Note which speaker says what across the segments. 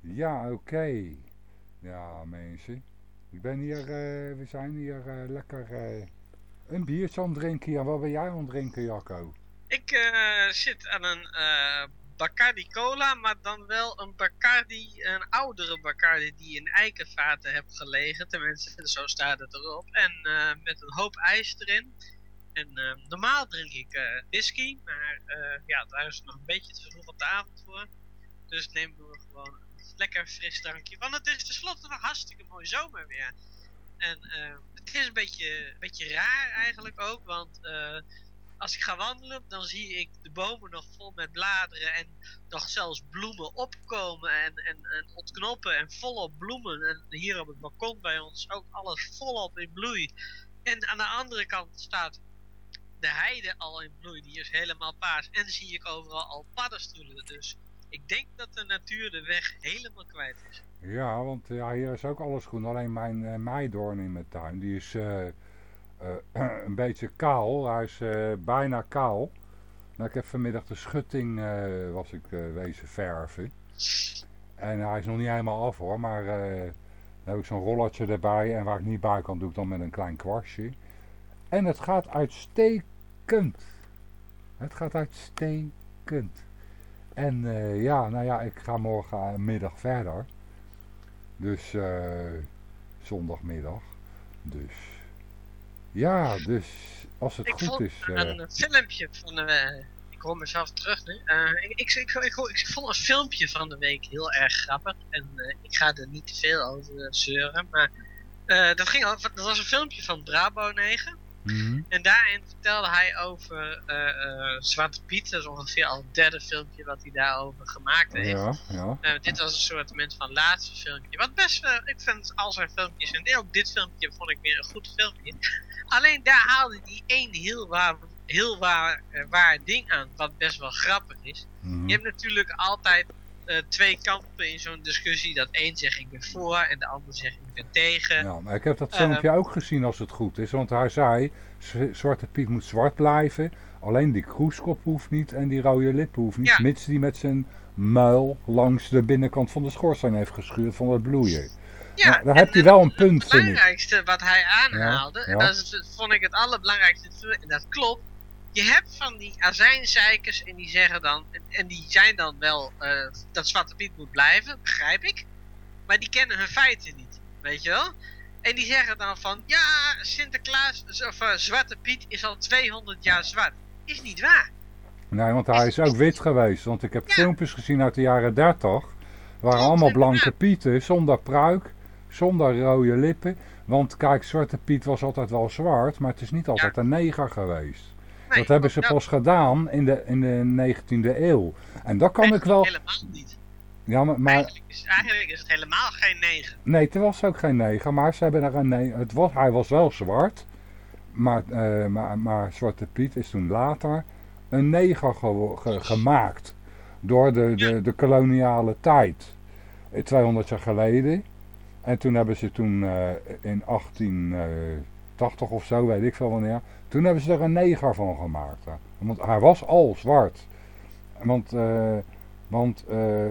Speaker 1: Ja, oké. Ja, mensen. Ik ben hier, eh, we zijn hier eh, lekker eh, een biertje aan drinken. Ja, wat ben jij aan het drinken, Jacco?
Speaker 2: Ik zit aan een Bacardi Cola, maar dan wel een Bacardi, een oudere Bacardi die in eikenvaten heb gelegen. Tenminste, zo staat het erop. En met een hoop ijs erin. En normaal drink ik whisky, maar ja, daar is nog een beetje te vroeg op de avond voor. Dus nemen we gewoon lekker fris drankje. Want het is tenslotte nog hartstikke mooi zomer weer. En eh, het is een beetje, een beetje raar eigenlijk ook, want eh, als ik ga wandelen, dan zie ik de bomen nog vol met bladeren en nog zelfs bloemen opkomen en, en, en ontknoppen en volop bloemen. En hier op het balkon bij ons ook alles volop in bloei. En aan de andere kant staat de heide al in bloei, die is helemaal paars. En zie ik overal al paddenstoelen. Dus ik denk dat de natuur de weg helemaal kwijt is.
Speaker 1: Ja, want ja, hier is ook alles groen. Alleen mijn eh, meidoorn in mijn tuin, die is eh, eh, een beetje kaal. Hij is bijna kaal. Nou, ik heb vanmiddag de schutting was ik wezen verven. En hij is nog niet helemaal af hoor, maar dan heb ik zo'n rollertje erbij. En waar ik niet bij kan, doe ik dan met een klein kwastje. En het gaat uitstekend. Het gaat uitstekend. En eh, ja, nou ja, ik ga morgenmiddag verder. Dus eh, zondagmiddag. Dus ja, dus als het
Speaker 2: ik
Speaker 1: goed
Speaker 2: vond
Speaker 1: is. eh,
Speaker 2: een filmpje van de Ik hoor mezelf terug nu. Eh, ik, ik, ik, ik, ik vond een filmpje van de week heel erg grappig. En eh, ik ga er niet te veel over eh, zeuren. Maar eh, dat, ging over, dat was een filmpje van Brabo 9.
Speaker 1: Mhm.
Speaker 2: En daarin vertelde hij over eh, eh, Zwarte Piet. Dat is ongeveer al het derde filmpje wat hij daarover gemaakt heeft.
Speaker 1: Ja, ja.
Speaker 2: Eh, dit was een soort moment van laatste filmpje. Wat best wel, ik vind al zijn filmpjes, en ook dit filmpje vond ik weer een goed filmpje. Alleen daar haalde hij één heel waar, heel waar, waar ding aan, wat best wel grappig is.
Speaker 1: mhm.
Speaker 2: Je hebt natuurlijk altijd eh, twee kampen in zo'n discussie. Dat één zegt ik ben voor en de ander zegt ik ben tegen.
Speaker 1: Ja, maar ik heb dat filmpje ook gezien als het goed is. Want hij zei, Zwarte Piet moet zwart blijven. Alleen die kroeskop hoeft niet en die rode lippen hoeft niet.
Speaker 2: Ja.
Speaker 1: Mits die met zijn muil langs de binnenkant van de schoorsteen heeft geschuurd van het bloeien.
Speaker 2: Ja,
Speaker 1: Nou, daar hij
Speaker 2: het
Speaker 1: wel een punt, vind ik.
Speaker 2: belangrijkste wat hij aanhaalde, en
Speaker 1: ja.
Speaker 2: dat is, het- vond ik het allerbelangrijkste, en dat klopt. Je hebt van die azijnzeikers en die zeggen dan, en, die zijn dan wel eh, dat Zwarte Piet moet blijven, begrijp ik. Maar die kennen hun feiten niet, weet je wel? En die zeggen dan van, ja, Sinterklaas, of eh, Zwarte Piet is al 200 jaar zwart. Is niet waar.
Speaker 1: Nee, want hij is ook wit geweest. Want ik heb
Speaker 2: Ja.
Speaker 1: filmpjes gezien uit de jaren 30. Waren
Speaker 2: Klopt,
Speaker 1: allemaal blanke pieten, zonder pruik, zonder rode lippen. Want kijk, Zwarte Piet was altijd wel zwart, maar het is niet altijd een neger geweest.
Speaker 2: Nee,
Speaker 1: dat hebben ze pas gedaan in de, in de 19e eeuw. En dat kan ik wel...
Speaker 2: Helemaal niet.
Speaker 1: Ja, maar, maar
Speaker 2: Eigenlijk, is, eigenlijk is het helemaal geen negen.
Speaker 1: nee, het was ook geen neger, maar ze hebben er een ne- het was, Hij was wel zwart, maar, eh, maar, maar Zwarte Piet is toen later een neger ge- gemaakt. Door de, de, de koloniale tijd. Eh, 200 jaar geleden. En toen hebben ze toen eh, in 1880 of zo, weet ik veel wanneer. Toen hebben ze er een neger van gemaakt. hè. Want hij was al zwart. Want, eh, want eh,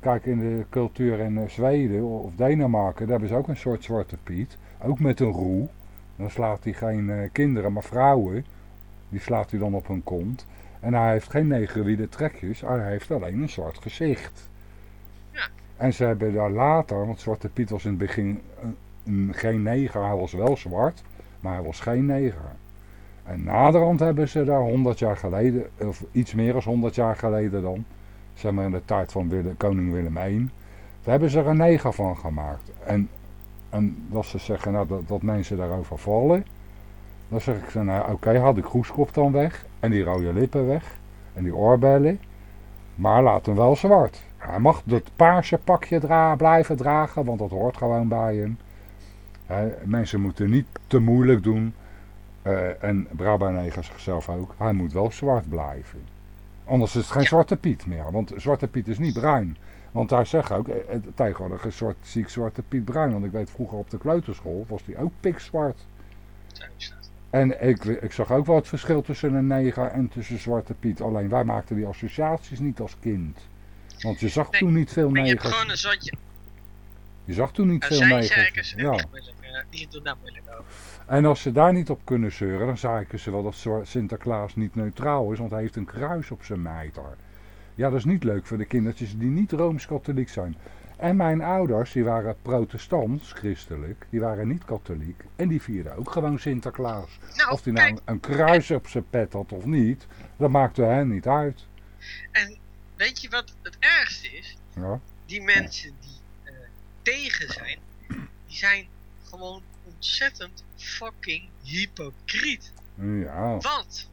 Speaker 1: kijk in de cultuur in eh, Zweden of Denemarken, daar hebben ze ook een soort zwarte piet. Ook met een roe. Dan slaat hij geen kinderen, maar vrouwen. Die slaat hij dan op hun kont. En hij heeft geen negerwiede trekjes, hij heeft alleen een zwart gezicht.
Speaker 2: Ja.
Speaker 1: En ze hebben daar later, want Zwarte Piet was in het begin een- een- geen neger, hij was wel zwart, maar hij was geen neger. En naderhand hebben ze daar 100 jaar geleden, of iets meer dan 100 jaar geleden dan, zeg maar in de tijd van Wille- koning Willem I, daar hebben ze er een neger van gemaakt. En, en dat ze zeggen nou, dat, dat mensen daarover vallen, dan zeg ik ze, nou oké, haal die kroeskop dan weg, en die rode lippen weg, en die oorbellen, maar laat hem wel zwart. Hij mag dat paarse pakje dra blijven dragen, want dat hoort gewoon bij hem. Mensen moeten niet te moeilijk doen. Eh, en Brabant zichzelf ook. Hij moet wel zwart blijven. Anders is het geen
Speaker 2: Ja.
Speaker 1: Zwarte Piet meer. Want Zwarte Piet is niet bruin. Want hij zegt ook, eh, eh, tegenwoordig is zwart, zie ik Zwarte Piet bruin. Want ik weet vroeger op de kleuterschool was die ook pikzwart. En ik, ik zag ook wel het verschil tussen een neger en tussen Zwarte Piet. Alleen wij maakten die associaties niet als kind. Want je zag
Speaker 2: Nee,
Speaker 1: toen niet veel
Speaker 2: Maar je hebt
Speaker 1: negers.
Speaker 2: gewoon een
Speaker 1: Je zag toen niet
Speaker 2: uh,
Speaker 1: veel negers. Ja.
Speaker 2: die moeilijk, die doen daar moeilijk over.
Speaker 1: En als ze daar niet op kunnen zeuren, dan zeiken ze wel dat Sinterklaas niet neutraal is, want hij heeft een kruis op zijn mijter. Ja, dat is niet leuk voor de kindertjes die niet Rooms-Katholiek zijn. En mijn ouders, die waren protestants, christelijk, die waren niet katholiek. En die vierden ook gewoon Sinterklaas.
Speaker 2: Nou,
Speaker 1: Of die nou
Speaker 2: kijk,
Speaker 1: een kruis op zijn pet had of niet, dat maakte hen niet uit.
Speaker 2: en weet je wat het ergste is?
Speaker 1: Ja,
Speaker 2: Die mensen die eh, tegen zijn, die zijn gewoon ontzettend fucking hypocriet.
Speaker 1: ja.
Speaker 2: Want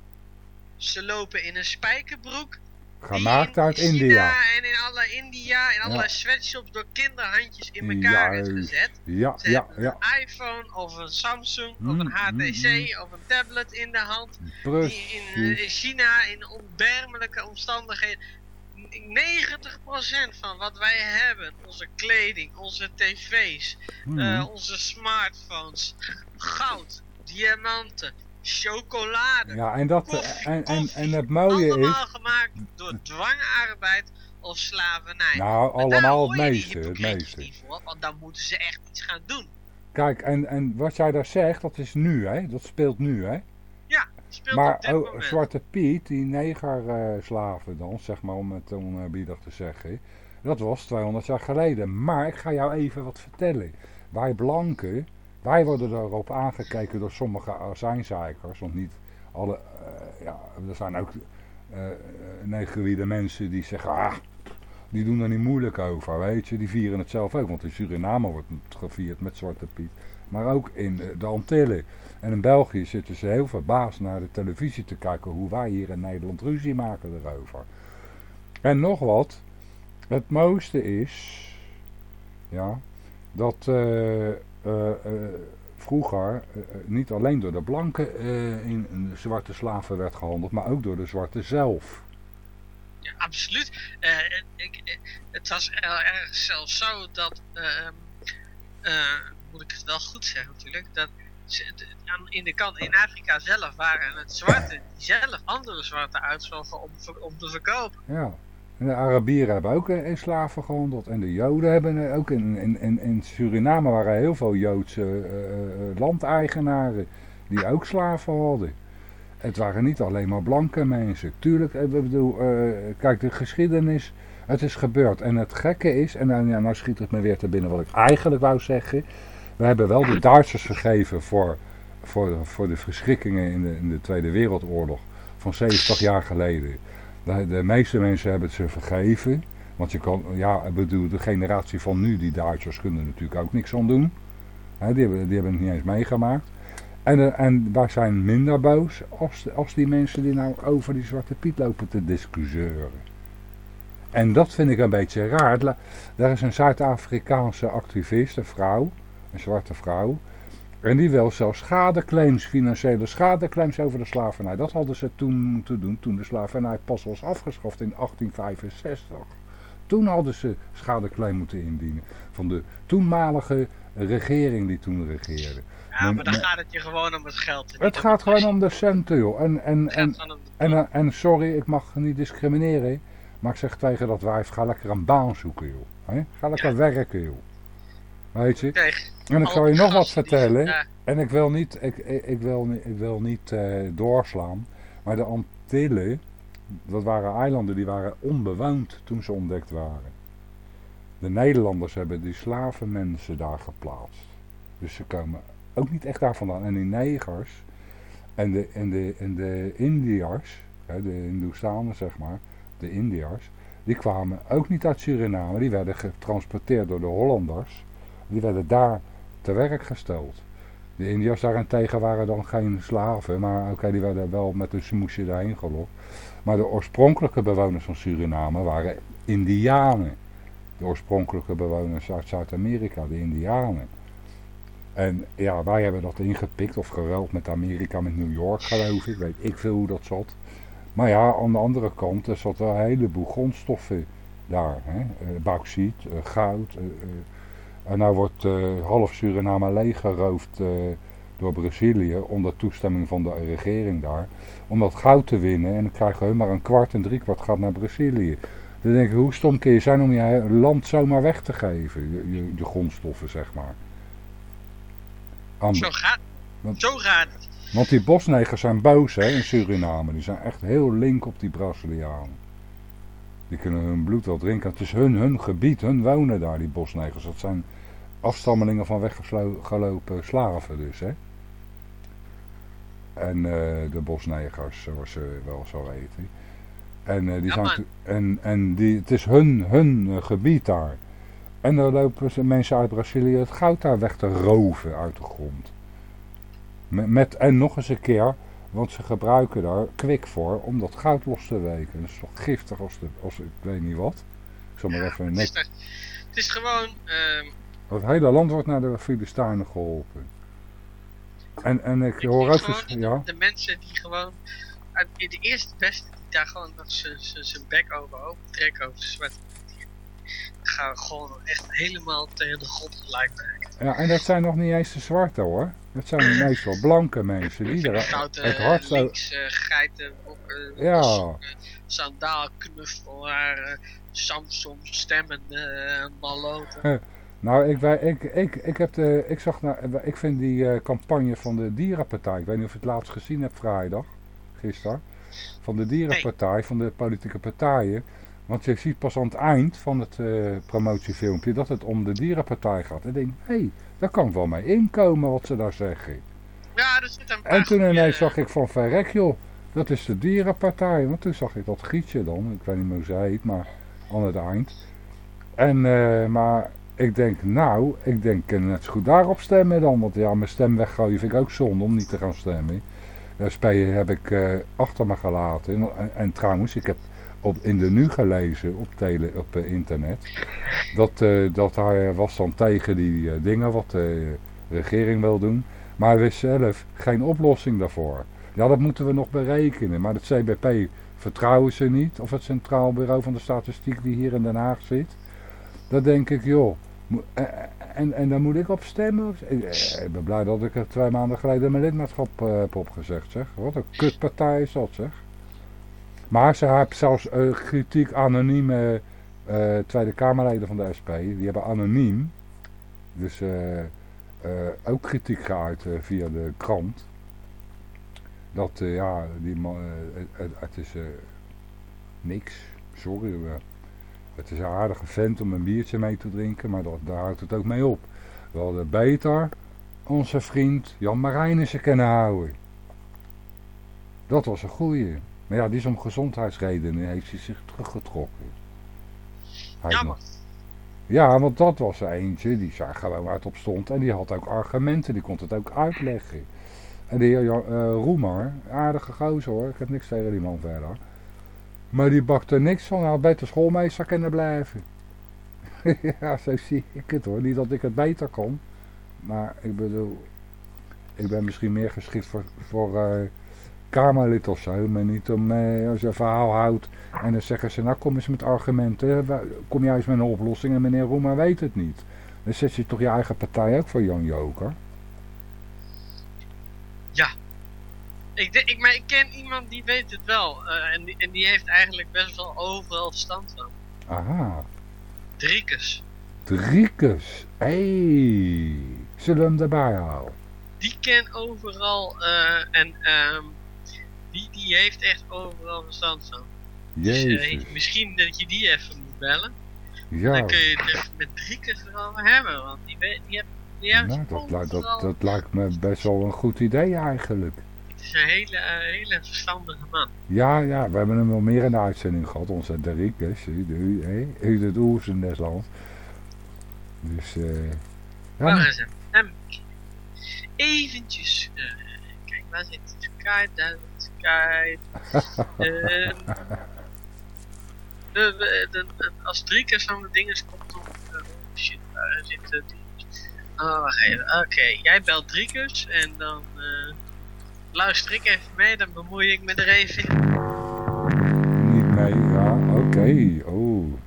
Speaker 2: ze lopen in een spijkerbroek.
Speaker 1: gemaakt
Speaker 2: in
Speaker 1: uit
Speaker 2: China
Speaker 1: India.
Speaker 2: En in alle India, in allerlei
Speaker 1: Ja.
Speaker 2: sweatshops door kinderhandjes in elkaar is
Speaker 1: Juist.
Speaker 2: gezet.
Speaker 1: Ja,
Speaker 2: Ze
Speaker 1: ja,
Speaker 2: een iPhone of een Samsung of
Speaker 1: Mm,
Speaker 2: een HTC
Speaker 1: mm,
Speaker 2: of een tablet in de hand. Die
Speaker 1: Precies.
Speaker 2: eh, in China in onbermelijke omstandigheden. 90% van wat wij hebben, onze kleding, onze tv's,
Speaker 1: Mhm.
Speaker 2: eh, onze smartphones, goud, diamanten, chocolade,
Speaker 1: Ja, en, dat,
Speaker 2: koffie,
Speaker 1: en, en, het mooie
Speaker 2: allemaal
Speaker 1: is,
Speaker 2: gemaakt door dwangarbeid of slavernij.
Speaker 1: nou
Speaker 2: Maar
Speaker 1: allemaal het meeste, het meeste.
Speaker 2: niet voor, want dan moeten ze echt iets gaan doen.
Speaker 1: Kijk, en, en wat jij daar zegt, dat is nu, hè? Dat speelt nu, hè?
Speaker 2: Op
Speaker 1: Maar
Speaker 2: dit
Speaker 1: oh,
Speaker 2: moment.
Speaker 1: Zwarte Piet, die negerslaven dan, zeg maar om het oneerbiedig te zeggen, dat was 200 jaar geleden. Maar ik ga jou even wat vertellen. Wij blanken, wij worden erop aangekeken door sommige azijnzeikers, want niet alle, eh, ja, er zijn ook negerwiede mensen die zeggen, ah, die doen er niet moeilijk over, weet je. Die vieren het zelf ook, want in Suriname wordt het gevierd met Zwarte Piet. Maar ook in de Antillen. En in België zitten ze heel verbaasd naar de televisie te kijken hoe wij hier in Nederland ruzie maken erover. En nog wat, het mooiste is, ja, dat eh, eh, eh, vroeger niet alleen door de blanken in, in zwarte slaven werd gehandeld, maar ook door de zwarte zelf.
Speaker 2: Ja, absoluut. Het- was zelfs zo dat, ehm, eh, moet ik het wel goed zeggen natuurlijk, dat in de kant in Afrika zelf waren het zwarte die zelf andere zwarte uitzochten om, te verkopen.
Speaker 1: Ja. En de Arabieren hebben ook eh, in slaven gehandeld. En de Joden hebben eh, ook in, in, in, in Suriname waren heel veel Joodse eh, landeigenaren die ook slaven hadden. Het waren niet alleen maar blanke mensen. Tuurlijk, ik bedoel, kijk, de geschiedenis, het is gebeurd. En het gekke is, en nou, ja, nou schiet het me weer te binnen wat ik eigenlijk wou zeggen. We hebben wel de Duitsers vergeven voor, voor, voor de verschrikkingen in de, in de Tweede Wereldoorlog van 70 jaar geleden. De, de meeste mensen hebben het ze vergeven. Want je kan, ja, bedoel, de generatie van nu, die Duitsers kunnen natuurlijk ook niks aan doen. Die, hebben, die hebben het niet eens meegemaakt. En, eh, en wij zijn minder boos als, als die mensen die nou over die Zwarte Piet lopen te discussiëren. En dat vind ik een beetje raar. Er is een Zuid-Afrikaanse activist, een vrouw, een zwarte vrouw. En die wil zelfs schadeclaims, financiële schadeclaims over de slavernij. Dat hadden ze toen moeten doen, toen de slavernij pas was afgeschaft in 1865. Toen hadden ze schadeclaim moeten indienen van de toenmalige regering die toen regeerde.
Speaker 2: Ja,
Speaker 1: Maar-
Speaker 2: dan gaat het je gewoon om het geld.
Speaker 1: Het gaat gewoon om de centen, joh. En, en, en, en, en sorry, ik mag niet discrimineren. Maar ik zeg tegen dat wijf, ga lekker een baan zoeken, joh. Ga lekker
Speaker 2: Ja.
Speaker 1: werken, joh. Weet je?
Speaker 2: Kijk,
Speaker 1: En ik
Speaker 2: al
Speaker 1: zal je nog wat
Speaker 2: die-
Speaker 1: vertellen. En ik wil niet, ik, ik, ik wil, niet- ik wil niet eh, doorslaan. Maar de Antillen, dat waren eilanden die waren onbewoond toen ze ontdekt waren. De Nederlanders hebben die slavenmensen daar geplaatst. Dus ze komen ook niet echt daar vandaan. En die negers en de, en de, en de Indiërs, de Hindoestanen zeg maar, de Indiërs, die kwamen ook niet uit Suriname. Die werden getransporteerd door de Hollanders. Die werden daar te werk gesteld. De Indiërs daarentegen waren dan geen slaven, maar oké, die werden wel met een smoesje daarheen gelokt. Maar de oorspronkelijke bewoners van Suriname waren Indianen. De oorspronkelijke bewoners uit Zuid-Amerika, de Indianen. En ja, wij hebben dat ingepikt of geruild met Amerika, met New York geloof ik. Weet ik veel hoe dat zat. Maar ja, aan de andere kant er zat een heleboel grondstoffen daar. Hè? Eh, bauxiet, eh, goud. En nou wordt eh, half Suriname leeggeroofd eh, door Brazilië onder toestemming van de regering daar. Om dat goud te winnen. En dan krijgen hun maar een kwart en drie kwart gaat naar Brazilië. Dan denk ik, hoe stom kun je zijn om je land zomaar weg te geven, je, je, je grondstoffen, zeg maar. Am-
Speaker 2: Zo gaat,
Speaker 1: Want-
Speaker 2: zo gaat het.
Speaker 1: Want die bosnegers zijn boos hè, in Suriname. Die zijn echt heel link op die Brazilianen. Die kunnen hun bloed wel drinken. Het is hun, hun gebied, hun wonen daar, die bosnegers. Dat zijn afstammelingen van weggelopen slaven dus. Hè. En eh, de bosnegers, zoals ze wel zo weten. En, eh, die
Speaker 2: Ja,
Speaker 1: zijn, en, en die, het is hun, hun eh, gebied daar. En dan lopen ze mensen uit Brazilië het goud daar weg te roven uit de grond. Met, met, en nog eens een keer, want ze gebruiken daar kwik voor om dat goud los te weken. Dat is toch giftig als, de, als ik weet niet wat. Ik zal maar
Speaker 2: Ja,
Speaker 1: even
Speaker 2: het, is het is gewoon, ehm,
Speaker 1: Het hele land wordt naar de Filistijnen geholpen. En, en ik
Speaker 2: ik
Speaker 1: hoor ook eens,
Speaker 2: de,
Speaker 1: ja,
Speaker 2: de mensen die gewoon, in de eerste beste die daar gewoon zijn- bek over open trekken over de zwarte Piet, die gaan gewoon echt helemaal tegen de grond gelijk
Speaker 1: ja, en dat zijn nog niet eens de zwarte hoor. Dat zijn meestal blanke mensen die er
Speaker 2: Foute
Speaker 1: het hart zo...
Speaker 2: links, eh, geiten, uh,
Speaker 1: Ja.
Speaker 2: eh, Samsung stemmende uh, maloten.
Speaker 1: Nou, ik, wij- ik, ik, ik, heb de, ik, zag naar, ik vind die eh, campagne van de Dierenpartij, ik weet niet of je het laatst gezien hebt vrijdag, gisteren, van de Dierenpartij, van de politieke partijen. Want je ziet pas aan het eind van het eh, promotiefilmpje dat het om de Dierenpartij gaat. En ik denk, hé, hey, daar kan wel mee inkomen wat ze daar zeggen.
Speaker 2: Ja, er zit een paar
Speaker 1: En toen ineens
Speaker 2: eh,
Speaker 1: zag ik van verrek joh, dat is de Dierenpartij. Want toen zag ik dat Gietje dan, ik weet niet meer hoe ze heet, maar aan het eind. En, eh, maar ik denk, nou, ik denk net zo goed daarop stemmen dan. Want ja, mijn stem weggooien vind ik ook zonde om niet te gaan stemmen. De SP heb ik achter me gelaten. En, en trouwens, ik heb op, in de Nu gelezen op, tele, op eh, internet. Dat, eh, dat hij was dan tegen die eh, dingen wat de regering wil doen. Maar hij wist zelf geen oplossing daarvoor. Ja, dat moeten we nog berekenen. Maar het CBP vertrouwen ze niet. Of het Centraal Bureau van de Statistiek die hier in Den Haag zit. Dat denk ik, joh. eh, En, en daar moet ik op stemmen? Ik, eh, ben blij dat ik er twee maanden geleden mijn lidmaatschap eh, heb opgezegd, zeg. Wat een kutpartij is dat, zeg. Maar ze hebben zelfs eh, kritiek anonieme eh, Tweede Kamerleden van de SP. Die hebben anoniem. Dus eh, ook kritiek geuit via de krant. Dat, ja, die man, het, het- is niks. Sorry, het is een aardige vent om een biertje mee te drinken, maar dat, daar houdt het ook mee op. We hadden beter onze vriend Jan Marijnissen kunnen houden. Dat was een goeie. Maar ja, die is om gezondheidsredenen heeft hij zich teruggetrokken. Hij
Speaker 2: Jammer.
Speaker 1: nog- Ja, want dat was er eentje die daar gewoon uit op stond en die had ook argumenten, die kon het ook uitleggen. En de heer Jan- eh, Roemer, aardige gozer hoor, ik heb niks tegen die man verder. Maar die bakte niks van, hij had beter schoolmeester kunnen blijven. ja, zo zie ik het hoor. Niet dat ik het beter kon. Maar ik bedoel, ik ben misschien meer geschikt voor, voor eh, Kamerlid of zo. Maar niet om, eh, als je een verhaal houdt en dan zeggen ze, nou kom eens met argumenten. Kom juist met een oplossing en meneer Roemer weet het niet. Dan zet je toch je eigen partij ook voor Jan Joker.
Speaker 2: Ik, denk- ik, maar ik ken iemand die weet het wel. eh, en, die, en die heeft eigenlijk best wel overal verstand van.
Speaker 1: Aha. Driekus. Hé, hey. zullen we hem erbij halen?
Speaker 2: Die ken overal eh, en ehm, die, die heeft echt overal verstand van. Dus eh, misschien dat je die even moet bellen.
Speaker 1: Ja,
Speaker 2: Dan kun je het even met Driekes erover hebben. Want die, weet, die heeft, die heeft
Speaker 1: nou, dat, lijkt- dat, dat lijkt me best wel een goed idee eigenlijk.
Speaker 2: Het is een hele, eh, hele verstandige man.
Speaker 1: Ja, ja, we hebben hem wel meer in de uitzending gehad, onze Driekus. U, het oersen des lands. Dus, eh ja,
Speaker 2: Waar is hem? Hem. Eventjes. eh, kijk, waar zit Skype? Daar Skype. Ehm, de, de, als drie keer zo'n dinges komt dan... eh, shit, waar zit de dinges? Oh, wacht even. Oké, jij belt drie keer en dan... eh, luister ik even mee, dan bemoei ik me er even in.
Speaker 1: niet mee, ja, oké, oh.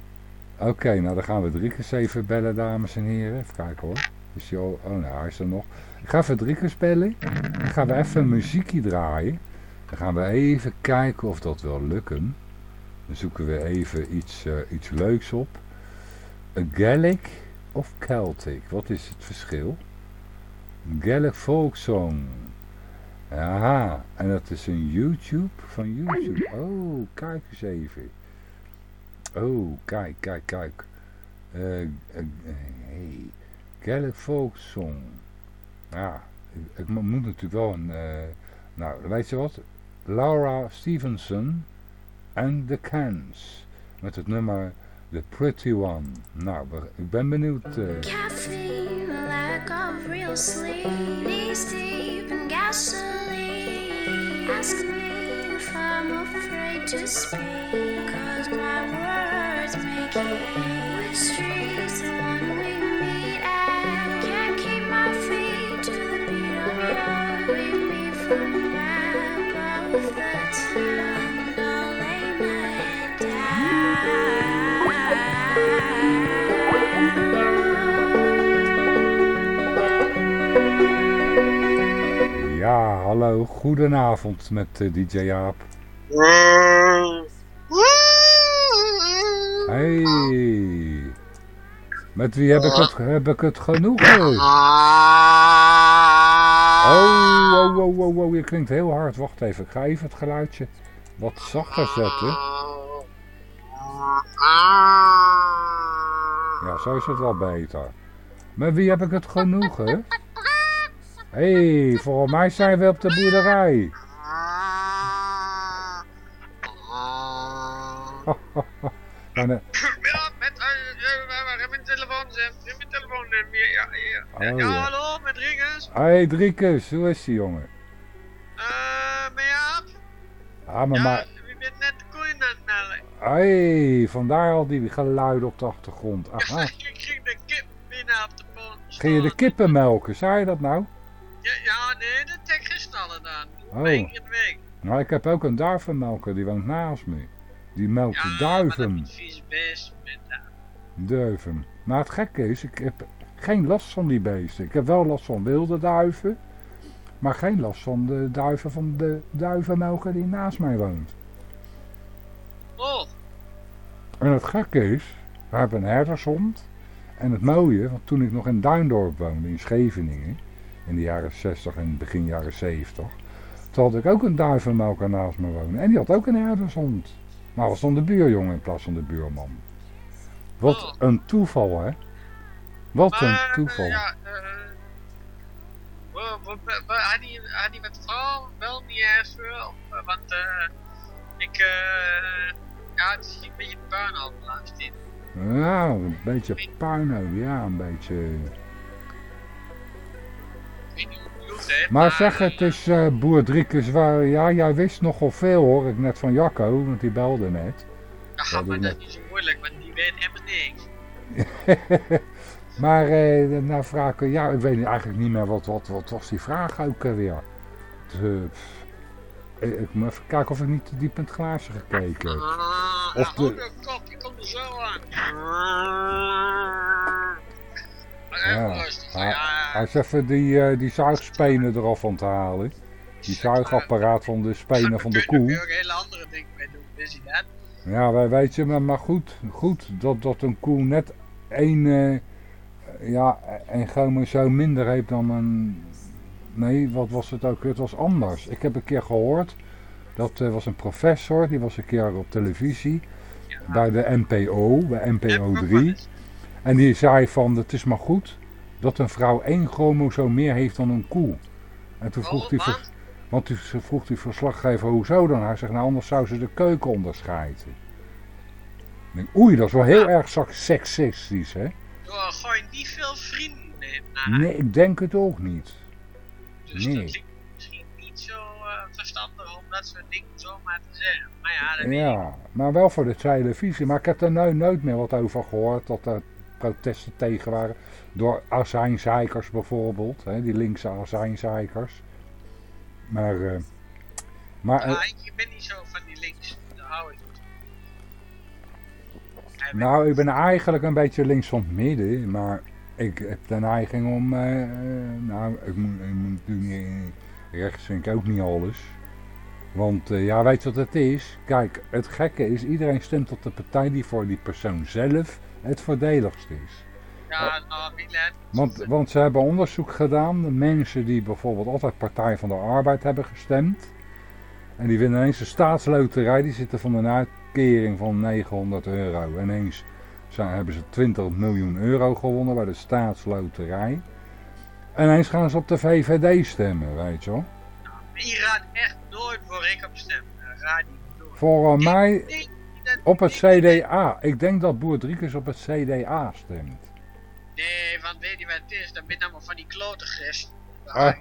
Speaker 1: Oké, nou dan gaan we Driekus even bellen, dames en heren. Even kijken hoor. Is die al, oh nou, hij is er nog. Ik ga even Driekus bellen. Dan gaan we even een muziekje draaien. Dan gaan we even kijken of dat wil lukken. Dan zoeken we even iets, eh, iets leuks op. Gaelic of Celtic? Wat is het verschil? Gaelic folk song. Aha, en dat is een YouTube van YouTube. Oh, kijk eens even. Oh, kijk, kijk, kijk. Eh, eh, hey, Gaelic folk song. Ja, ik, ik mo- moet natuurlijk wel een... nou, weet je wat? Laura Stevenson en The Cans. Met het nummer The Pretty One. Nou, ik ben benieuwd. eh.
Speaker 3: Caffeine, lack of real sleep, knees deep in gasoline. Ask me if I'm afraid to speak, cause my words make it. Which street's
Speaker 1: Ja, hallo, goedenavond met eh, DJ Jaap. Hey. Met wie heb ik het, heb ik het genoegen? Oh, oh, oh, oh, oh, je klinkt heel hard. Wacht even, ik ga even het geluidje wat zachter zetten. Ja, zo is het wel beter. Met wie heb ik het genoegen? Hé, hey, volgens mij zijn we op de boerderij. Nee.
Speaker 2: Ja, met, uh, uh, mijn telefoon. Mijn telefoon. eh, Ja, ja, ja,
Speaker 1: Oh,
Speaker 2: ja,
Speaker 1: ja.
Speaker 2: hallo, met Ringes.
Speaker 1: Hey, Driekus, hoe is die jongen?
Speaker 2: Eh, ben je?
Speaker 1: Ah, maar,
Speaker 2: Ja,
Speaker 1: maar...
Speaker 2: wie bent net de koeien aan het melken?
Speaker 1: Hey, vandaar al die geluiden op de achtergrond. Aha.
Speaker 2: Ik ging de kip binnen op de.
Speaker 1: Ging je de kippen melken? Zei je dat nou?
Speaker 2: Ja, ja, nee, dat heb ik gisteren gedaan.
Speaker 1: Oh.
Speaker 2: In de week.
Speaker 1: Nou, ik heb ook een duivenmelker, die woont naast me. Die melkt
Speaker 2: Ja,
Speaker 1: duiven.
Speaker 2: is vies best. Met, uh,
Speaker 1: Duiven. Maar het gekke is, ik heb geen last van die beesten. Ik heb wel last van wilde duiven. Maar geen last van de duiven van de duivenmelker die naast mij woont.
Speaker 2: oh,
Speaker 1: En het gekke is, we hebben een herdershond. En het mooie, want toen ik nog in Duindorp woonde, in Scheveningen, in de jaren 60 en begin jaren 70, toen had ik ook een duivenmelker naast me wonen. En die had ook een herdershond. Maar was dan de buurjongen in plaats van de buurman. Wat
Speaker 2: Oh.
Speaker 1: een toeval, hè? Wat
Speaker 2: maar,
Speaker 1: een
Speaker 2: eh,
Speaker 1: toeval.
Speaker 2: ja, eh, we- we- we- we- had hij had met vrouw wel niet veel, eh, want eh, ik, eh, ja, het is een beetje puin al de laatste tijd.
Speaker 1: Ja, een beetje puinhoop, ja, een beetje. Maar zeg, het
Speaker 2: eh,
Speaker 1: is eh boer Driekes, waar, ja, jij wist nogal veel hoor, ik net van Jacco, want die belde net.
Speaker 2: Ja, maar dat is niet zo moeilijk, want die weet helemaal niks.
Speaker 1: maar eh, nou vraag ik, ja, ik weet eigenlijk niet meer wat, wat, wat was die vraag ook eh, weer. De, pff, ik, moet even kijken of ik niet te diep in het glaasje gekeken heb.
Speaker 2: Ah,
Speaker 1: Of de-
Speaker 2: oh, kop, die komt er zo aan.
Speaker 1: Ja,
Speaker 2: rustig,
Speaker 1: hij-
Speaker 2: ja.
Speaker 1: Hij is even die, eh, die zuigspenen eraf aan het halen. Die zuigapparaat van de spenen van de
Speaker 2: Daar kun
Speaker 1: koe.
Speaker 2: je ook hele andere dingen mee doen, wist je dat?
Speaker 1: Ja, wij weet je, maar, maar goed, goed dat, dat een koe net één, eh, ja, een chromosoom minder heeft dan een... Nee, wat was het ook? Het was anders. Ik heb een keer gehoord, dat eh, was een professor, die was een keer op televisie bij de NPO, bij NPO
Speaker 2: ook wel
Speaker 1: 3. En die zei van, het is maar goed dat een vrouw één chromosoom meer heeft dan een koe. En toen vroeg
Speaker 2: Oh,
Speaker 1: die, ver-
Speaker 2: want?
Speaker 1: toen ze vroeg die verslaggever, hoezo dan? Hij zegt, nou anders zou ze de keuken onderscheiden. Ik denk, oei, dat is wel heel erg sek- seksistisch, hè?
Speaker 2: Joh, gooi niet veel vrienden in naar
Speaker 1: Nee, ik denk het ook niet.
Speaker 2: Dus
Speaker 1: nee.
Speaker 2: dat klinkt misschien niet zo eh, verstandig om dat soort dingen zomaar te zeggen. Maar ja, dat.
Speaker 1: Ja, maar wel voor de televisie. Maar ik heb er nooit, nooit meer wat over gehoord, dat er protesten tegen waren. Door azijnzeikers bijvoorbeeld, hè, die linkse azijnzeikers. Maar, eh, maar eh,
Speaker 2: ik ik ben niet zo van die links. Daar hou ik
Speaker 1: Nou, ik ben eigenlijk een beetje links van het midden, maar ik heb de neiging om, eh, eh, nou, ik moet, ik moet natuurlijk niet, rechts vind ik ook niet alles. Want eh, ja, weet je wat het is? Kijk, het gekke is, iedereen stemt op de partij die voor die persoon zelf het voordeligst is.
Speaker 2: Ja, nou, Milan.
Speaker 1: Want, want ze hebben onderzoek gedaan, de mensen die bijvoorbeeld altijd Partij van de Arbeid hebben gestemd. En die winnen ineens de staatsloterij, die zitten van een uitkering van 900 euro. Ineens zijn, hebben ze 20 miljoen euro gewonnen bij de staatsloterij. En ineens gaan ze op de VVD stemmen, weet je wel.
Speaker 2: Hier gaat echt nooit voor ik op stem. Raad niet door.
Speaker 1: Voor mij
Speaker 2: Ik dat-
Speaker 1: op het CDA. Ik denk dat Boer Driekes op het CDA stemt.
Speaker 2: Nee, want weet je wat het is? Dat ben allemaal van die klote christen.
Speaker 1: Ah,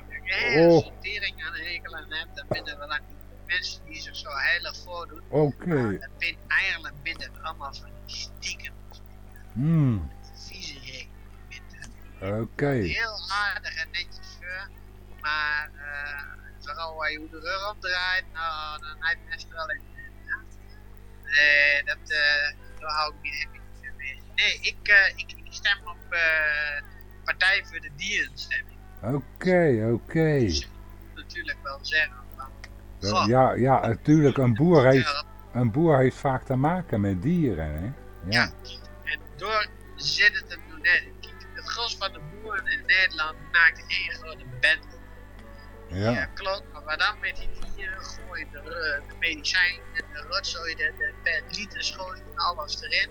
Speaker 1: oh.
Speaker 2: sortering aan de hekel aan heb. Dat binnen wel mensen die zich zo heilig voordoen.
Speaker 1: Oké.
Speaker 2: Maar dat ben eigenlijk binnen allemaal van die stiekem.
Speaker 1: Hmm,
Speaker 2: Vieze hek.
Speaker 1: Oké.
Speaker 2: Heel aardig en netjes voor. Maar uh, vooral waar je hoe de rug omdraait, nou, dan heb je best wel in. Nee, dat, uh, daar hou ik niet echt niet mee. Nee, ik, uh, ik, ik stem op Partij voor de Dierenstemming.
Speaker 1: Oké, oké.
Speaker 2: Dat moet natuurlijk wel zeggen.
Speaker 1: Ja, ja, ja, natuurlijk. Een boer, heeft, een boer heeft vaak te maken met dieren, hè?
Speaker 2: Ja. En door zit het net. Het gros van de boeren in Nederland maakt één grote bende.
Speaker 1: Ja.
Speaker 2: ja klopt, maar dan met die dieren gooien de, de medicijn, de, rotzooi, de, de, liters gooien alles erin.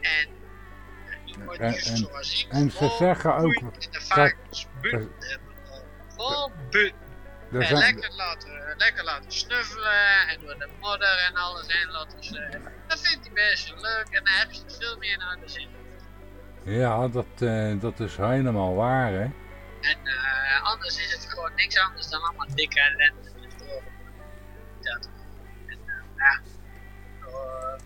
Speaker 2: En uh,
Speaker 1: en,
Speaker 2: en, zoals ik,
Speaker 1: en ze zeggen ook...
Speaker 2: En de varkens Gewoon butten. En zijn... lekker, laten, lekker laten snuffelen en door de modder en alles heen laten ze. Dat vindt hij best leuk en dan heb je veel meer naar de zin.
Speaker 1: Ja, dat, uh, dat is helemaal waar, hè?
Speaker 2: En uh, anders is het gewoon niks anders dan allemaal dikke ellende. Dat. En uh, ja, uh,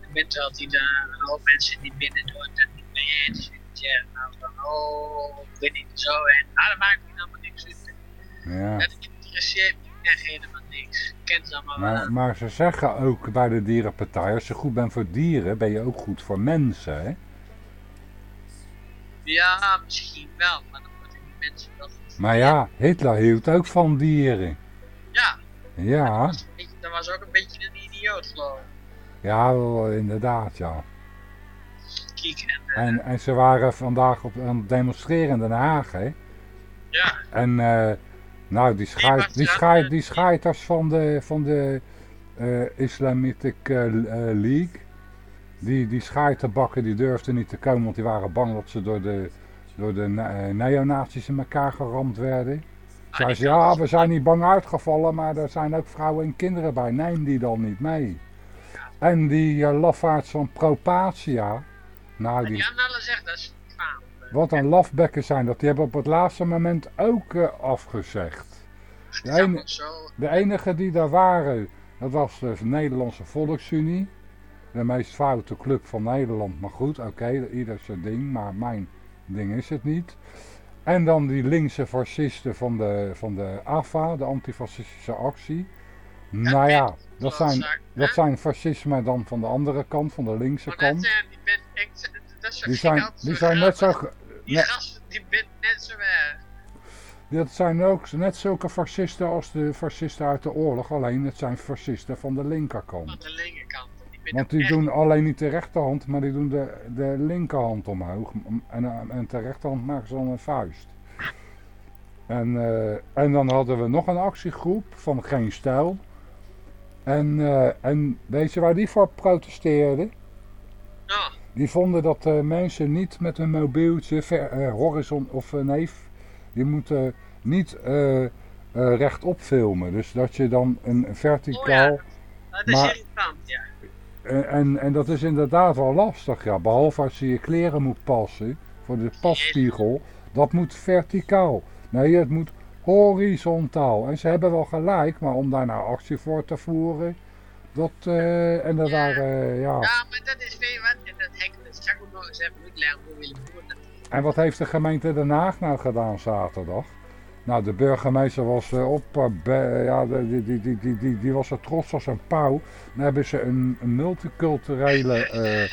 Speaker 2: ik ben wel die een hoop mensen die binnen door dat niet mee eens zijn. Nou van, oh, ik weet niet zo en ah, dat maakt me helemaal niks uit.
Speaker 1: Ja.
Speaker 2: Dat interesseert me echt helemaal niks. Ik ken ze allemaal
Speaker 1: maar,
Speaker 2: wel.
Speaker 1: maar ze zeggen ook bij de dierenpartij, als je goed bent voor dieren, ben je ook goed voor mensen, hè?
Speaker 2: Ja, misschien wel, maar dan mensen
Speaker 1: Maar ja, Hitler hield ook van dieren.
Speaker 2: Ja.
Speaker 1: Ja.
Speaker 2: Dat was, beetje, dat was ook een beetje een idioot, geloof ik.
Speaker 1: Ja, wel, inderdaad, ja.
Speaker 2: Kijk, en,
Speaker 1: uh, en, en, ze waren vandaag op aan demonstreren in Den Haag, hè?
Speaker 2: Ja.
Speaker 1: En, uh, nou, die, schijt, die, schijt, die scheiters van de, van de uh, Islamitic League, die, die scheiterbakken, die durfden niet te komen, want die waren bang dat ze door de, door de neonazis in elkaar geramd werden. Zei ze, ja, we zijn niet bang uitgevallen, maar er zijn ook vrouwen en kinderen bij, neem die dan niet mee. En die uh, lafaards van Propatia, nou die...
Speaker 2: Ja, zegt dat is.
Speaker 1: Wat een lafbekken zijn dat, die hebben op het laatste moment ook uh, afgezegd.
Speaker 2: De, ene,
Speaker 1: de enige die daar waren, dat was de Nederlandse Volksunie. De meest foute club van Nederland, maar goed, oké, okay, ieder zijn ding, maar mijn ding is het niet. En dan die linkse fascisten van de, van de AFA, de antifascistische actie. Nou ja, dat zijn, dat zijn fascisme dan van de andere kant, van de linkse kant.
Speaker 2: Zijn, die,
Speaker 1: zijn, die zijn net zo...
Speaker 2: Die gasten, die bent net zo.
Speaker 1: Dat zijn ook net zulke fascisten als de fascisten uit de oorlog, alleen het zijn fascisten van de linkerkant.
Speaker 2: Van de linkerkant.
Speaker 1: Want die echt... doen alleen niet de rechterhand, maar die doen de, de linkerhand omhoog. En, en de rechterhand maken ze dan een vuist. En, uh, en dan hadden we nog een actiegroep van Geen Stijl. En, uh, en weet je waar die voor protesteerden?
Speaker 2: Ja.
Speaker 1: Die vonden dat uh, mensen niet met een mobieltje ver, horizon of nee, die moeten niet rechtop filmen. Dus dat je dan een verticaal...
Speaker 2: Oh ja. Dat is maar, irritant, ja.
Speaker 1: En, en, en dat is inderdaad wel lastig, ja. Behalve als je je kleren moet passen voor de passpiegel. Dat moet verticaal. Nee, het moet horizontaal. En ze hebben wel gelijk, maar om daar nou actie voor te voeren. Dat, uh, en dat
Speaker 2: ja.
Speaker 1: waren, uh, ja.
Speaker 2: Ja, maar dat is weer wat. En dat hek, dat zou ik nog eens even uitleggen hoe willen.
Speaker 1: En wat heeft de gemeente Den Haag nou gedaan zaterdag? Nou, de burgemeester was uh, op, ja, die, die, die, die, die, die was er trots als een pauw. Dan hebben ze een, een multiculturele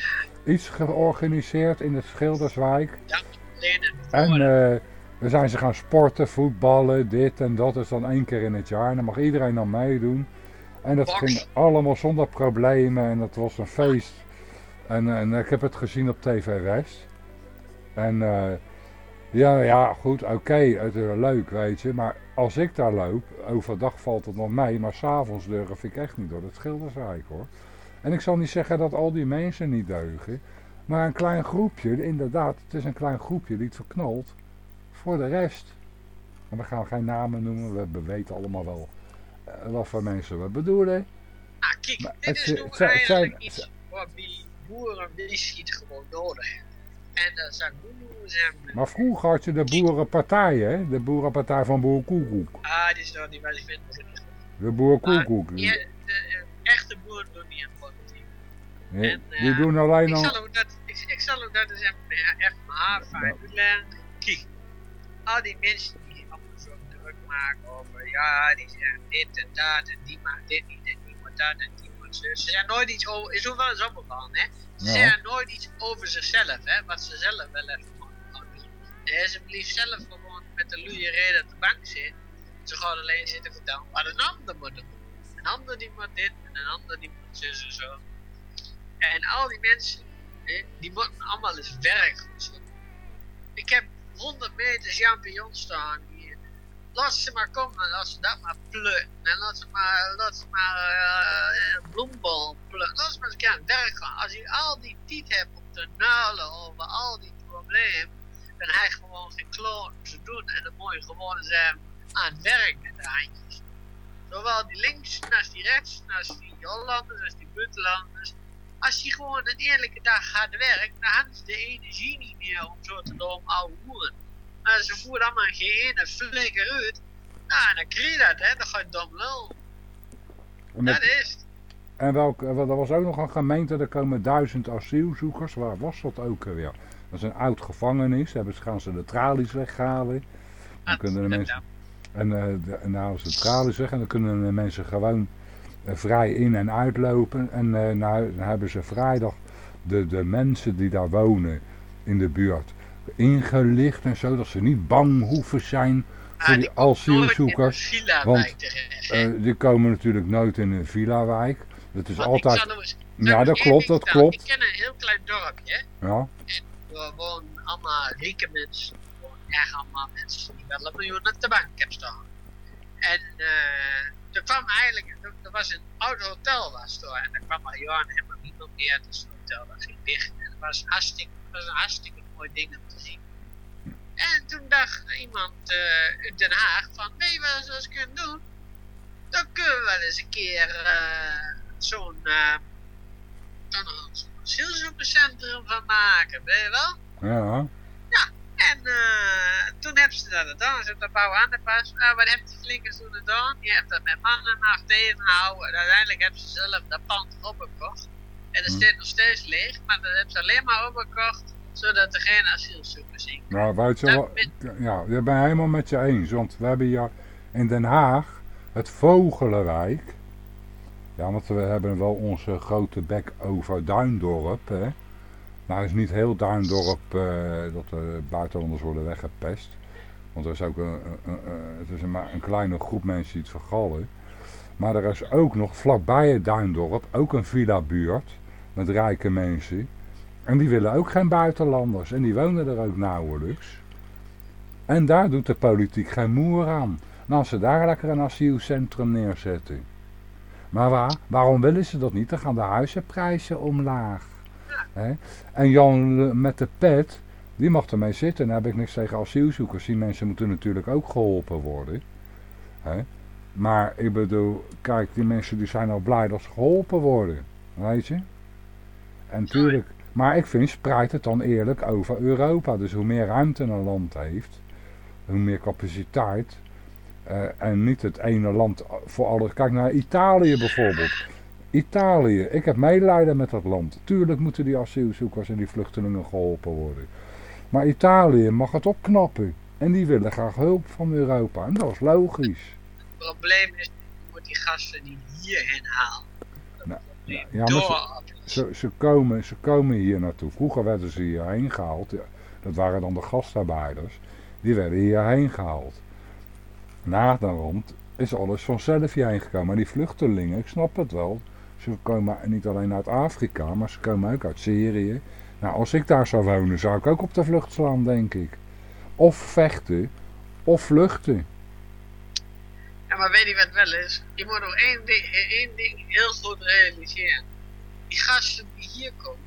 Speaker 1: iets georganiseerd in het Schilderswijk.
Speaker 2: Ja,
Speaker 1: en uh, Dan zijn ze gaan sporten, voetballen, dit en dat. is dan één keer in het jaar. En dan mag iedereen dan meedoen. En dat ging allemaal zonder problemen. En dat was een feest. En, en ik heb het gezien op TV West. En eh, ja, ja, goed, oké, het is leuk, weet je. Maar als ik daar loop, overdag valt het nog mee. Maar s'avonds durf ik echt niet door het schildersrijk hoor. En ik zal niet zeggen dat al die mensen niet deugen. Maar een klein groepje, inderdaad, het is een klein groepje die het verknalt. Voor de rest. En we gaan geen namen noemen, we weten allemaal wel eh, wat voor mensen we bedoelen.
Speaker 2: Ah, kijk,
Speaker 1: Maar
Speaker 2: dit
Speaker 1: het
Speaker 2: is
Speaker 1: zijn- zijn-
Speaker 2: iets wat die boeren die schiet gewoon nodig hebben. En dat zijn boeren zijn...
Speaker 1: Maar vroeger had je de boerenpartij, hè? De boerenpartij van Boer Koekoek.
Speaker 2: Ah, die is nog niet wel, goed.
Speaker 1: De Boer Koekoek.
Speaker 2: Die, de, de echte boeren doen niet aan politiek.
Speaker 1: Ja,
Speaker 2: en,
Speaker 1: Die
Speaker 2: eh,
Speaker 1: doen alleen
Speaker 2: Ik
Speaker 1: nog...
Speaker 2: zal ook dat, ik, ik zal ook dat eens even, eh, mijn haar fijn uitleggen. Kijk, al die mensen die allemaal zo druk maken over, ja, die zeggen dit en dat, en die maakt dit niet, en die moet dat, en die moet zo. Ze zeggen nooit iets over, is wel eens opgevallen, hè. Ze zeggen nooit iets over zichzelf, hè, wat ze zelf wel even doen. Ze blijft zelf gewoon met de luie reden op de bank zitten. Ze gaan alleen zitten vertellen wat een ander moet doen. Een ander die moet dit, en een ander die moet zo en zo. En al die mensen, hè, die moeten allemaal eens werk. Ik heb 100 meter champignons staan. Laat ze maar komen, laat ze dat maar plukken. En laat ze maar, laat ze maar eh, een bloembal plukken. Laat ze maar eens aan werk. Als je al die tijd hebt om te nuilen over al die problemen, dan heb je gewoon geen kloon te doen. En dan moet je gewoon eens eh, aan het werk met de handjes. Zowel die links als die rechts, als die Hollanders, als die buitenlanders. Als die gewoon een eerlijke dag gaat werken, dan hebben ze de energie niet meer om zo te doen oude hoeren. Maar ze voeren allemaal geen ene flikker uit. Nou, dan krijg je dat, hè. Dan ga je dom lul.
Speaker 1: Met-
Speaker 2: Dat is het.
Speaker 1: en welke, er was ook nog een gemeente, er komen duizend asielzoekers. Waar was dat ook weer? Dat is een oud gevangenis, daar gaan ze de tralies weghalen. Dan kunnen de mensen... En eh de, en nou is de tralies weg en dan kunnen de mensen gewoon eh, vrij in en uitlopen. En eh, nou, dan hebben ze vrijdag de, de mensen die daar wonen in de buurt ingelicht en zo. Dat ze niet bang hoeven zijn voor die asielzoekers.
Speaker 2: Villa
Speaker 1: want. Eh, die komen natuurlijk nooit in een villa-wijk. Dat is
Speaker 2: Want
Speaker 1: altijd...
Speaker 2: Eens-
Speaker 1: Ja, dat klopt, dat klopt.
Speaker 2: Ik ken een heel klein dorpje.
Speaker 1: Ja,
Speaker 2: Daar wonen allemaal rieke mensen. Er wonen echt allemaal mensen die wel een miljoen op de bank hebben staan. En eh er kwam eigenlijk, er, er was een oud hotel was daar. En daar kwam al jaren helemaal niemand meer. Dus het hotel dat ging dicht. En het was, hartstikke, het was een hartstikke mooi ding om te zien. En toen dacht iemand eh uit Den Haag van, weet je wat we eens kunnen doen? Dan kunnen we wel eens een keer eh, zo'n dan zo'n asielzoekerscentrum van maken, weet je wel?
Speaker 1: ja.
Speaker 2: En eh, toen hebben ze dat gedaan. Ze hebben dat bouwen aan de pas. Ah, wat hebben die flinkers toen gedaan? Je hebt dat met mannen macht tegengehouden. En uiteindelijk hebben ze zelf dat pand opgekocht. En het
Speaker 1: Hm.
Speaker 2: staat nog steeds leeg. Maar dat hebben ze alleen maar opgekocht. Zodat er geen asielzoekers in
Speaker 1: Nou, weet je wel, ja, ik ben helemaal met je eens. Want we hebben hier in Den Haag het Vogelenwijk. Ja, want we hebben wel onze grote bek over Duindorp. Hè. Nou is niet heel Duindorp eh, dat de buitenlanders worden weggepest. Want er is ook een, een- een- een- het is een, maar een kleine groep mensen die het vergallen. Maar er is ook nog vlakbij het Duindorp ook een villa-buurt met rijke mensen. En die willen ook geen buitenlanders. En die wonen er ook nauwelijks. En daar doet de politiek geen moer aan. En als ze daar lekker een asielcentrum neerzetten. Maar waar, waarom willen ze dat niet? Dan gaan de huizenprijzen omlaag. En Jan met de pet, die mag ermee zitten. Dan heb ik niks tegen asielzoekers. Die mensen moeten natuurlijk ook geholpen worden. Maar ik bedoel, kijk, die mensen die zijn al blij dat ze geholpen worden. Weet je? En tuurlijk, maar ik vind, spreid het dan eerlijk over Europa. Dus hoe meer ruimte een land heeft, hoe meer capaciteit. eh, en niet het ene land voor alles. Kijk naar Italië bijvoorbeeld. Italië, ik heb medelijden met dat land. Tuurlijk moeten die asielzoekers en die vluchtelingen geholpen worden. Maar Italië mag het opknappen. En die willen graag hulp van Europa. En dat is logisch.
Speaker 2: Het probleem is, je moet die gasten niet hierheen halen.
Speaker 1: Ja, maar ze-. Ze, komen, ze komen hier naartoe. Vroeger werden ze hierheen gehaald. Dat waren dan de gastarbeiders. Die werden hierheen gehaald. Na rond is alles vanzelf hierheen gekomen. Maar die vluchtelingen, ik snap het wel. Ze komen niet alleen uit Afrika, maar ze komen ook uit Syrië. Nou, als ik daar zou wonen, zou ik ook op de vlucht slaan, denk ik. Of vechten, of vluchten.
Speaker 2: Ja, maar weet je wat wel is? Je moet nog één ding, één ding heel goed realiseren. Die gasten die hier komen,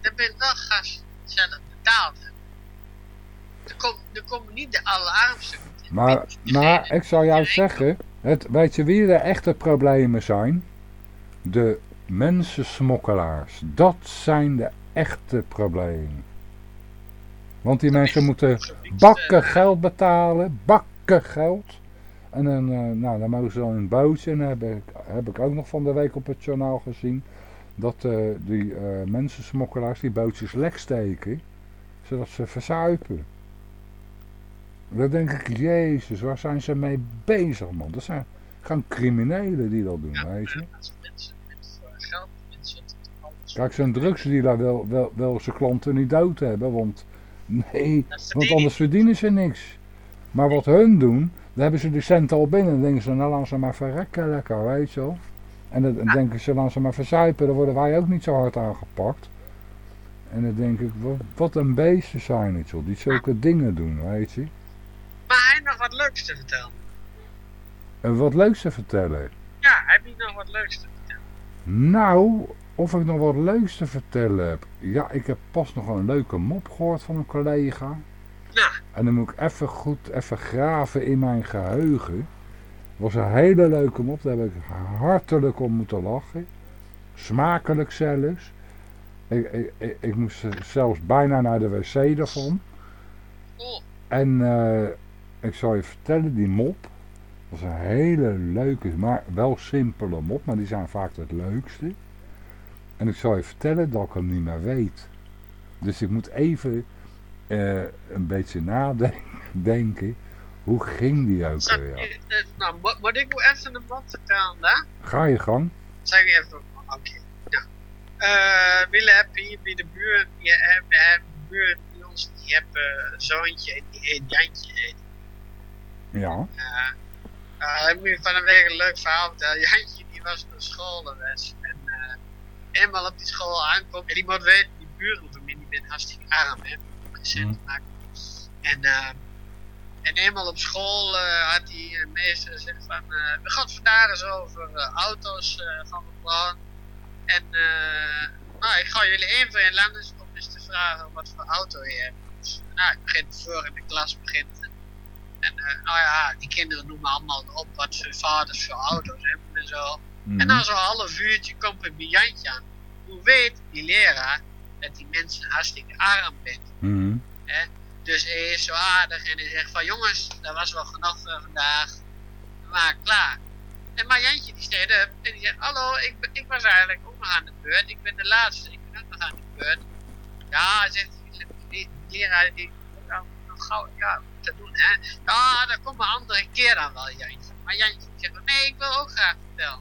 Speaker 2: dat zijn wel gasten die zelf betaald hebben. Er komen, er komen niet de allerarmsten.
Speaker 1: Maar, maar ik zou jou zeggen, het, weet je wie de echte problemen zijn? De mensensmokkelaars. Dat zijn de echte problemen. Want die mensen moeten bakken geld betalen, bakken geld. En dan, eh, nou, dan mogen ze dan een bootje. En dan heb ik, heb ik ook nog van de week op het journaal gezien. Dat eh, die uh, mensensmokkelaars die bootjes lek steken. Zodat ze verzuipen. Dan denk ik, jezus, waar zijn ze mee bezig man? Dat zijn gewoon criminelen die dat doen,
Speaker 2: Ja,
Speaker 1: weet je.
Speaker 2: eh, mensen mensen.
Speaker 1: Kijk, zo'n drugsdealer wil, wil, wil zijn klanten niet dood hebben, want nee, want anders verdienen ze niks. Maar wat hun doen, dan hebben ze die centen al binnen. Dan denken ze, nou laten ze maar verrekken lekker, weet je wel. En dan denken ze, laten ze maar verzuipen, dan worden wij ook niet zo hard aangepakt. En dan denk ik, wat, wat een beesten zijn het joh, die zulke dingen doen, weet je.
Speaker 2: Maar hij nog wat leuks te vertellen.
Speaker 1: En wat leuks te vertellen.
Speaker 2: Ja, heb je nog wat leuks te vertellen?
Speaker 1: Nou, of ik nog wat leuks te vertellen heb. Ja, ik heb pas nog een leuke mop gehoord van een collega.
Speaker 2: Nou,
Speaker 1: En dan moet ik even goed even graven in mijn geheugen. Het was een hele leuke mop, daar heb ik hartelijk om moeten lachen. Smakelijk zelfs. Ik, ik, ik, ik moest zelfs bijna naar de wc daarvan.
Speaker 2: oh,
Speaker 1: En eh, ik zal je vertellen, die mop was een hele leuke, maar wel simpele mop, maar die zijn vaak het leukste. En ik zal je vertellen dat ik hem niet meer weet. Dus ik moet even eh, een beetje nadenken. Hoe ging die ook weer?
Speaker 2: eh, eh, nou, mo- moet ik nu even een mop vertellen, hè?
Speaker 1: Ga je gang.
Speaker 2: Zeg ik even, oké. Ja. Eh, Wille heb hier bij de buurt, die hebben, de bij ons, die hebben een zoontje en die heet Jantje.
Speaker 1: Ja.
Speaker 2: Uh, uh, ik moet je van een week een leuk verhaal vertellen. Jantje die was naar school geweest. En uh, eenmaal op die school aankomt. En die moet weten, die buren van mij, die ben hartstikke arm. Hè. En, uh, en eenmaal op school uh, had die uh, meester gezegd van... Uh, we gaan het vandaag eens over auto's van mijn plan. En nou, ik ga jullie één voor één langs om eens te vragen wat voor auto je hebt. Dus, nou, ik begin voor in de klas begint. En uh, nou ja, die kinderen noemen allemaal op wat hun vaders voor auto's hebben en zo. Mm. En na zo'n half uurtje komt bij Jantje aan. Hoe weet die leraar dat die mensen hartstikke arm bent?
Speaker 1: Mm.
Speaker 2: Hè? Dus hij is zo aardig en hij zegt van jongens, dat was wel genoeg voor vandaag. Maken klaar. En maar Jantje die staat op en die zegt, hallo, ik, ik was eigenlijk ook nog aan de beurt. Ik ben de laatste, ik ben ook nog aan de beurt. Ja, zegt die, die leraar, die nog gauw, ja, te doen, hè. Ja, dat komt een andere keer dan wel, Jantje. Maar Jantje zegt, nee, ik wil ook graag vertellen.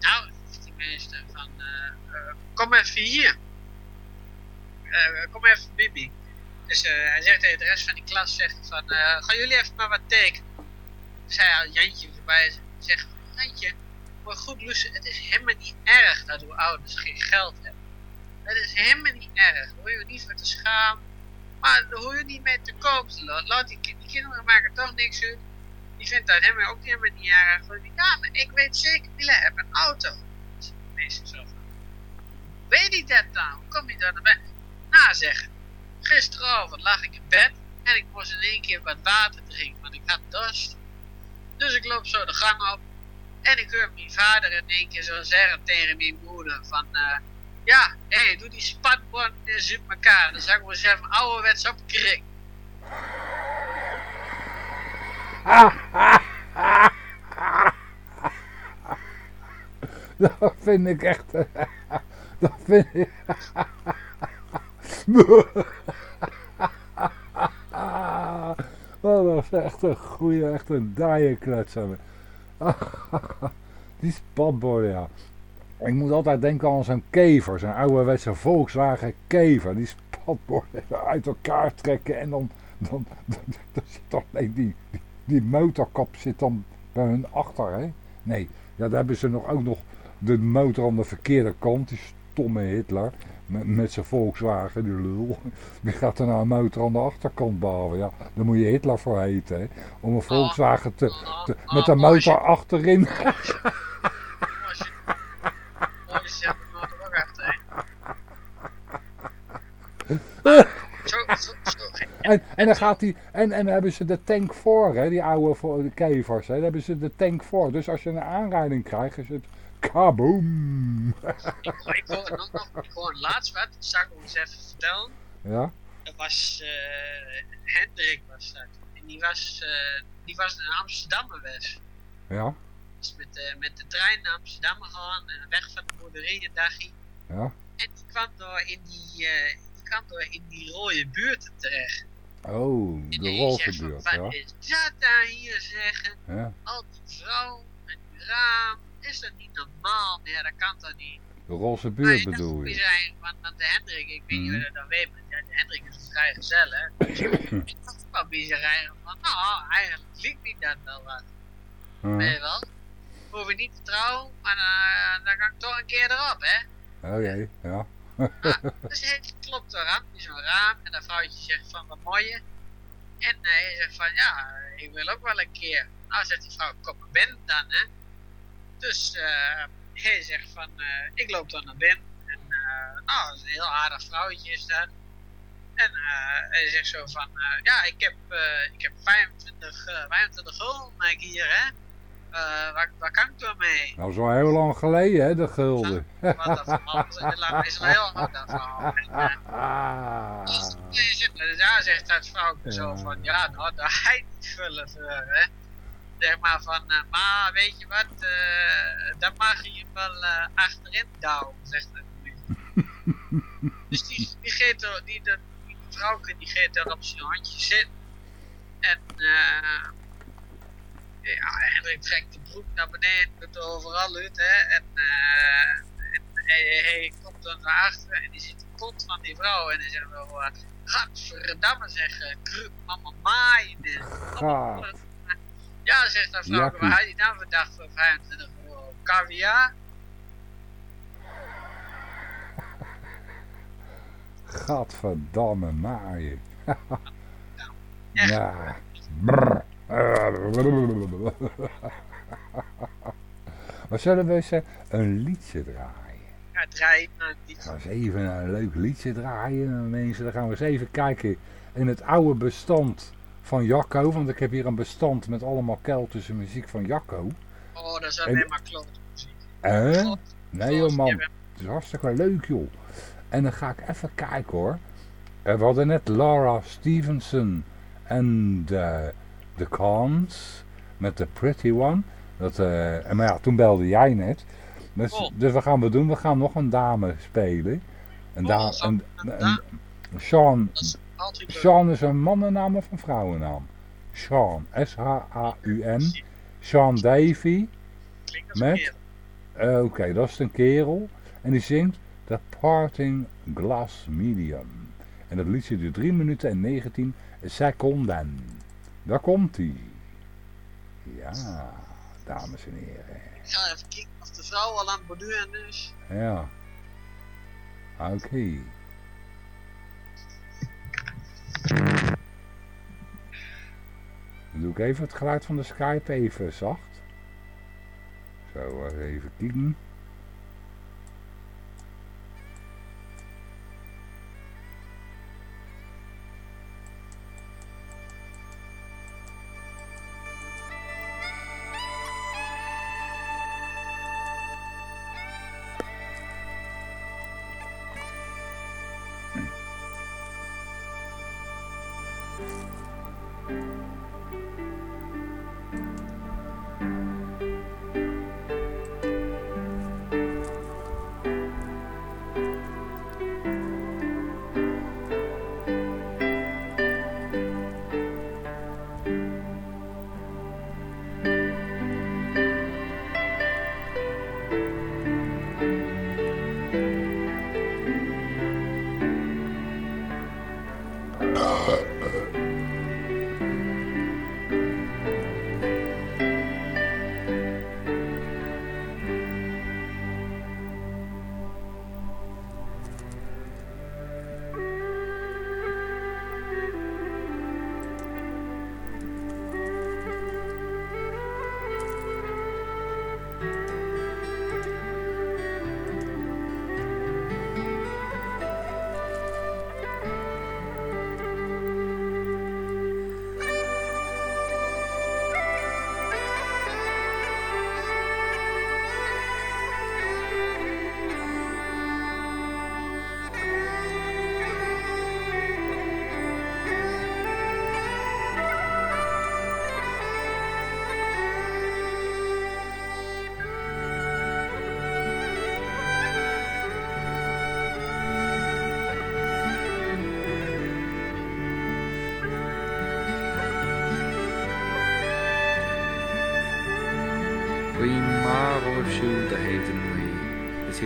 Speaker 2: Nou, zegt die meester van, uh, uh, kom even hier. Uh, kom even, Bibi. Dus hij zegt tegen de rest van die klas, zegt van, gaan jullie even maar wat tekenen. Dus hij haalt Jantje voorbij zegt, Jantje, maar goed luisteren, het is helemaal niet erg dat uw ouders geen geld hebben. Het is helemaal niet erg, daar hoor je niet voor te schamen. Maar daar hoor je niet mee te koop te. Laat die, die kinderen maken toch niks uit. Die vindt dat helemaal ook helemaal niet erg. Ja, maar ik weet zeker, Mille heeft een auto. Meestal zo van. Weet ik dat dan? Kom je daar Nou zeggen, gisteravond lag ik in bed en ik moest in één keer wat water drinken, want ik had dorst. Dus ik loop zo de gang op en ik hoor mijn vader in één keer zo zeggen tegen mijn moeder van... Uh, ja, hé, hey, doe die spatbord eens uit elkaar. Dan zeg ik zelf een ouderwets op krik.
Speaker 1: Dat vind ik echt... Dat vind ik... Dat was echt een goeie, echt een dijenklets. Die spatborden, ja. Ik moet altijd denken aan zo'n kever, zo'n ouderwetse Volkswagen kever. Die dashboard uit elkaar trekken en dan, dan, dan, zit dan nee, die, die, motorkap zit dan bij hun achter, hè? Nee, ja, daar hebben ze nog ook nog de motor aan de verkeerde kant, stomme Hitler, met, met zijn Volkswagen, die lul. Die gaat er nou een motor aan de achterkant bouwen, ja, daar moet je Hitler voor heten, hè? Om een Volkswagen te, te met een motor achterin. En, en dan gaat die, en, en dan hebben ze de tank voor, hè, die oude voor, de kevers, hè, daar hebben ze de tank voor. Dus als je een aanrijding krijgt, is het kaboom.
Speaker 2: Ik, ik hoorde nog, nog gewoon laatst wat, dat zal ik nog eens even vertellen.
Speaker 1: Ja,
Speaker 2: Dat was eh Hendrik was dat. En die was, eh, die was in Amsterdam geweest.
Speaker 1: ja,
Speaker 2: Dus met, de met de trein naar Amsterdam gegaan en weg van de boerderij een dagje.
Speaker 1: ja.
Speaker 2: En die kwam door in die, die kwam door in die rode buurt terecht.
Speaker 1: Oh, de roze buurt,
Speaker 2: wat
Speaker 1: ja.
Speaker 2: is dat daar hier zeggen?
Speaker 1: ja.
Speaker 2: Al die vrouw en die raam. Is dat niet normaal? Nee, dat kan toch niet?
Speaker 1: De roze buurt bedoel je.
Speaker 2: zijn, want, want de Hendrik, ik weet niet
Speaker 1: Mhm.
Speaker 2: of je dat dan weet, maar ja, de Hendrik is een vrij gezellig. Dus ik was wel rijden van, nou, eigenlijk liep niet dat wel wat.
Speaker 1: Ja.
Speaker 2: Weet je wel? Hoef je niet te trouwen, maar dan, dan kan ik toch een keer erop, hè?
Speaker 1: Oh jee, ja.
Speaker 2: Dus hij klopt die zo'n raam, en dat vrouwtje zegt van, wat mooie. En eh, hij zegt van, ja, ik wil ook wel een keer. Nou, zegt die vrouw, kom maar binnen dan, hè. Dus eh, hij zegt van, eh, ik loop dan naar binnen. En eh, nou, dat is een heel aardig vrouwtje is dat. En hij zegt zo van, ja, ik heb, ik heb 25, eh 25 gulden hier, hè. Eh, waar, waar kan ik door mee?
Speaker 1: Nou, zo heel lang geleden, hè, de gulden.
Speaker 2: Wat dat verhaal is, dat is een heel oud dat verhaal. En, dus hij zegt- daar zegt dat vrouwtje zo van, ja, nou, ga je niet vullen voor, hè. Zeg maar van, eh, maar weet je wat, eh dan mag je hem wel eh, achterin douwen, zegt hij. dus die, die, geeft er, die, die, die vrouwke, die geeft daar op zijn handje zitten. En, ja, Hendrik trekt de broek naar beneden, doet er overal uit, hè. En, eh en hij, hij komt dan naar achteren en die ziet de kont van die vrouw en die zegt wel, uh, gadverdamme zeg, uh, kruip mama maaien. Ja, zegt dat vrouw, waar had je nou verdacht voor 25 euro? Caviar?
Speaker 1: Gadverdamme maaien. Ja. Wat zullen we eens eh, een liedje draaien?
Speaker 2: Ja, draai maar niet.
Speaker 1: Gaan we eens even een leuk liedje draaien, mensen. Dan gaan we eens even kijken in het oude bestand van Jacco. Want ik heb hier een bestand met allemaal Keltische muziek van Jacco.
Speaker 2: Oh, dat is
Speaker 1: En-
Speaker 2: alleen maar.
Speaker 1: Eh? Nee joh man, het is hartstikke leuk joh. En dan ga ik even kijken hoor. Eh, We hadden net Laura Stevenson en de, de Cons met The Pretty One. Dat, eh, en maar ja, toen belde jij net. Dus,
Speaker 2: Oh.
Speaker 1: dus wat gaan we doen? We gaan nog een dame spelen. Een
Speaker 2: Oh,
Speaker 1: dame,
Speaker 2: zo-
Speaker 1: een,
Speaker 2: een
Speaker 1: Sean, Sean is een mannennaam of een vrouwennaam? Sean, S-H-A-U-N. Sean Davy. Met-. Eh, Oké, dat is een kerel. En die zingt The Parting Glass Medium. En dat liedje duurt 3 minuten en 19 seconden. Daar komt hij. Ja, dames en heren.
Speaker 2: Ik ga even kijken of de vrouw al aan het borduren is.
Speaker 1: Ja. Oké. Dan doe ik even het geluid van de Skype even zacht. Zo, even kijken.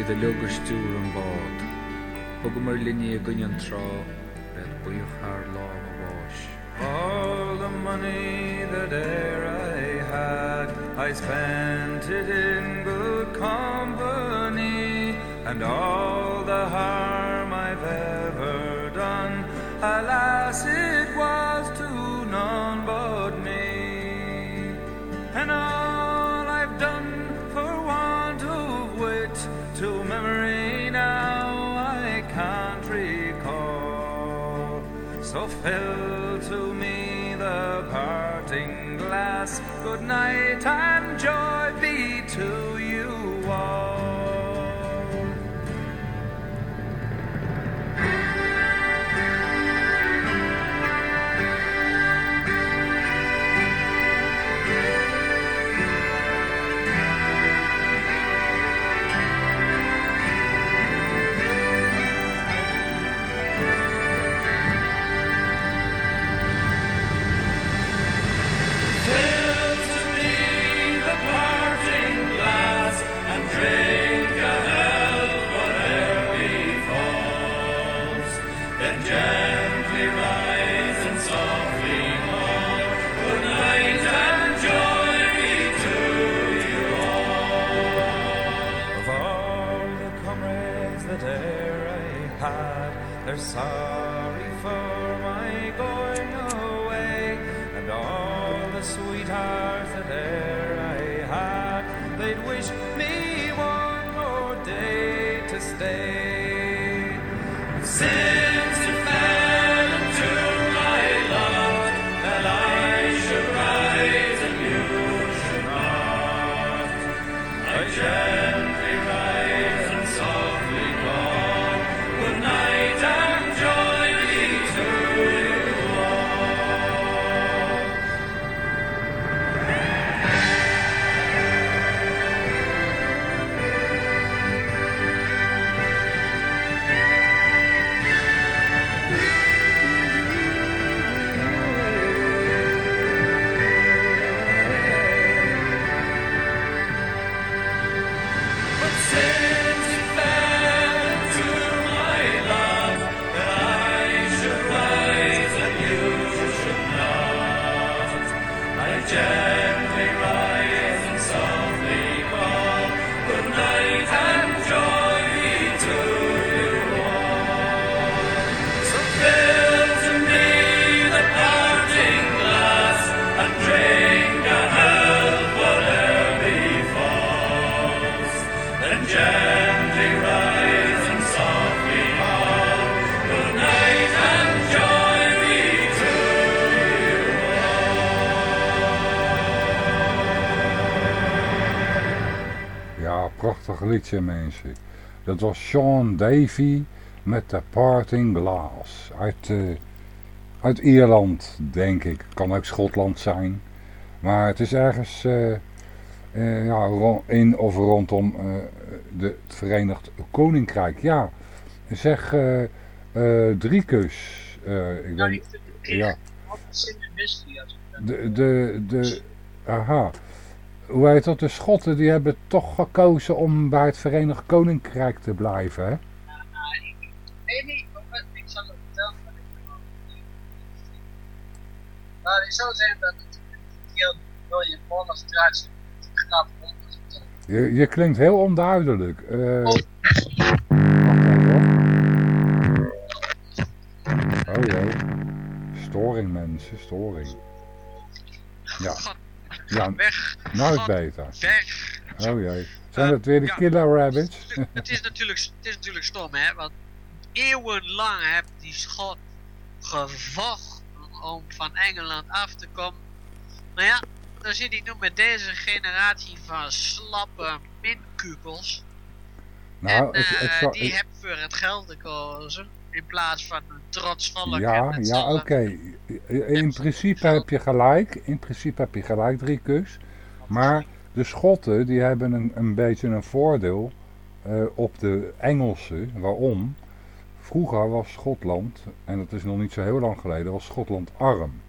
Speaker 4: the a legur stúr an.
Speaker 5: All the money that e'er I had, I spent it in good company, and all Fill to me the parting glass. Good night. I
Speaker 1: Griekse mensen. Dat was Sean Davy met The Parting Glass. Uit, eh, uit Ierland, denk ik. Kan ook Schotland zijn. Maar het is ergens eh, eh, ja, in of rondom de, het Verenigd Koninkrijk. Ja, zeg drie kus. ik
Speaker 2: ben,
Speaker 1: ja. De, de, de, aha hoe heet dat, de Schotten die hebben toch gekozen om bij het Verenigd Koninkrijk te blijven, hè?
Speaker 2: Nee, nou, niet. ik zal het vertellen, maar ik Maar ik zou zeggen dat het heel door je straks gaat
Speaker 1: je, je klinkt heel onduidelijk. Uh...
Speaker 2: Oh.
Speaker 1: oh jee. Storing mensen, storing. Ja. Ja,
Speaker 2: weg,
Speaker 1: nou
Speaker 2: God,
Speaker 1: beter.
Speaker 2: weg.
Speaker 1: Oh jee. Zijn dat weer de
Speaker 2: ja.
Speaker 1: killer rabbits?
Speaker 2: het, is natuurlijk, het is natuurlijk stom, hè? Want eeuwenlang heeft die schot gevochten om van Engeland af te komen. Maar ja, dan zit hij nu met deze generatie van slappe minkukels.
Speaker 1: Nou,
Speaker 2: en eh, die
Speaker 1: ik-
Speaker 2: hebben voor het geld gekozen. In plaats van een trots volk.
Speaker 1: Ja, ja, oké. In principe heb je gelijk. In principe heb je gelijk, Driekus. Maar de Schotten, die hebben een, een beetje een voordeel eh, op de Engelsen. Waarom? Vroeger was Schotland, en dat is nog niet zo heel lang geleden, was Schotland arm.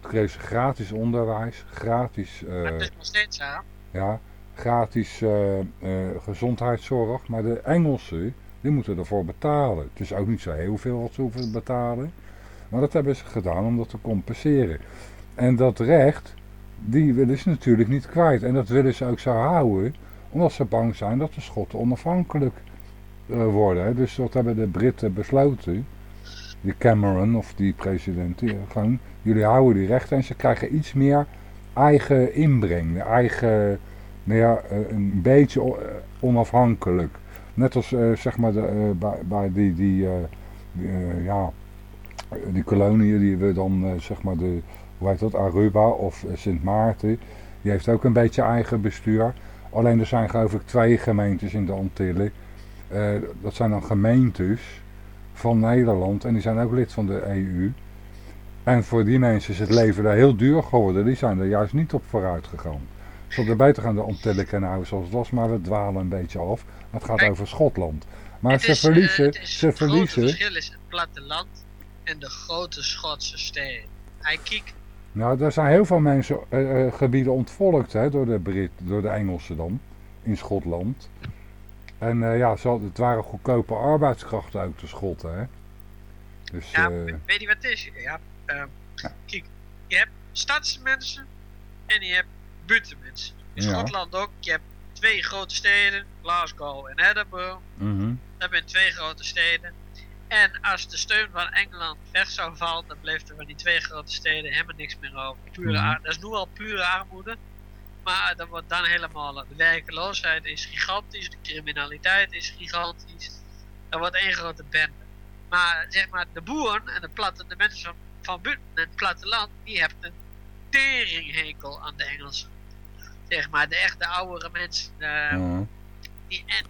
Speaker 1: Toen kreeg ze gratis onderwijs, gratis,
Speaker 2: Maar het is nog steeds zo.
Speaker 1: ja, gratis eh, gezondheidszorg. Maar de Engelsen, die moeten ervoor betalen. Het is ook niet zo heel veel wat ze hoeven betalen. Maar dat hebben ze gedaan om dat te compenseren. En dat recht, die willen ze natuurlijk niet kwijt. En dat willen ze ook zo houden, omdat ze bang zijn dat de Schotten onafhankelijk eh, worden. Dus dat hebben de Britten besloten. Die Cameron of die president, gewoon, jullie houden die rechten en ze krijgen iets meer eigen inbreng, eigen, nou ja, eh, een beetje eh, onafhankelijk. Net als eh, zeg maar de, eh, bij, bij die, die, eh, die, ja, die koloniën die we dan zeg maar de, hoe heet dat, Aruba of Sint Maarten, die heeft ook een beetje eigen bestuur. Alleen er zijn geloof ik twee gemeentes in de Antillen. Dat zijn dan gemeentes van Nederland en die zijn ook lid van de EU. En voor die mensen is het leven daar heel duur geworden. Die zijn er juist niet op vooruit gegaan. Ze hadden beter aan de Antillen kunnen houden zoals het was, maar we dwalen een beetje af. Het gaat
Speaker 2: Kijk,
Speaker 1: over Schotland. Maar
Speaker 2: Het
Speaker 1: ze
Speaker 2: is, eh,
Speaker 1: verliezen,
Speaker 2: het is-
Speaker 1: ze
Speaker 2: Het verschil is het platteland en de grote Schotse steden. Hij kijkt
Speaker 1: Nou, er zijn heel veel mensen, eh, eh, gebieden ontvolkt hè, door de Brit, door de Engelsen dan, in Schotland. En ja, het waren goedkope arbeidskrachten ook, de Schotten, hè. Dus,
Speaker 2: Ja, weet je wat het is? Ja, kijk, je hebt stadsmensen en je hebt buitenmensen. In
Speaker 1: Ja.
Speaker 2: Schotland ook. Je hebt twee grote steden, Glasgow en Edinburgh.
Speaker 1: mhm.
Speaker 2: Dat zijn twee grote steden. En als de steun van Engeland weg zou vallen, dan bleef er van die twee grote steden helemaal niks meer over. Pure
Speaker 1: Mhm.
Speaker 2: dat is nu al pure armoede. Maar dat wordt dan helemaal. De werkeloosheid is gigantisch, de criminaliteit is gigantisch. Dat wordt één grote bende. Maar zeg maar, de boeren en de, platte, de mensen van, van buiten en het platteland, die hebben een teringhekel aan de Engelsen. Zeg maar, de echte oudere mensen. eh, die, en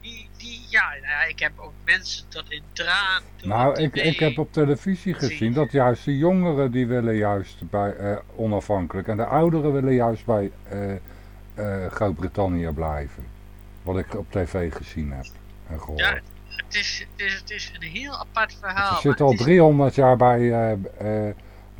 Speaker 2: die, die, ja, nou ik heb ook mensen tot in toe
Speaker 1: Nou, ik, ik heb op televisie gezien dat juist de jongeren die willen juist bij eh, onafhankelijk en de ouderen willen juist bij eh, Groot-Brittannië blijven. Wat ik op tv gezien heb en gehoord.
Speaker 2: Ja, het is, het, is, het is een heel apart verhaal.
Speaker 1: Ze zit al
Speaker 2: het is-
Speaker 1: 300 jaar bij,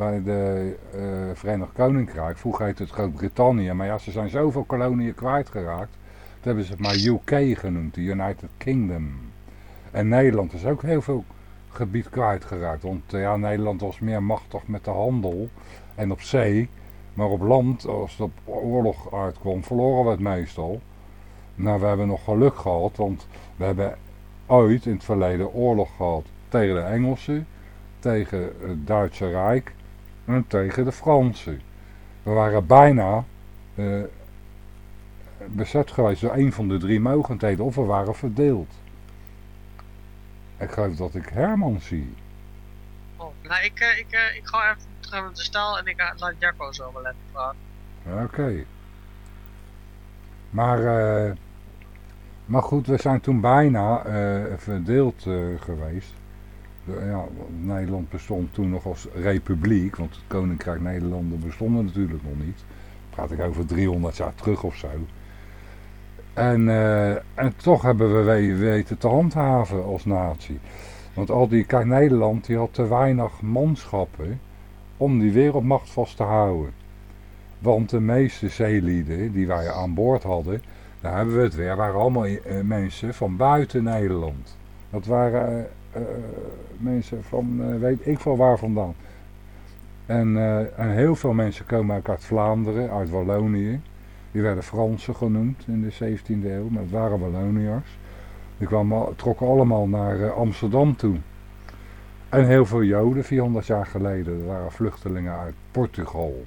Speaker 1: bij de eh, Verenigd Koninkrijk. Vroeger heette het Groot-Brittannië. Maar ja, ze zijn zoveel koloniën kwijtgeraakt. Toen hebben ze het maar UK genoemd, de United Kingdom. En Nederland is ook heel veel gebied kwijtgeraakt. Want eh, ja, Nederland was meer machtig met de handel en op zee. Maar op land, als het op oorlog uitkwam, verloren we het meestal. Nou, we hebben nog geluk gehad, want we hebben ooit in het verleden oorlog gehad tegen de Engelsen, tegen het Duitse Rijk en tegen de Fransen. We waren bijna eh, bezet geweest door een van de drie mogendheden of we waren verdeeld. Ik geloof dat ik Herman zie.
Speaker 2: Oh, nou, ik, eh, ik, eh, ik ga even terug naar de stal en ik laat Jacco zo wel even.
Speaker 1: Oké. Maar, eh, maar goed, we zijn toen bijna eh, verdeeld geweest. Ja, Nederland bestond toen nog als republiek, want het Koninkrijk Nederlanden bestond natuurlijk nog niet. Praat ik over 300 jaar terug of zo. En, eh, en toch hebben we we- weten te handhaven als natie. Want al die, kijk, Nederland die had te weinig manschappen om die wereldmacht vast te houden. Want de meeste zeelieden die wij aan boord hadden, daar hebben we het weer, waren allemaal eh, mensen van buiten Nederland. Dat waren eh, mensen van, eh, weet ik veel waar vandaan. En, eh, en heel veel mensen komen uit Vlaanderen, uit Wallonië. Die werden Fransen genoemd in de 17e eeuw, maar het waren Walloniërs. Die kwamen, trokken allemaal naar eh, Amsterdam toe. En heel veel Joden, 400 jaar geleden, waren vluchtelingen uit Portugal.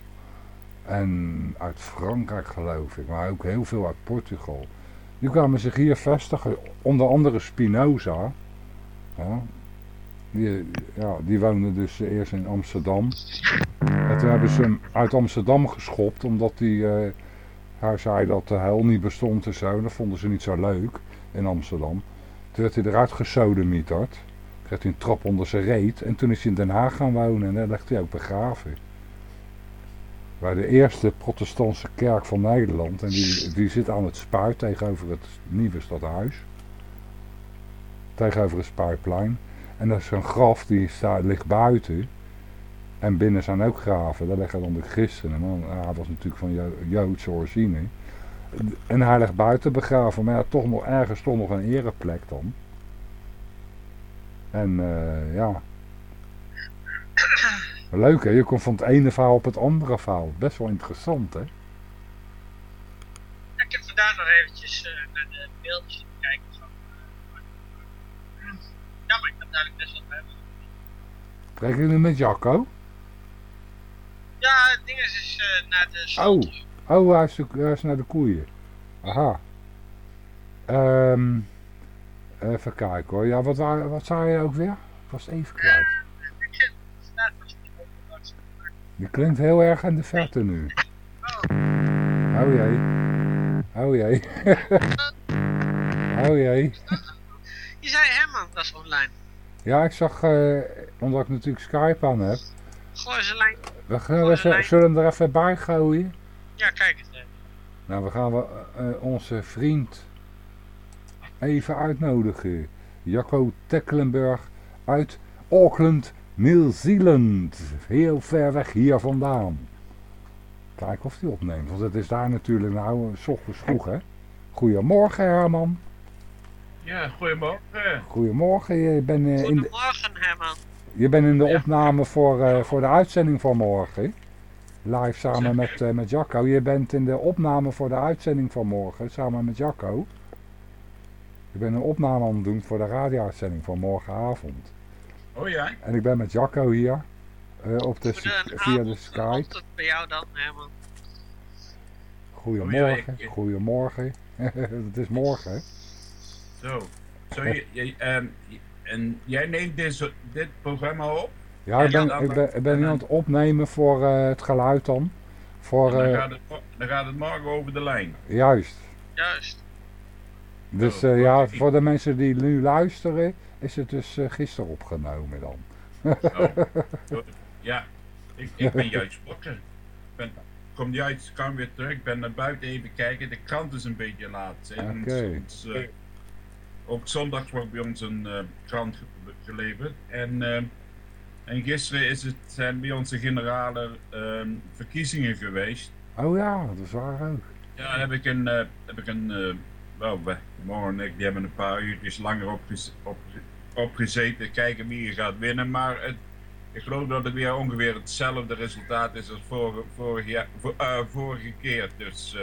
Speaker 1: En uit Frankrijk geloof ik, maar ook heel veel uit Portugal. Die kwamen zich hier vestigen, onder andere Spinoza. Ja, die, ja, die woonde dus eerst in Amsterdam. En toen hebben ze hem uit Amsterdam geschopt, omdat hij, eh, hij zei dat de hel niet bestond en zo. Dat vonden ze niet zo leuk in Amsterdam. Toen werd hij eruit gesodemieterd. Kreeg hij een trap onder zijn reet. En toen is hij in Den Haag gaan wonen en daar ligt hij ook begraven. Bij de eerste protestantse kerk van Nederland. En die, die zit aan het spuit tegenover het nieuwe stadhuis. Tegenover het spuitplein. En dat is een graf die staat, ligt buiten. En binnen zijn ook graven. Daar liggen dan de christenen. Maar hij was natuurlijk van Jo- Joodse origine. En hij ligt buiten begraven. Maar ja, toch nog ergens toch nog een ereplek dan. En eh, ja. Leuk hè, je komt van het ene verhaal op het andere verhaal. Best wel interessant hè.
Speaker 2: Ik heb vandaag nog eventjes eh, naar de beeldjes gekeken van... eh, ja, maar ik heb dadelijk best wel hebben.
Speaker 1: Spreek je nu met Jacco?
Speaker 2: Ja, het ding is, is eh, naar de
Speaker 1: Oh. Oh, hij is, hij is naar de koeien. Aha. Ehm even kijken hoor. Ja, wat, wa- wat zei je ook weer? Ik was even kwijt. Die klinkt heel erg in de verte nu. Oh jee. Oh jee. oh jee.
Speaker 2: Je zei Herman was online.
Speaker 1: Ja, ik zag, eh, omdat ik natuurlijk Skype aan heb.
Speaker 2: Gooi ze lijn.
Speaker 1: We gaan, we zullen hem er even bij gooien?
Speaker 2: Ja, kijk eens even.
Speaker 1: Nou, we gaan we, eh, onze vriend even uitnodigen. Jacco Tecklenburg uit Auckland, Nieuw-Zeeland. Heel ver weg hier vandaan. Kijken of hij opneemt, want het is daar natuurlijk nou eh, 's ochtends vroeg, hè? Goedemorgen, Herman.
Speaker 6: Ja, goedemorgen.
Speaker 1: Goedemorgen, je bent, eh, in, de,
Speaker 2: Goedemorgen Herman.
Speaker 1: je bent in de
Speaker 6: Ja.
Speaker 1: opname voor, eh, voor de uitzending van morgen. Live samen met, eh, met Jacco. Je bent in de opname voor de uitzending van morgen samen met Jacco. Je bent een opname aan het doen voor de radio-uitzending van morgenavond.
Speaker 6: Oh ja?
Speaker 1: En ik ben met Jacco hier eh, op de, via de Skype.
Speaker 2: ochtend bij jou dan Herman.
Speaker 1: Goedemorgen,
Speaker 6: ik-
Speaker 1: goedemorgen. Het is morgen, hè?
Speaker 6: Zo. Zo, je, je, ehm, en jij neemt dit, dit programma op?
Speaker 1: Ja, ik ben, ik ben, ik ben nu aan het opnemen voor eh, het geluid dan. Voor,
Speaker 6: dan,
Speaker 1: eh,
Speaker 6: gaat het, dan gaat het morgen over de lijn.
Speaker 1: juist.
Speaker 2: Juist.
Speaker 1: Dus
Speaker 6: Oh,
Speaker 1: eh, ja, voor de mensen die nu luisteren, is het dus eh, gisteren opgenomen dan.
Speaker 6: Oh, ja, ik, ik ben juist wakker. Ik ben, kom juist, kan weer terug. Ik ben naar buiten even kijken. De krant is een beetje laat.
Speaker 1: Oké.
Speaker 6: eh, ook zondags wordt bij ons een eh, krant ge- geleverd. En, eh, en gisteren is het, zijn bij ons de generale ehm, verkiezingen geweest.
Speaker 1: Oh ja, dat is waar ook.
Speaker 6: Ja, heb ik een, eh, heb ik een wel, we- morgen en ik, die hebben een paar uurtjes langer opgez- op, opgezeten, kijken wie er gaat winnen. Maar het, ik geloof dat het weer ongeveer hetzelfde resultaat is als vorige, vorige, vorige keer. Dus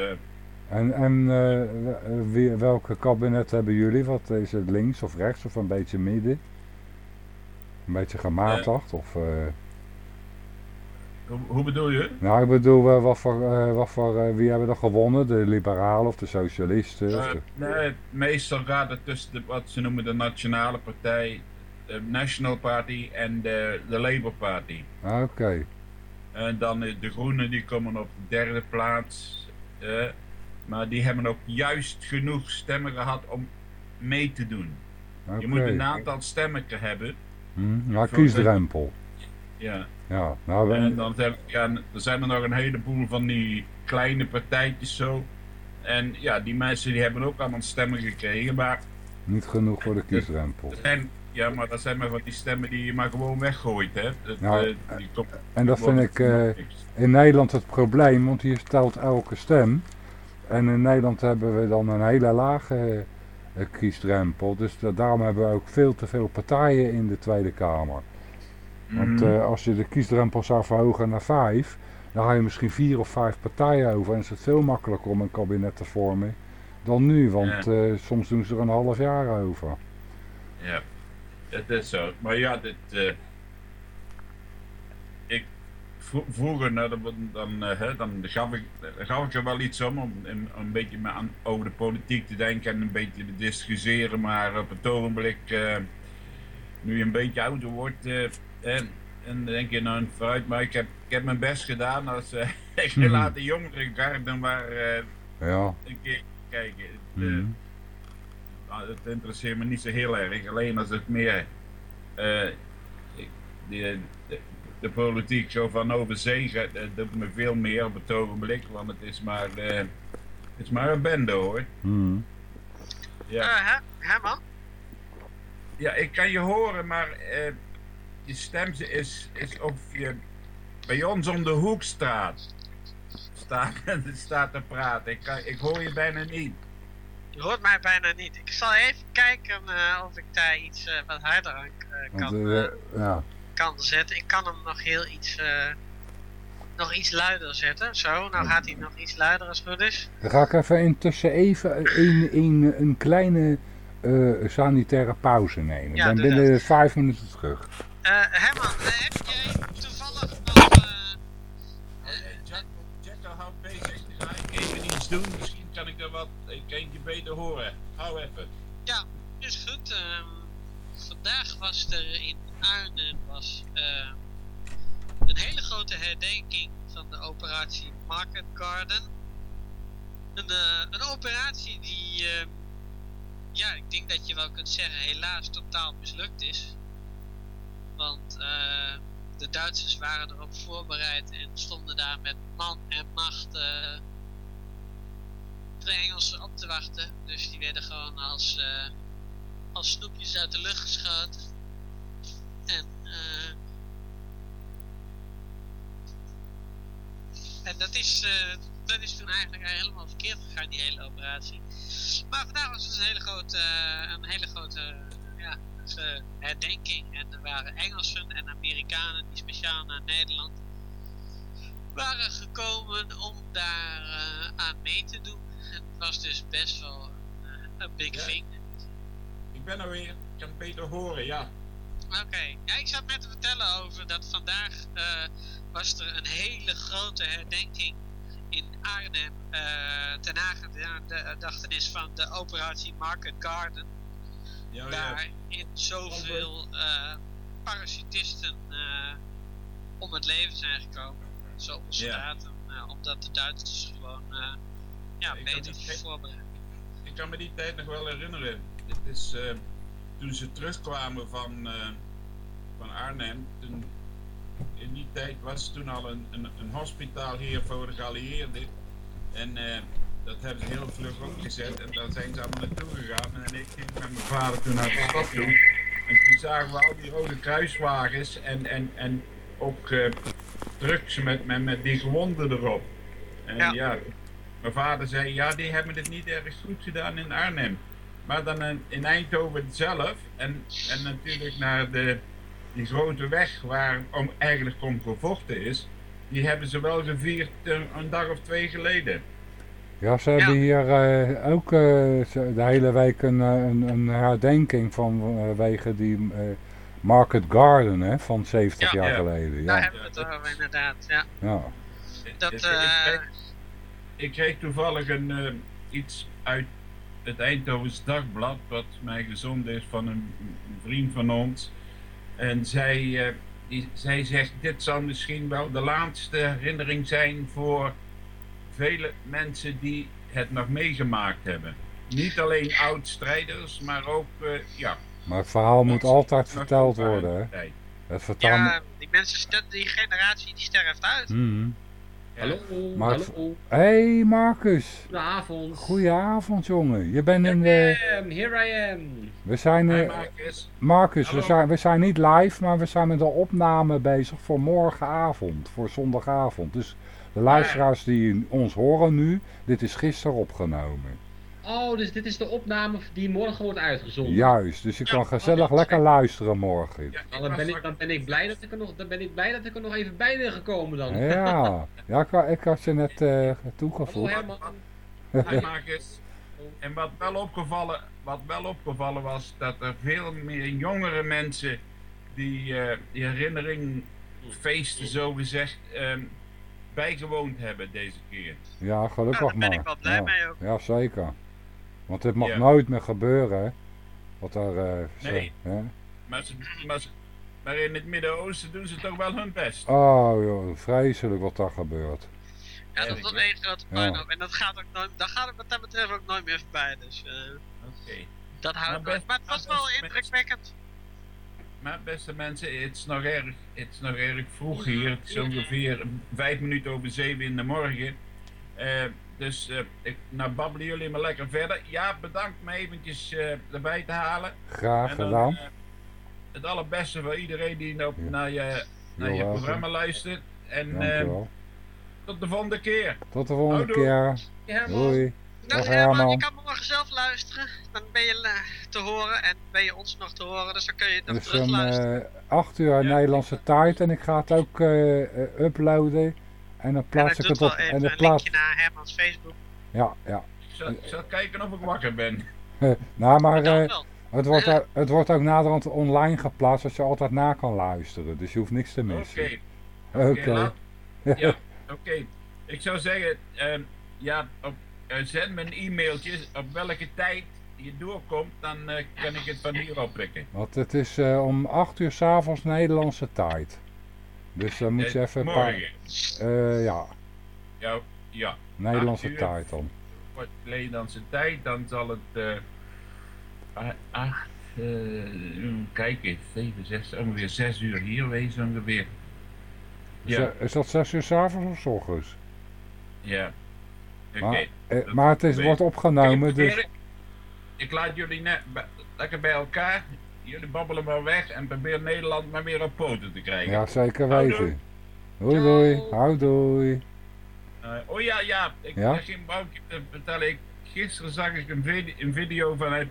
Speaker 1: En, en eh, wie, welke kabinet hebben jullie? Wat is het links of rechts of een beetje midden? Een beetje gematigd? Of, eh,
Speaker 6: hoe, hoe bedoel je?
Speaker 1: nou, ik bedoel, eh, wat voor, eh, wat voor, eh, wie hebben er gewonnen? De liberalen of de socialisten? Of
Speaker 6: Eh,
Speaker 1: de-
Speaker 6: nee, meestal gaat het tussen de, wat ze noemen de Nationale Partij, de National Party en de, de Labour Party.
Speaker 1: Ah, Oké,
Speaker 6: En dan eh, de Groenen die komen op de derde plaats. eh, maar die hebben ook juist genoeg stemmen gehad om mee te doen. Je moet een aantal stemmen hebben.
Speaker 1: Hm, Ja, kiesdrempel.
Speaker 6: Ja.
Speaker 1: Ja, nou,
Speaker 6: En dan heb, ja, er zijn er nog een heleboel van die kleine partijtjes zo. En ja, die mensen die hebben ook allemaal stemmen gekregen. Maar,
Speaker 1: niet genoeg voor de kiesdrempel.
Speaker 6: zijn, ja, maar dat zijn maar van die stemmen die je maar gewoon weggooit. Hè. Dat,
Speaker 1: Nou,
Speaker 6: eh, die komt-
Speaker 1: En dat vind ik... eh, in Nederland het probleem, want hier telt elke stem. En in Nederland hebben we dan een hele lage eh, kiesdrempel. Dus da- daarom hebben we ook veel te veel partijen in de Tweede Kamer. Want
Speaker 6: Mhm.
Speaker 1: eh, als je de kiesdrempel zou verhogen naar vijf, dan ga je misschien vier of vijf partijen over. En is het veel makkelijker om een kabinet te vormen dan nu. Want eh, soms doen ze er een half jaar over.
Speaker 6: Ja, het is zo. Maar ja, dit. Vroeger, nou, dan, dan, eh, hè, dan gaf, ik, gaf ik er wel iets om, om een, een beetje aan, over de politiek te denken en een beetje te discussiëren. Maar op het ogenblik, eh, nu je een beetje ouder wordt, eh, en, en dan denk je nou vooruit, maar ik heb, ik heb mijn best gedaan als eh, ik
Speaker 1: Mhm.
Speaker 6: laat de jongere garden maar
Speaker 1: Ja.
Speaker 6: een keer kijken. Het,
Speaker 1: Mhm.
Speaker 6: nou, het interesseert me niet zo heel erg. Alleen als het meer ik- de, politiek zo van over zee gaat, dat doet me veel meer op het ogenblik. Want het is maar, eh, het is maar een bende hoor.
Speaker 1: Mhm.
Speaker 6: Ja,
Speaker 2: Eh, hè? Herman?
Speaker 6: ja ik kan je horen, maar eh, je stem is, is of je bij ons om de hoek staat. Staat, staat te praten. Ik, kan, ik hoor je bijna niet.
Speaker 2: Je hoort mij bijna niet. Ik zal even kijken eh, of ik daar iets eh, wat harder aan eh,
Speaker 1: Want,
Speaker 2: kan,
Speaker 1: eh, ja.
Speaker 2: Kan zetten. Ik kan hem nog heel iets, eh, nog iets luider zetten. Zo, nou gaat hij nog iets luider als het goed is.
Speaker 1: Dan ga ik even intussen even een, een, een kleine eh, sanitaire pauze nemen.
Speaker 2: Ja,
Speaker 1: ik ben binnen vijf minuten terug.
Speaker 2: Eh, Herman, heb jij toevallig nog... eh,
Speaker 6: Jack, Jack houdt bezig. Dan ga ik even iets doen. Misschien kan ik er wat. Ik kan je beter horen. Hou even.
Speaker 2: Ja, is goed. Vandaag was er in Arnhem was, eh, een hele grote herdenking van de operatie Market Garden. Een, eh, een operatie die, ehm, ja, ik denk dat je wel kunt zeggen, helaas totaal mislukt is. Want eh, de Duitsers waren erop voorbereid en stonden daar met man en macht de Engelsen op te wachten. Dus die werden gewoon als, als snoepjes uit de lucht geschoten. En, eh, en dat, is, eh, dat is toen eigenlijk helemaal verkeerd gegaan, die hele operatie. Maar vandaag was het een hele grote, eh, een hele grote ja, herdenking. En er waren Engelsen en Amerikanen die speciaal naar Nederland waren gekomen om daar aan mee te doen. Het was dus best wel een, een big
Speaker 6: Ja.
Speaker 2: thing.
Speaker 6: Ik ben er weer. Ik kan het beter horen, ja.
Speaker 2: Oké, ja, ik zat net te vertellen over dat vandaag eh, was er een hele grote herdenking in Arnhem uh, ten nagedachtenis van de operatie Market Garden.
Speaker 6: ja, ja.
Speaker 2: Daar in zoveel eh, parasitisten eh, om het leven zijn gekomen. Zoveel soldaten, eh, omdat de Duitsers gewoon eh, ja,
Speaker 6: Ik
Speaker 2: beter voorbereid.
Speaker 6: Ik kan me die tijd nog wel herinneren. Dit is eh, toen ze terugkwamen van, eh, van Arnhem. Toen, in die tijd was toen al een, een, een hospitaal hier voor de geallieerden. En eh, dat hebben ze heel vlug opgezet. En daar zijn ze allemaal naartoe gegaan. En ik ging met mijn vader toen naar de stad toe. En toen zagen we al die rode kruiswagens en, en, en ook eh, trucks met, met, met die gewonden erop. En
Speaker 2: Ja.
Speaker 6: ja. mijn vader zei, ja, die hebben het niet erg goed gedaan in Arnhem. Maar dan in, in Eindhoven zelf en, en natuurlijk naar de, die grote weg waar om, eigenlijk om gevochten is, die hebben ze wel gevierd een dag of twee geleden.
Speaker 1: Ja, ze hebben hier eh, ook eh, de hele week een, eh, een, een herdenking vanwege die eh, Market Garden hè, van 70
Speaker 2: Ja.
Speaker 1: jaar
Speaker 6: Ja.
Speaker 1: geleden.
Speaker 2: Daar
Speaker 1: Ja,
Speaker 2: hebben we het over inderdaad, ja.
Speaker 1: ja.
Speaker 2: Dat,
Speaker 6: Ik- ik,
Speaker 2: eh,
Speaker 6: kreeg, ik kreeg toevallig een, eh, iets uit het Eindhovens Dagblad, wat mij gezonden is van een, een vriend van ons. En zij, eh, die, zij zegt, dit zal misschien wel de laatste herinnering zijn voor vele mensen die het nog meegemaakt hebben. Niet alleen oud-strijders, maar ook, eh, ja...
Speaker 1: Maar het verhaal moet altijd verteld worden. Hè. Het vertaal
Speaker 2: ja, die mensen, die generatie die sterft uit.
Speaker 1: Mhm.
Speaker 7: Hallo,
Speaker 1: Maar-
Speaker 7: hallo.
Speaker 1: Hey Marcus,
Speaker 7: Goedenavond.
Speaker 1: goedenavond jongen. Je bent in de...
Speaker 7: Um, here I am.
Speaker 1: We zijn...
Speaker 6: Hi,
Speaker 1: eh,
Speaker 6: Marcus.
Speaker 1: Marcus, we zijn, we zijn niet live, maar we zijn met de opname bezig voor morgenavond, voor zondagavond. Dus de luisteraars die ons horen nu, dit is gisteren opgenomen.
Speaker 7: Oh, dus dit is de opname die morgen wordt uitgezonden.
Speaker 1: Juist, dus je kan gezellig lekker luisteren morgen.
Speaker 6: Ja,
Speaker 7: dan, ben ik, dan, ben ik blij dat ik er nog, dan ben ik blij dat ik er nog even bij ben gekomen dan.
Speaker 1: Ja, ja ik, ik had je net eh,
Speaker 7: Hallo
Speaker 1: toegevoegd.
Speaker 7: Herman.
Speaker 6: Hi, Marcus. En wat wel, opgevallen, wat wel opgevallen was, dat er veel meer jongere mensen die, eh, die herinneringfeesten, zo gezegd, ehm, bijgewoond hebben deze keer.
Speaker 1: Ja, gelukkig
Speaker 2: Nou, daar ben
Speaker 1: maar.
Speaker 2: ik wel blij
Speaker 1: ja.
Speaker 2: mee ook.
Speaker 1: Ja, zeker. Want dit mag
Speaker 6: Ja.
Speaker 1: nooit meer gebeuren, hè. Wat er... eh, zo-
Speaker 6: Nee.
Speaker 1: hè?
Speaker 6: Maar, ze, maar, ze- maar in het Midden-Oosten doen ze toch wel hun best.
Speaker 1: Oh joh, vreselijk wat daar gebeurt.
Speaker 2: Ja, dat is een grote
Speaker 1: Ja.
Speaker 2: puinhoop. En dat gaat ook nooit, dat gaat het wat dat betreft ook nooit meer voorbij. Dus eh,
Speaker 6: Oké.
Speaker 2: dat houdt
Speaker 6: Maar best-
Speaker 2: Maar het was wel indrukwekkend.
Speaker 6: Maar beste mensen, het is nog erg, het is nog erg vroeg hier. Het is ongeveer vijf minuten over zeven in de morgen. Eh, dus eh, ik, nou babbelen jullie maar lekker verder. Ja, bedankt me eventjes eh, erbij te halen.
Speaker 1: Graag
Speaker 6: dan,
Speaker 1: gedaan.
Speaker 6: eh, het allerbeste voor iedereen die nou
Speaker 1: Ja.
Speaker 6: naar je, naar je programma luistert. En eh,
Speaker 1: Dankjewel.
Speaker 6: tot de volgende keer.
Speaker 1: Tot de volgende
Speaker 6: Houdoe.
Speaker 1: keer.
Speaker 7: Herman.
Speaker 1: Doei.
Speaker 2: Nou,
Speaker 1: Dag,
Speaker 2: Herman, je kan morgen zelf luisteren. Dan ben je te horen en ben je ons nog te horen. Dus dan kun je het nog
Speaker 1: Het is
Speaker 2: terug
Speaker 1: om
Speaker 2: luisteren.
Speaker 1: eh 8 uur
Speaker 6: Ja.
Speaker 1: Nederlandse tijd en ik ga het ook uploaden. En dan plaats
Speaker 2: dan
Speaker 1: ik het op.
Speaker 2: even
Speaker 1: En
Speaker 2: een
Speaker 1: plaats.
Speaker 2: linkje naar Hermans Facebook.
Speaker 1: Ja, ja.
Speaker 6: Ik zal, kijken of ik wakker ben.
Speaker 1: nou, maar
Speaker 2: Dan
Speaker 1: eh, het, wordt, ook- het wordt ook naderhand online geplaatst, als je altijd na kan luisteren. Dus je hoeft niks te
Speaker 6: Oké.
Speaker 1: missen.
Speaker 6: Oké,
Speaker 1: Oké.
Speaker 6: Ja, oké. Ik zou zeggen, ehm, ja, op, eh, zend me een e-mailtje op welke tijd je doorkomt, dan eh, kan ik het van hier oppikken.
Speaker 1: Want het is eh, om 8 uur s'avonds Nederlandse tijd. Dus dan moet je
Speaker 6: Eh,
Speaker 1: even.
Speaker 6: Morgen.
Speaker 1: eh, ja,
Speaker 6: Ja, ja.
Speaker 1: Nederlandse tijd dan.
Speaker 6: Voor Nederlandse tijd, dan zal het eh acht, eh, kijk eens, 7, 6, ongeveer 6 uur hier wezen ongeveer.
Speaker 1: Is,
Speaker 6: Ja,
Speaker 1: dat- is dat 6 uur s'avonds of s ochtends?
Speaker 6: ja. Oké.
Speaker 1: Maar, eh, het is, wordt opgenomen,
Speaker 6: Ik-
Speaker 1: dus...
Speaker 6: Ik laat jullie net lekker bij elkaar. Jullie babbelen maar weg en probeer Nederland maar weer op poten te krijgen.
Speaker 1: Ja, zeker weten. Doei doei. Hou doei.
Speaker 6: Eh, oh ja, ja. Ik
Speaker 1: Ja?
Speaker 6: ja? ging wou ik je vertellen. Ik, gisteren zag ik een, vide- een video vanuit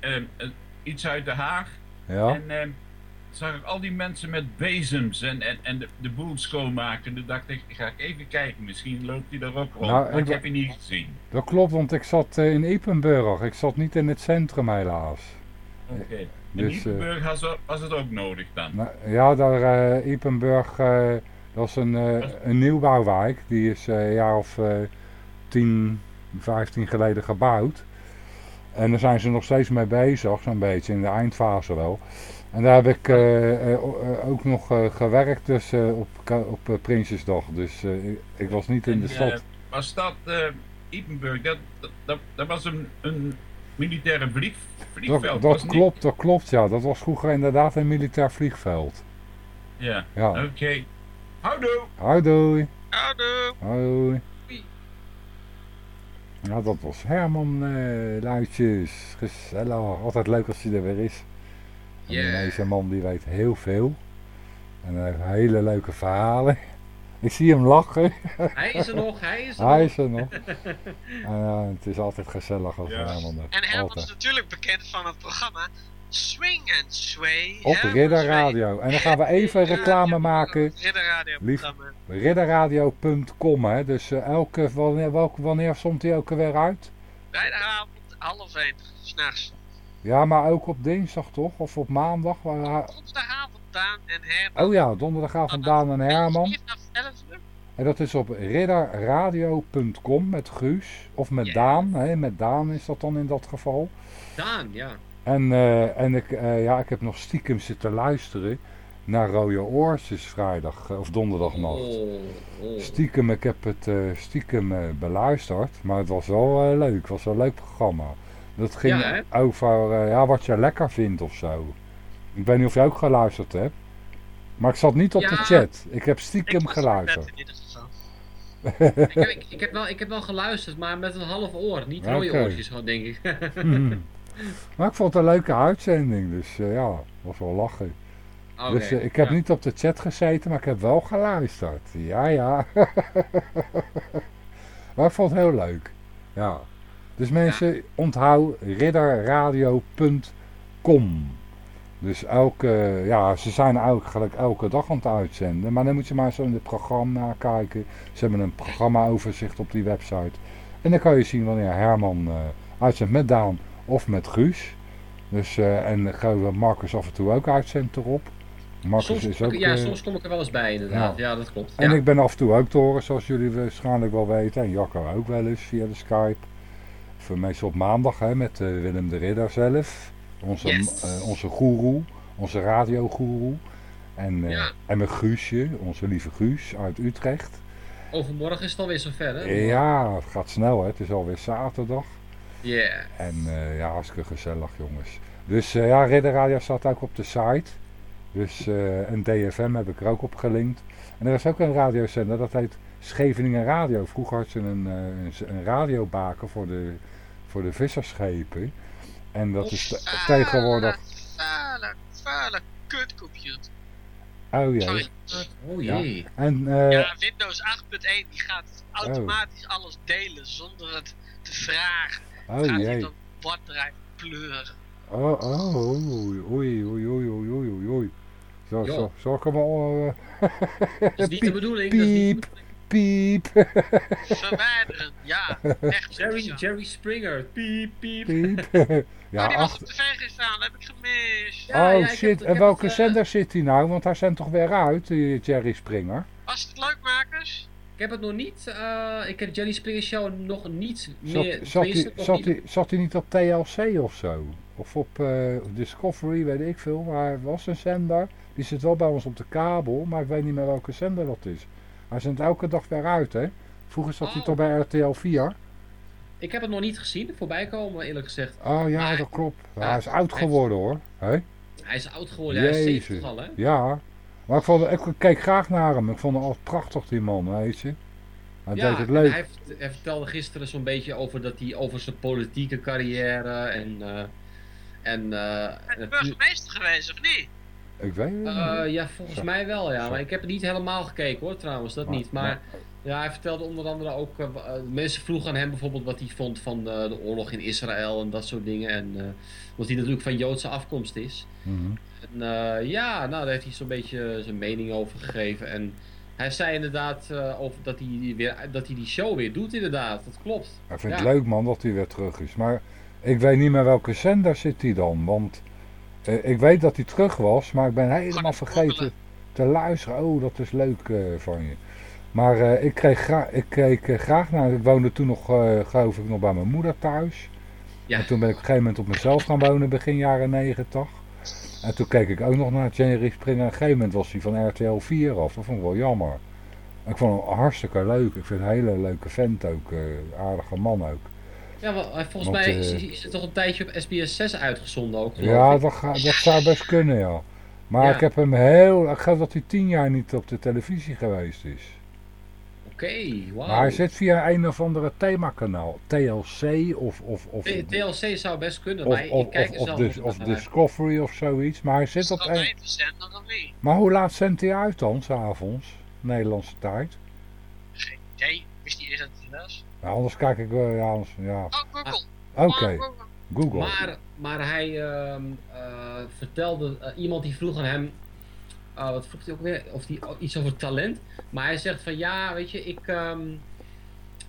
Speaker 6: ehm, eh, iets uit Den Haag.
Speaker 1: Ja?
Speaker 6: En ehm, zag ik al die mensen met bezems en, en, en de, de boel schoonmaken. Toen dacht ik, ga ik even kijken. Misschien loopt hij er ook rond.
Speaker 1: Nou,
Speaker 6: maar
Speaker 1: ik-
Speaker 6: heb je niet gezien.
Speaker 1: Dat klopt, want ik zat eh, in Ipenburg. Ik zat niet in het centrum helaas.
Speaker 6: Oké. In
Speaker 1: Dus, eh,
Speaker 6: Ipenburg was, was het ook nodig dan.
Speaker 1: Nou, ja, daar eh Ipenburg, eh, dat is een, eh, een nieuwbouwwijk. Die is eh, een jaar of eh 10, 15 geleden gebouwd. En daar zijn ze nog steeds mee bezig, zo'n beetje, in de eindfase wel. En daar heb ik eh, eh, eh, ook nog eh, gewerkt dus, eh, op, op eh, Prinsjesdag. Dus eh, ik, was niet in de
Speaker 6: eh,
Speaker 1: stad.
Speaker 6: was dat uh, Ipenburg? Dat, dat, dat, dat was een, een militaire vlieg, vliegveld.
Speaker 1: Dat,
Speaker 6: niet?
Speaker 1: klopt, dat klopt, ja. Dat was vroeger inderdaad een militair vliegveld.
Speaker 6: Ja,
Speaker 1: Ja.
Speaker 6: oké. Houdoe!
Speaker 1: Hoi doei.
Speaker 2: Houdoe.
Speaker 1: Hoi.
Speaker 7: Doei.
Speaker 1: Ja, dat was Herman eh Luitjes. Gezellig. Altijd leuk als hij er weer is. En
Speaker 7: Yeah.
Speaker 1: Deze man die weet heel veel. En hij heeft hele leuke verhalen. Ik zie hem lachen.
Speaker 7: Hij is er nog, hij is er
Speaker 1: Hij
Speaker 7: nog.
Speaker 1: is er nog. En, het is altijd gezellig als
Speaker 6: Ja.
Speaker 1: Herman er.
Speaker 2: En Herman is natuurlijk bekend van het programma Swing and Sway.
Speaker 1: Op
Speaker 2: Herman
Speaker 1: Ridder
Speaker 2: Sway.
Speaker 1: Radio. En dan gaan we even reclame maken.
Speaker 2: Ridder Radio.
Speaker 1: Ridderradio.com hè. Dus eh, elke, wanneer, welke, wanneer stond hij elke weer uit?
Speaker 2: Vrijdagavond half één, s'nachts.
Speaker 1: Ja, maar ook op dinsdag toch? Of op maandag? Waar-
Speaker 2: Donderdagavond Daan en Herman.
Speaker 1: Oh ja, donderdagavond Daan en Herman.
Speaker 2: Vanaf 11 uur.
Speaker 1: En dat is op ridderradio.com met Guus. Of met
Speaker 7: Ja.
Speaker 1: Daan. Hè? Met Daan is dat dan in dat geval.
Speaker 7: Daan, ja.
Speaker 1: En, eh, en ik, eh, ja, ik heb nog stiekem zitten luisteren naar Rode Oortjes vrijdag eh, of donderdagnacht.
Speaker 7: Oh, oh.
Speaker 1: Stiekem, ik heb het stiekem beluisterd. Maar het was wel leuk. Het was wel een leuk programma. Dat ging
Speaker 7: Ja,
Speaker 1: over ja, wat je lekker vindt of zo. Ik weet niet of jij ook geluisterd hebt. Maar ik zat niet op de chat. Ik heb stiekem
Speaker 2: Ik
Speaker 1: geluisterd.
Speaker 7: Ik, heb, ik, ik heb wel, ik heb wel geluisterd, maar met een half oor. Niet rode
Speaker 1: Oké.
Speaker 7: oortjes, denk ik.
Speaker 1: Hmm. Maar ik vond het een leuke uitzending, dus eh, ja, was wel lachen. Dus eh, ik heb
Speaker 7: ja.
Speaker 1: niet op de chat gezeten, maar ik heb wel geluisterd. Ja, ja. maar ik vond het heel leuk. Ja. Dus mensen, onthoud ridderradio.com. Dus elke, ja, ze zijn eigenlijk elke dag aan het uitzenden. Maar dan moet je maar zo in het programma kijken. Ze hebben een programmaoverzicht op die website. En dan kan je zien wanneer Herman eh, uitzendt met Daan of met Guus. Dus, eh, en geloof ik Marcus af en toe ook uitzendt erop. Marcus
Speaker 7: Soms,
Speaker 1: is ook...
Speaker 7: ja,
Speaker 1: eh,
Speaker 7: soms kom ik er wel eens bij inderdaad. Ja, dat klopt.
Speaker 1: en
Speaker 7: ja.
Speaker 1: ik ben af en toe ook te horen, zoals jullie waarschijnlijk wel weten. En Jacco ook wel eens via de Skype. Voor meestal op maandag hè, met eh, Willem de Ridder zelf. Onze,
Speaker 7: Yes.
Speaker 1: eh, onze goeroe, onze radiogoeroe. En,
Speaker 7: Ja.
Speaker 1: en met Guusje, onze lieve Guus uit Utrecht.
Speaker 7: Overmorgen is het alweer zover, hè?
Speaker 1: Ja, het gaat snel hè. Het is alweer zaterdag.
Speaker 7: Yeah.
Speaker 1: En eh, ja, hartstikke gezellig jongens. Dus ja, Ridder Radio staat ook op de site. Dus een DFM heb ik er ook op gelinkt. En er is ook een radiozender, dat heet Scheveningen Radio. Vroeger had ze een, een, een radiobaken voor de, voor de visserschepen. En dat is de, tegenwoordig...
Speaker 2: Vuile, vuile kutcomputer.
Speaker 1: Oh jee.
Speaker 2: Sorry.
Speaker 7: Oh jee. Ja.
Speaker 1: En, uh...
Speaker 2: ja, Windows 8.1 die gaat automatisch oh. alles delen zonder het te vragen.
Speaker 1: Oh
Speaker 2: gaat
Speaker 1: jee.
Speaker 2: Gaat wat pleuren.
Speaker 1: Oh, oh, oei, oei, oei, oei, oei, oei, oei. Zo, zo, zo kom maar... Uh...
Speaker 7: dat is niet de bedoeling, dat is niet de bedoeling
Speaker 1: piep,
Speaker 2: Verwijderen, ja. Echt
Speaker 7: Jerry,
Speaker 2: bizar.
Speaker 7: Jerry Springer. Piep, piep.
Speaker 1: piep.
Speaker 2: Ja,
Speaker 1: ja,
Speaker 2: die was op tv gestaan, dat heb ik gemist.
Speaker 7: Ja,
Speaker 1: oh
Speaker 7: ja, ik heb
Speaker 1: shit, en welke
Speaker 7: het, eh,
Speaker 1: zender zit hij nou? Want hij zendt toch weer uit, die Jerry Springer?
Speaker 2: Was het leuk, makers?
Speaker 7: Ik heb het nog niet. eh, ik heb Jerry Springer Show nog niet
Speaker 1: Zat,
Speaker 7: meer.
Speaker 1: zat,
Speaker 7: tenminste,
Speaker 1: hij,
Speaker 7: nog
Speaker 1: zat,
Speaker 7: niet-
Speaker 1: hij, zat hij niet op TLC of zo? Of op eh, Discovery, weet ik veel. Maar er was een zender. Die zit wel bij ons op de kabel, maar ik weet niet meer welke zender dat is. Hij zendt elke dag weer uit, hè? Vroeger zat hij
Speaker 7: Oh.
Speaker 1: toch bij RTL 4?
Speaker 7: Ik heb het nog niet gezien, voorbij komen eerlijk gezegd.
Speaker 1: Oh ja,
Speaker 7: Maar-
Speaker 1: dat klopt. Ja, hij is oud
Speaker 7: hij-
Speaker 1: geworden hoor. Hè?
Speaker 7: Hij is oud geworden, hij is
Speaker 1: Jezus.
Speaker 7: 70 al hè.
Speaker 1: Ja. Maar ik, vond, ik keek graag naar hem. Ik vond hem altijd prachtig, die man, weet je. Hij
Speaker 7: Ja,
Speaker 1: deed het
Speaker 7: en
Speaker 1: leuk.
Speaker 7: Hij, vert- hij vertelde gisteren zo'n beetje over, dat hij, over zijn politieke carrière en... eh en eh,
Speaker 2: Ben je
Speaker 7: het-
Speaker 2: burgemeester geweest, of niet?
Speaker 1: Ik weet het niet.
Speaker 7: eh, ja, volgens mij wel ja, maar ik heb het niet helemaal gekeken hoor trouwens, dat
Speaker 1: Maar-
Speaker 7: niet. Maar ja, hij vertelde onder andere ook, eh, mensen vroegen aan hem bijvoorbeeld wat hij vond van de, de oorlog in Israël en dat soort dingen. En omdat hij natuurlijk van Joodse afkomst is.
Speaker 1: Mhm.
Speaker 7: En, ja, nou, daar heeft hij zo'n beetje zijn mening over gegeven. En hij zei inderdaad over dat, hij weer, dat hij die show weer doet, inderdaad. Dat klopt.
Speaker 1: Ik vind
Speaker 7: Ja.
Speaker 1: het leuk man dat hij weer terug is. Maar ik weet niet meer welke zender zit hij dan. Want ik weet dat hij terug was, maar ik ben helemaal vergeten te luisteren. Oh, dat is leuk eh, van je. Maar eh, ik, kreeg gra- ik keek eh, graag naar. Ik woonde toen nog, eh, geloof ik, nog bij mijn moeder thuis.
Speaker 7: Ja.
Speaker 1: En toen ben ik op een gegeven moment op mezelf gaan wonen, begin jaren 90. En toen keek ik ook nog naar Jerry Springer. Op een gegeven moment was hij van RTL 4 af. Dat vond ik wel jammer. Ik vond hem hartstikke leuk. Ik vind hem een hele leuke vent ook. eh, aardige man ook.
Speaker 7: Ja, wel, eh, volgens
Speaker 1: Want,
Speaker 7: mij
Speaker 1: eh,
Speaker 7: is, is het toch een tijdje op SBS 6 uitgezonden ook.
Speaker 1: Ja, dat, ga- dat zou best kunnen, ja. Maar
Speaker 7: Ja.
Speaker 1: ik heb hem heel... Ik geloof dat hij tien jaar niet op de televisie geweest is.
Speaker 7: Oké, wauw.
Speaker 1: Maar hij zit via een of andere themakanaal. TLC of... of, of
Speaker 7: TLC zou best kunnen,
Speaker 1: Of,
Speaker 7: maar ik
Speaker 1: of,
Speaker 7: kijk
Speaker 1: of, dus, of. Discovery of zoiets. Maar hij zit
Speaker 2: dat
Speaker 1: op
Speaker 2: dan
Speaker 1: een...
Speaker 2: niet?
Speaker 1: Maar hoe laat zendt hij uit dan, s'avonds? Nederlandse tijd?
Speaker 2: Geen idee. Wist niet eens dat het was.
Speaker 1: Nou, anders kijk ik wel... Ja, anders, ja.
Speaker 2: Oh, Google.
Speaker 1: Oké,
Speaker 2: Oh, Google.
Speaker 7: Maar, maar hij ehm, eh, vertelde, eh, iemand die vroeg aan hem, eh, wat vroeg hij ook weer, of die, iets over talent. Maar hij zegt van ja, weet je, ik, ehm,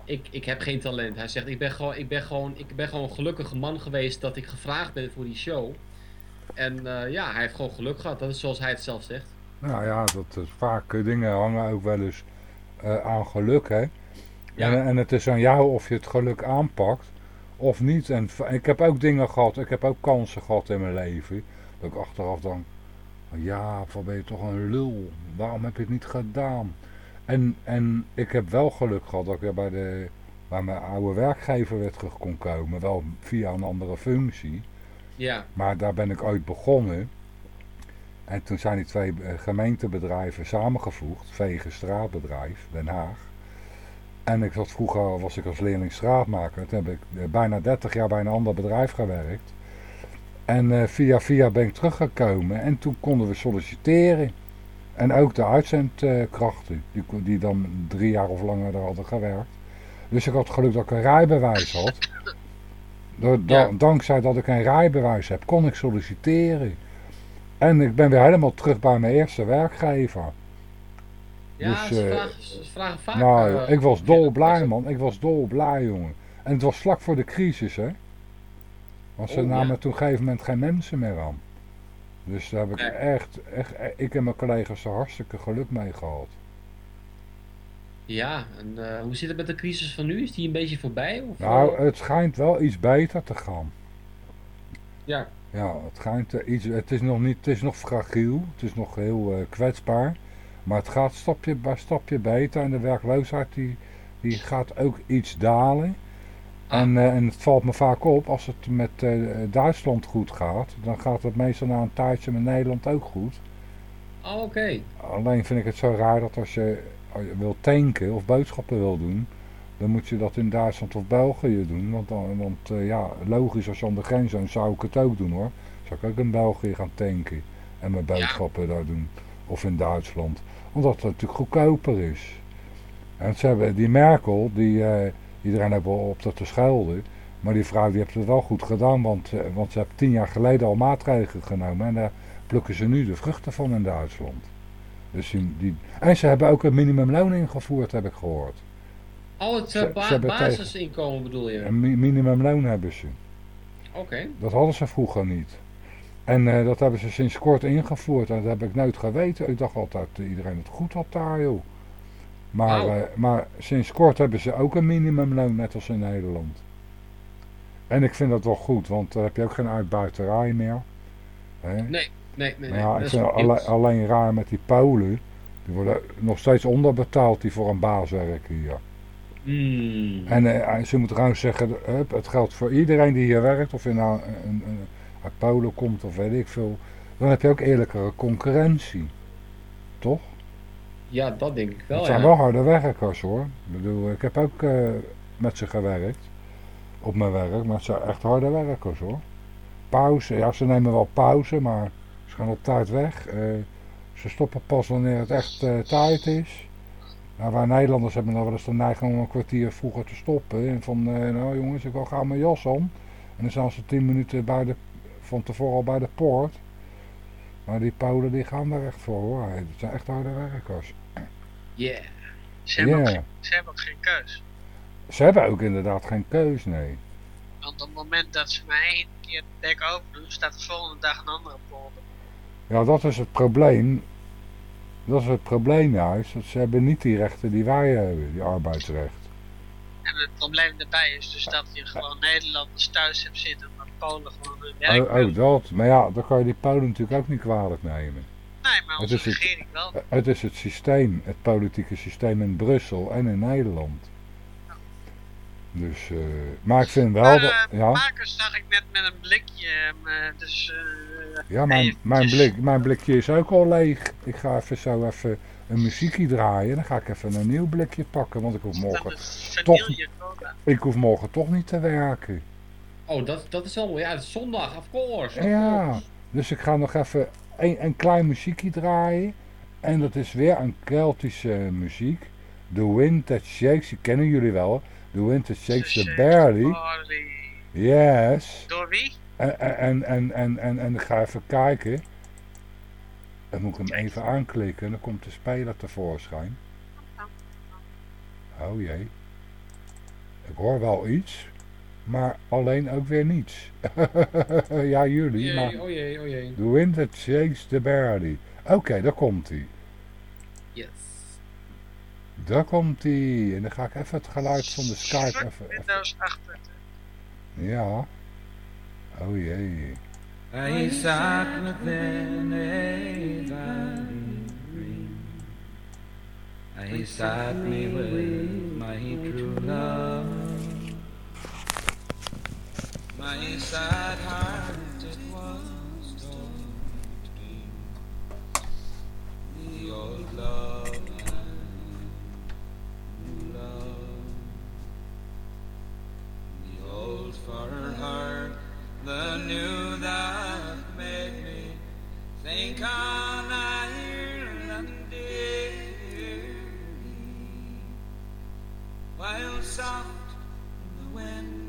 Speaker 7: ik, ik heb geen talent. Hij zegt, ik ben, gewoon, ik, ben gewoon, ik ben gewoon een gelukkige man geweest dat ik gevraagd ben voor die show. En eh, ja, hij heeft gewoon geluk gehad, dat is zoals hij het zelf zegt.
Speaker 1: Nou ja, dat is vaak eh, dingen hangen ook wel eens eh, aan geluk, hè.
Speaker 7: Ja.
Speaker 1: En, en het is aan jou of je het geluk aanpakt of niet. En ik heb ook dingen gehad, ik heb ook kansen gehad in mijn leven. Dat ik achteraf dan, ja, van ben je toch een lul. Waarom heb je het niet gedaan? En, en ik heb wel geluk gehad dat ik weer bij, de, bij mijn oude werkgever weer terug kon komen. Wel via een andere functie.
Speaker 7: Ja,
Speaker 1: Maar daar ben ik ooit begonnen. En toen zijn die twee eh, gemeentebedrijven samengevoegd. Vegen Straatbedrijf, Den Haag. En ik zat vroeger, was ik als leerling straatmaker. Toen heb ik eh, bijna 30 jaar bij een ander bedrijf gewerkt. En eh, via via ben ik teruggekomen. En toen konden we solliciteren. En ook de uitzendkrachten, die, die dan drie jaar of langer daar hadden gewerkt. Dus ik had geluk dat ik een rijbewijs had.
Speaker 7: Ja.
Speaker 1: Dankzij dat ik een rijbewijs heb, kon ik solliciteren. En ik ben weer helemaal terug bij mijn eerste werkgever.
Speaker 7: Ja,
Speaker 1: Dus,
Speaker 7: ze,
Speaker 1: eh,
Speaker 7: vragen, ze vragen vaak.
Speaker 1: nou,
Speaker 7: eh,
Speaker 1: ik was dolblij man. Ik was dolblij jongen. En het was vlak voor de crisis hè. Want ze
Speaker 7: Oh,
Speaker 1: namen
Speaker 7: ja.
Speaker 1: toen op een gegeven moment geen mensen meer aan. Dus daar heb ik
Speaker 7: Ja.
Speaker 1: echt, echt, ik en mijn collega's er hartstikke geluk mee gehad.
Speaker 7: Ja, en eh, hoe zit het met de crisis van nu? Is die een beetje voorbij? Of,
Speaker 1: Nou, het schijnt wel iets beter te gaan.
Speaker 7: ja.
Speaker 1: Ja, het, schijnt, iets, het, is nog niet, het is nog fragiel, het is nog heel kwetsbaar. Maar het gaat stapje bij stapje beter en de werkloosheid die, die gaat ook iets dalen.
Speaker 7: Ah.
Speaker 1: En, eh, en het valt me vaak op, als het met eh, Duitsland goed gaat, dan gaat het meestal na een tijdje met Nederland ook goed.
Speaker 7: Oh, oké.
Speaker 1: Alleen vind ik het zo raar dat als je, als je wil tanken of boodschappen wil doen, dan moet je dat in Duitsland of België doen. Want, dan, want eh, ja, logisch als je aan de grens woont zou ik het ook doen hoor. Zou ik ook in België gaan tanken en mijn boodschappen daar doen. Of in Duitsland. Omdat het natuurlijk goedkoper is. En ze hebben die Merkel, die eh, iedereen heeft wel op dat te schelden. Maar die vrouw die heeft het wel goed gedaan, want, eh, want ze heeft tien jaar geleden al maatregelen genomen. En daar plukken ze nu de vruchten van in Duitsland. Dus die, die, en ze hebben ook een minimumloon ingevoerd, heb ik gehoord.
Speaker 7: Oh, het eh, ba- basisinkomen bedoel je?
Speaker 1: Een mi- minimumloon hebben ze.
Speaker 7: Oké.
Speaker 1: Dat hadden ze vroeger niet. En eh, dat hebben ze sinds kort ingevoerd. En dat heb ik nooit geweten. Ik dacht altijd dat iedereen het goed had daar, joh. Maar, eh, maar sinds kort hebben ze ook een minimumloon, net als in Nederland. En ik vind dat wel goed, want dan heb je ook geen uitbuiterij meer. Hè?
Speaker 7: Nee, nee, nee.
Speaker 1: Maar ja, ik vind alleen raar met die Polen. Die worden nog steeds onderbetaald die voor een baas werken hier.
Speaker 7: Hmm.
Speaker 1: En eh, ze moeten trouwens zeggen, het geldt voor iedereen die hier werkt, of je nou een, een, een- uit Polen komt of weet ik veel. Dan heb je ook eerlijkere concurrentie. Toch?
Speaker 7: Ja, dat denk ik wel,
Speaker 1: het zijn
Speaker 7: ja.
Speaker 1: wel harde werkers hoor. Ik bedoel, ik heb ook eh, met ze gewerkt. Op mijn werk, maar het zijn echt harde werkers hoor. Pauze, ja ze nemen wel pauze, maar ze gaan op tijd weg. Eh, ze stoppen pas wanneer het echt eh, tijd is. Nou, wij Nederlanders hebben dan wel eens de neiging om een kwartier vroeger te stoppen. En van, nou jongens, ik wil gaan mijn jas om. En dan staan ze tien minuten bij de, van tevoren al bij de poort. Maar die Polen die gaan daar echt voor hoor. Het zijn echt harde werkers.
Speaker 7: Yeah.
Speaker 2: Ze hebben, ook,
Speaker 1: Ja.
Speaker 2: ze hebben ook geen keus.
Speaker 1: Ze hebben ook inderdaad geen keus, nee.
Speaker 2: Want op het moment dat ze maar één keer het dek open doen, staat de volgende dag een andere polder.
Speaker 1: Ja, dat is het probleem. Dat is het probleem juist. Dat ze hebben niet die rechten die wij hebben, die arbeidsrecht.
Speaker 2: En het probleem daarbij is dus dat je gewoon Nederlanders thuis hebt zitten, Polen gewoon hun werk
Speaker 1: Oh, oh, dat. Maar ja, dan kan je die Polen natuurlijk ook niet kwalijk nemen.
Speaker 2: Nee, maar
Speaker 1: Het
Speaker 2: onze
Speaker 1: is het-
Speaker 2: regering wel.
Speaker 1: Het is het systeem, het politieke systeem in Brussel en in Nederland. Dus, eh, maar ik vind wel
Speaker 2: Maar,
Speaker 1: dat,
Speaker 2: eh,
Speaker 1: ja,
Speaker 2: Makers zag ik net met een blikje, eh, dus eh,
Speaker 1: ja mijn, mijn, blik, mijn blikje is ook al leeg. Ik ga even zo even een muziekje draaien. Dan ga ik even een nieuw blikje pakken, want ik hoef morgen,
Speaker 2: is
Speaker 1: toch- ik hoef morgen toch niet te werken.
Speaker 7: Oh, dat, dat is wel... Ja, het is zondag, of course. of
Speaker 1: Ja,
Speaker 7: course.
Speaker 1: dus ik ga nog even een, een klein muziekje draaien. En dat is weer een Keltische muziek. The Wind That Shakes, die kennen jullie wel. The Wind That Shakes the Barley.
Speaker 2: Barley.
Speaker 1: Yes.
Speaker 2: Door wie?
Speaker 1: En, en, en, en, en, en ik ga even kijken. Dan moet ik hem even aanklikken en dan komt de speler tevoorschijn. Oh jee. Ik hoor wel iets, maar alleen ook weer niets. ja, jullie, maar...
Speaker 7: Jee, oh jee, oh jee.
Speaker 1: The Wind That Shakes the Barley. Oké, daar komt hij.
Speaker 7: Yes.
Speaker 1: Daar komt hij. En dan ga ik even het geluid van de Skype even... even-
Speaker 2: Windows 8.
Speaker 1: Ja. Oh jee.
Speaker 5: I sat within a. I sat me with my true love. My sad heart it was torn between the old love and new love. The old far heart, the new that made me think on Ireland dearly. While soft the wind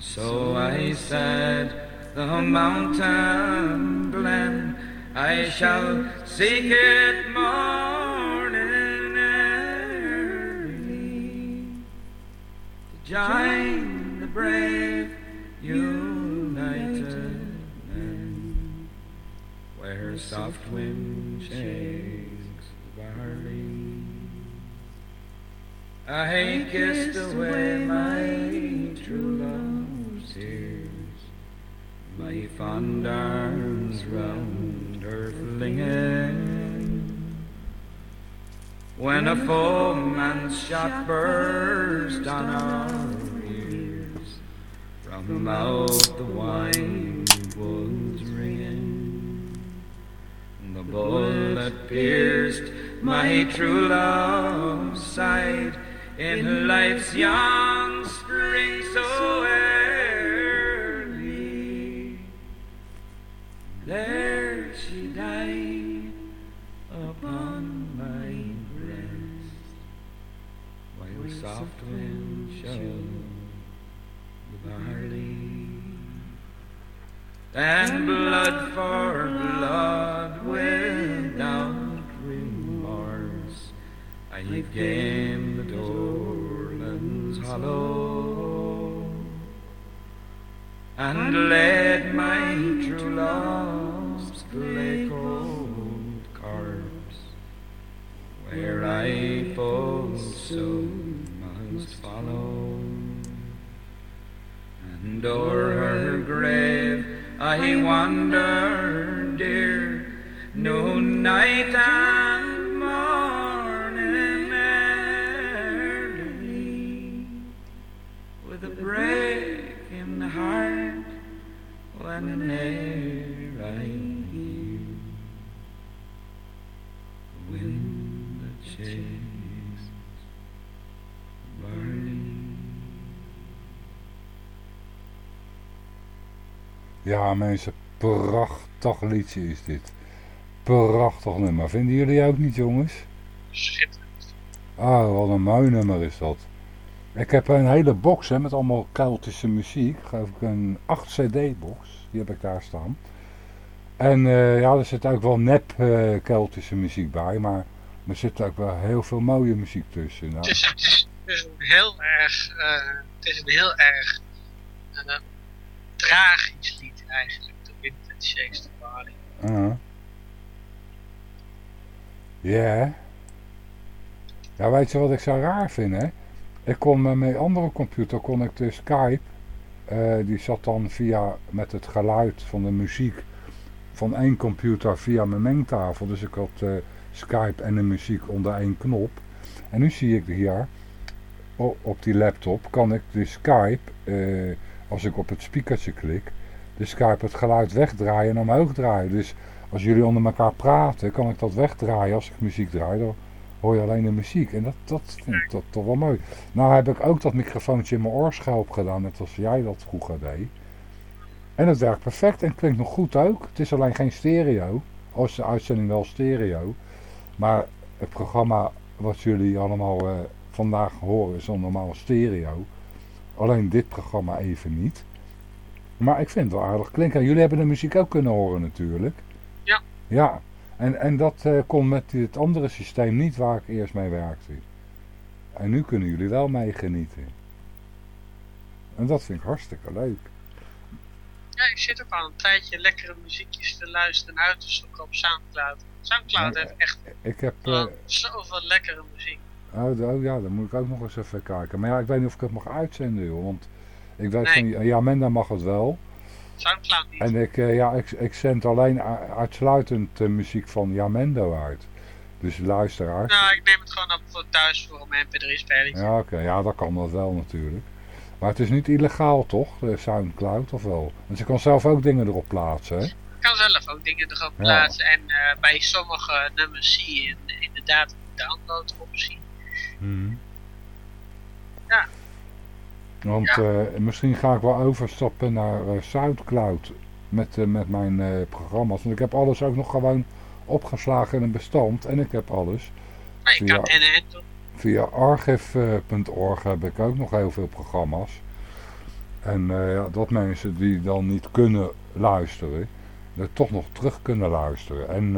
Speaker 5: so I said, the mountain glen, I shall seek it morning early to join the brave united men, where soft wind shakes the barley. I kissed away my true love's tears, my fond arms round her flinging. When a foeman's shot burst on our ears, from out the wine woods ringing, the bullet pierced my true love's side in life's young spring so And blood for blood without remorse, I gained the Dorlands hollow and led my true love's clay cold corpse where I full soon must follow. And o'er her grave I wandered, dear, no night and morning early, with a breaking heart whene'er I hear the wind that shakes
Speaker 1: Ja mensen, prachtig liedje is dit. Prachtig nummer. Vinden jullie ook niet jongens?
Speaker 2: Schitterend.
Speaker 1: Ah, wat een mooi nummer is dat. Ik heb een hele box hè, met allemaal Keltische muziek. Geloof ik een 8 cd box. Die heb ik daar staan. En eh, ja, er zit ook wel nep eh, Keltische muziek bij. Maar er zit ook wel heel veel mooie muziek tussen. Nou,
Speaker 2: Het is, het is, een heel erg, eh, het is een heel erg tragisch lied eigenlijk. De Wind.
Speaker 1: Uh-huh. Ja. Ja, weet je wat ik zo raar vind, hè? Ik kon met mijn andere computer, kon ik de Skype, eh, die zat dan via, met het geluid van de muziek van één computer via mijn mengtafel. Dus ik had eh, Skype en de muziek onder één knop. En nu zie ik hier, op die laptop, kan ik de Skype, eh, als ik op het speakertje klik, de Skype het geluid wegdraaien en omhoog draaien. Dus als jullie onder elkaar praten, kan ik dat wegdraaien als ik muziek draai. Dan hoor je alleen de muziek. En dat, dat vind ik toch wel mooi. Nou heb ik ook dat microfoontje in mijn oorschelp gedaan, net als jij dat vroeger deed. En het werkt perfect en klinkt nog goed ook. Het is alleen geen stereo. Als de uitzending wel stereo. Maar het programma wat jullie allemaal eh, vandaag horen is dan normaal stereo. Alleen dit programma even niet. Maar ik vind het wel aardig klinken. Jullie hebben de muziek ook kunnen horen natuurlijk.
Speaker 2: Ja.
Speaker 1: Ja. En, en dat eh, kon met dit andere systeem niet waar ik eerst mee werkte. En nu kunnen jullie wel mee genieten. En dat vind ik hartstikke leuk.
Speaker 2: Ja, ik zit ook al een tijdje lekkere muziekjes te luisteren en uit te zoeken op Soundcloud. Soundcloud heeft echt
Speaker 1: Ik heb... eh,
Speaker 2: zoveel lekkere muziek.
Speaker 1: oh, oh ja, dan moet ik ook nog eens even kijken. Maar ja, ik weet niet of ik het mag uitzenden joh. Want ik weet
Speaker 2: Nee.
Speaker 1: van... Ja, Menda mag het wel.
Speaker 2: Soundcloud niet.
Speaker 1: En ik, eh, ja, ik, ik zend alleen uitsluitend eh, muziek van Jamendo uit. Dus luisteraars.
Speaker 2: Nou, ik neem het gewoon op voor thuis voor mijn mp3-spelletje.
Speaker 1: Ja, oké. Ja, dat kan dat wel natuurlijk. Maar het is niet illegaal, toch? De Soundcloud, of wel? Want je kan zelf ook dingen erop plaatsen, hè?
Speaker 2: Ik kan zelf ook dingen erop
Speaker 1: Ja.
Speaker 2: plaatsen. En eh, bij sommige nummers zie je in- inderdaad een download optie.
Speaker 1: Mhm.
Speaker 2: Ja.
Speaker 1: Want
Speaker 2: Ja.
Speaker 1: eh, misschien ga ik wel overstappen naar Soundcloud met, eh, met mijn programma's. Want ik heb alles ook nog gewoon opgeslagen in een bestand. En ik heb alles.
Speaker 2: Maar je
Speaker 1: Ja.
Speaker 2: kan en en doen.
Speaker 1: Via archive.org heb ik ook nog heel veel programma's. En ja, dat mensen die dan niet kunnen luisteren, er toch nog terug kunnen luisteren. En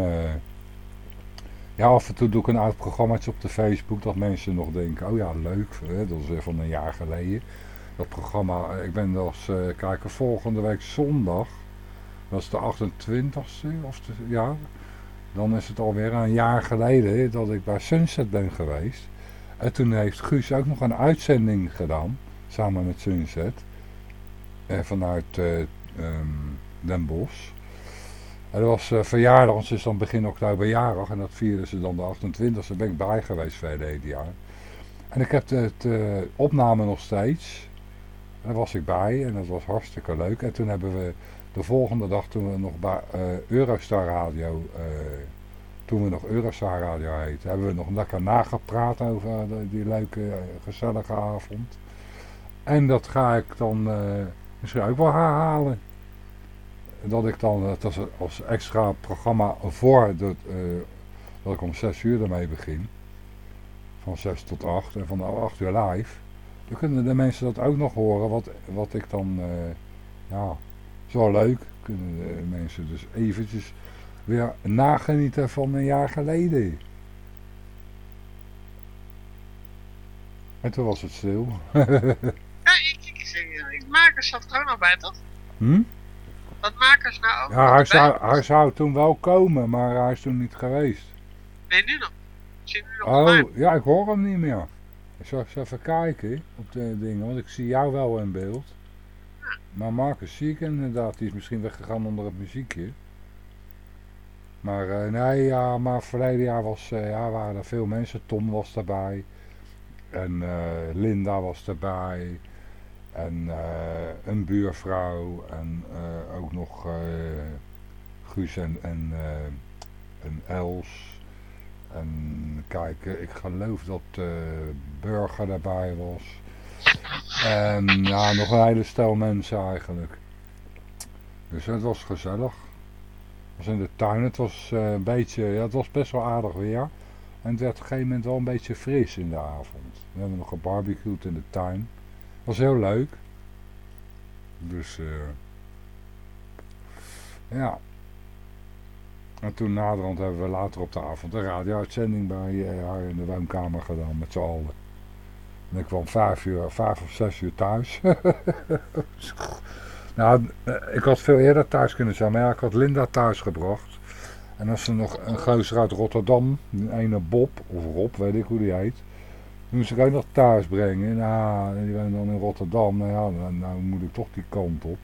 Speaker 1: ja, af en toe doe ik een oud programmaatje op de Facebook dat mensen nog denken, oh ja, leuk, hè, dat is weer van een jaar geleden. Dat programma, ik ben als eh kijken volgende week zondag, dat is de 28ste, of de, ja, dan is het alweer een jaar geleden dat ik bij Sunset ben geweest. En toen heeft Guus ook nog een uitzending gedaan, samen met Sunset, eh, vanuit eh, ehm, Den Bosch. En dat was eh, verjaardag, ze is dan begin oktober jarig. En dat vierden ze dan de 28e, ben ik bij geweest verder dit jaar. En ik heb het eh, opname nog steeds, daar was ik bij en dat was hartstikke leuk. En toen hebben we de volgende dag, toen we nog bij eh, Eurostar Radio, eh, toen we nog Eurostar Radio heette, hebben we nog lekker nagepraat over die leuke, eh, gezellige avond. En dat ga ik dan misschien ook wel herhalen. Dat ik dan, dat als, extra programma voor dat ik om 6 uur ermee begin. Van 6 tot 8 en van 8 uur live. Dan kunnen de mensen dat ook nog horen wat, wat ik dan, eh, ja, wel leuk. Kunnen de mensen dus eventjes weer nagenieten van een jaar geleden. En toen was het stil.
Speaker 2: Ja, ik, ik, ik, ik makers zat er ook nog bij, toch?
Speaker 1: hm?
Speaker 2: Dat makers nou ook
Speaker 1: Ja, hij zou, hij zou toen wel komen, maar hij is toen niet geweest.
Speaker 2: Nee, nu nog. Zie nu nog.
Speaker 1: Oh, ja, ik hoor hem niet meer. Zal eens even kijken op de dingen, want ik zie jou wel in beeld. Maar Marcus zie ik inderdaad, die is misschien weggegaan onder het muziekje. Maar eh, nee, ja, maar verleden jaar was, eh, ja, waren er veel mensen. Tom was erbij. En eh, Linda was erbij. En een buurvrouw. En ook nog Guus en, en, en Els. En kijk, ik geloof dat eh Burger erbij was. En ja, nog een hele stel mensen eigenlijk. Dus het was gezellig. Het was in de tuin. Het was eh, een beetje, ja, het was best wel aardig weer. En het werd op een gegeven moment wel een beetje fris in de avond. We hebben nog gebarbecued in de tuin. Was heel leuk. Dus eh ja. En toen naderhand hebben we later op de avond een radio-uitzending bij eh, haar in de woonkamer gedaan met z'n allen. En ik kwam vijf, uur, vijf of zes uur thuis. nou, eh, ik had veel eerder thuis kunnen zijn, maar ik had Linda thuis gebracht. En als er nog een gozer uit Rotterdam, een ene Bob, of Rob, weet ik hoe die heet. Die moest ik ook nog thuis brengen. Nou, die woont dan in Rotterdam. Nou ja, nou, moet ik toch die kant op.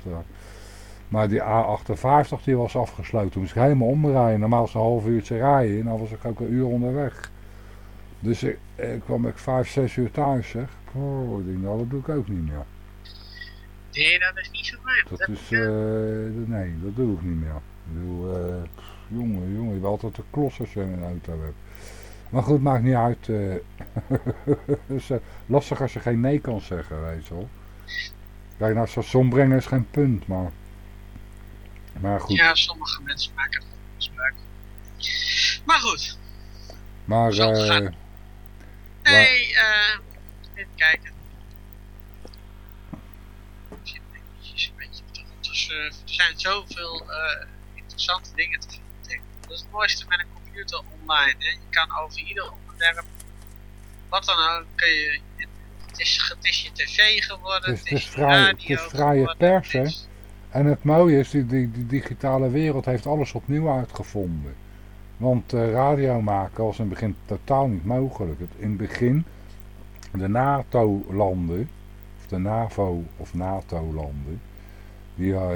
Speaker 1: Maar die A58 die was afgesloten. Toen moest ik helemaal omrijden. Normaal is een half uurtje rijden. En dan was ik ook een uur onderweg. Dus ik, ik kwam ik vijf, zes uur thuis zeg. Oh, ik denk, nou, dat doe ik ook niet meer.
Speaker 2: Nee, dat is niet zo fijn.
Speaker 1: Dat
Speaker 2: Dat
Speaker 1: is,
Speaker 2: eh,
Speaker 1: eh, nee, dat doe ik niet meer. Ik bedoel, eh, jongen, jongen, je hebt altijd de klos als je een auto hebt. Maar goed, maakt niet uit. eh. Is eh, lastig als je geen nee kan zeggen, weet je wel. Kijk, nou, station brengen is geen punt, maar... Maar goed,
Speaker 2: Ja, sommige mensen maken er misbruik van. Maar goed,
Speaker 1: maar... eh,
Speaker 2: nee, eh even kijken. Ik zit eventjes een beetje te ondertussen. Er zijn zoveel eh, interessante dingen te vinden. Dat is het mooiste met een computer online. Hè. Je kan over ieder onderwerp, wat dan ook, kun je... Het is, het is je tv geworden,
Speaker 1: Het is-
Speaker 2: het is,
Speaker 1: is
Speaker 2: je
Speaker 1: vrij-
Speaker 2: radio
Speaker 1: het is vrije pers, hè. En het mooie is, die, die, digitale wereld heeft alles opnieuw uitgevonden. Want eh, radio maken was in het begin totaal niet mogelijk. In het begin, de NATO-landen, of de NAVO of NATO-landen, die, eh,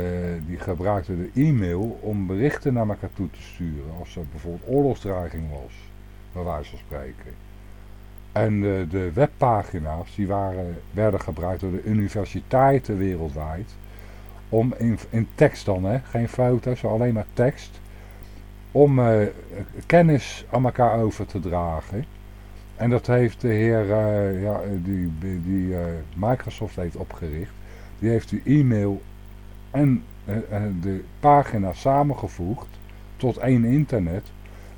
Speaker 1: die gebruikten de e-mail om berichten naar elkaar toe te sturen. Als er bijvoorbeeld oorlogsdreiging was, bij wijze van spreken. En de, de webpagina's die waren, werden gebruikt door de universiteiten wereldwijd om in, tekst dan, hè, geen foto's, alleen maar tekst, om eh, kennis aan elkaar over te dragen. En dat heeft de heer eh, ja, die, die eh, Microsoft heeft opgericht. Die heeft die e-mail en de pagina samengevoegd tot één internet.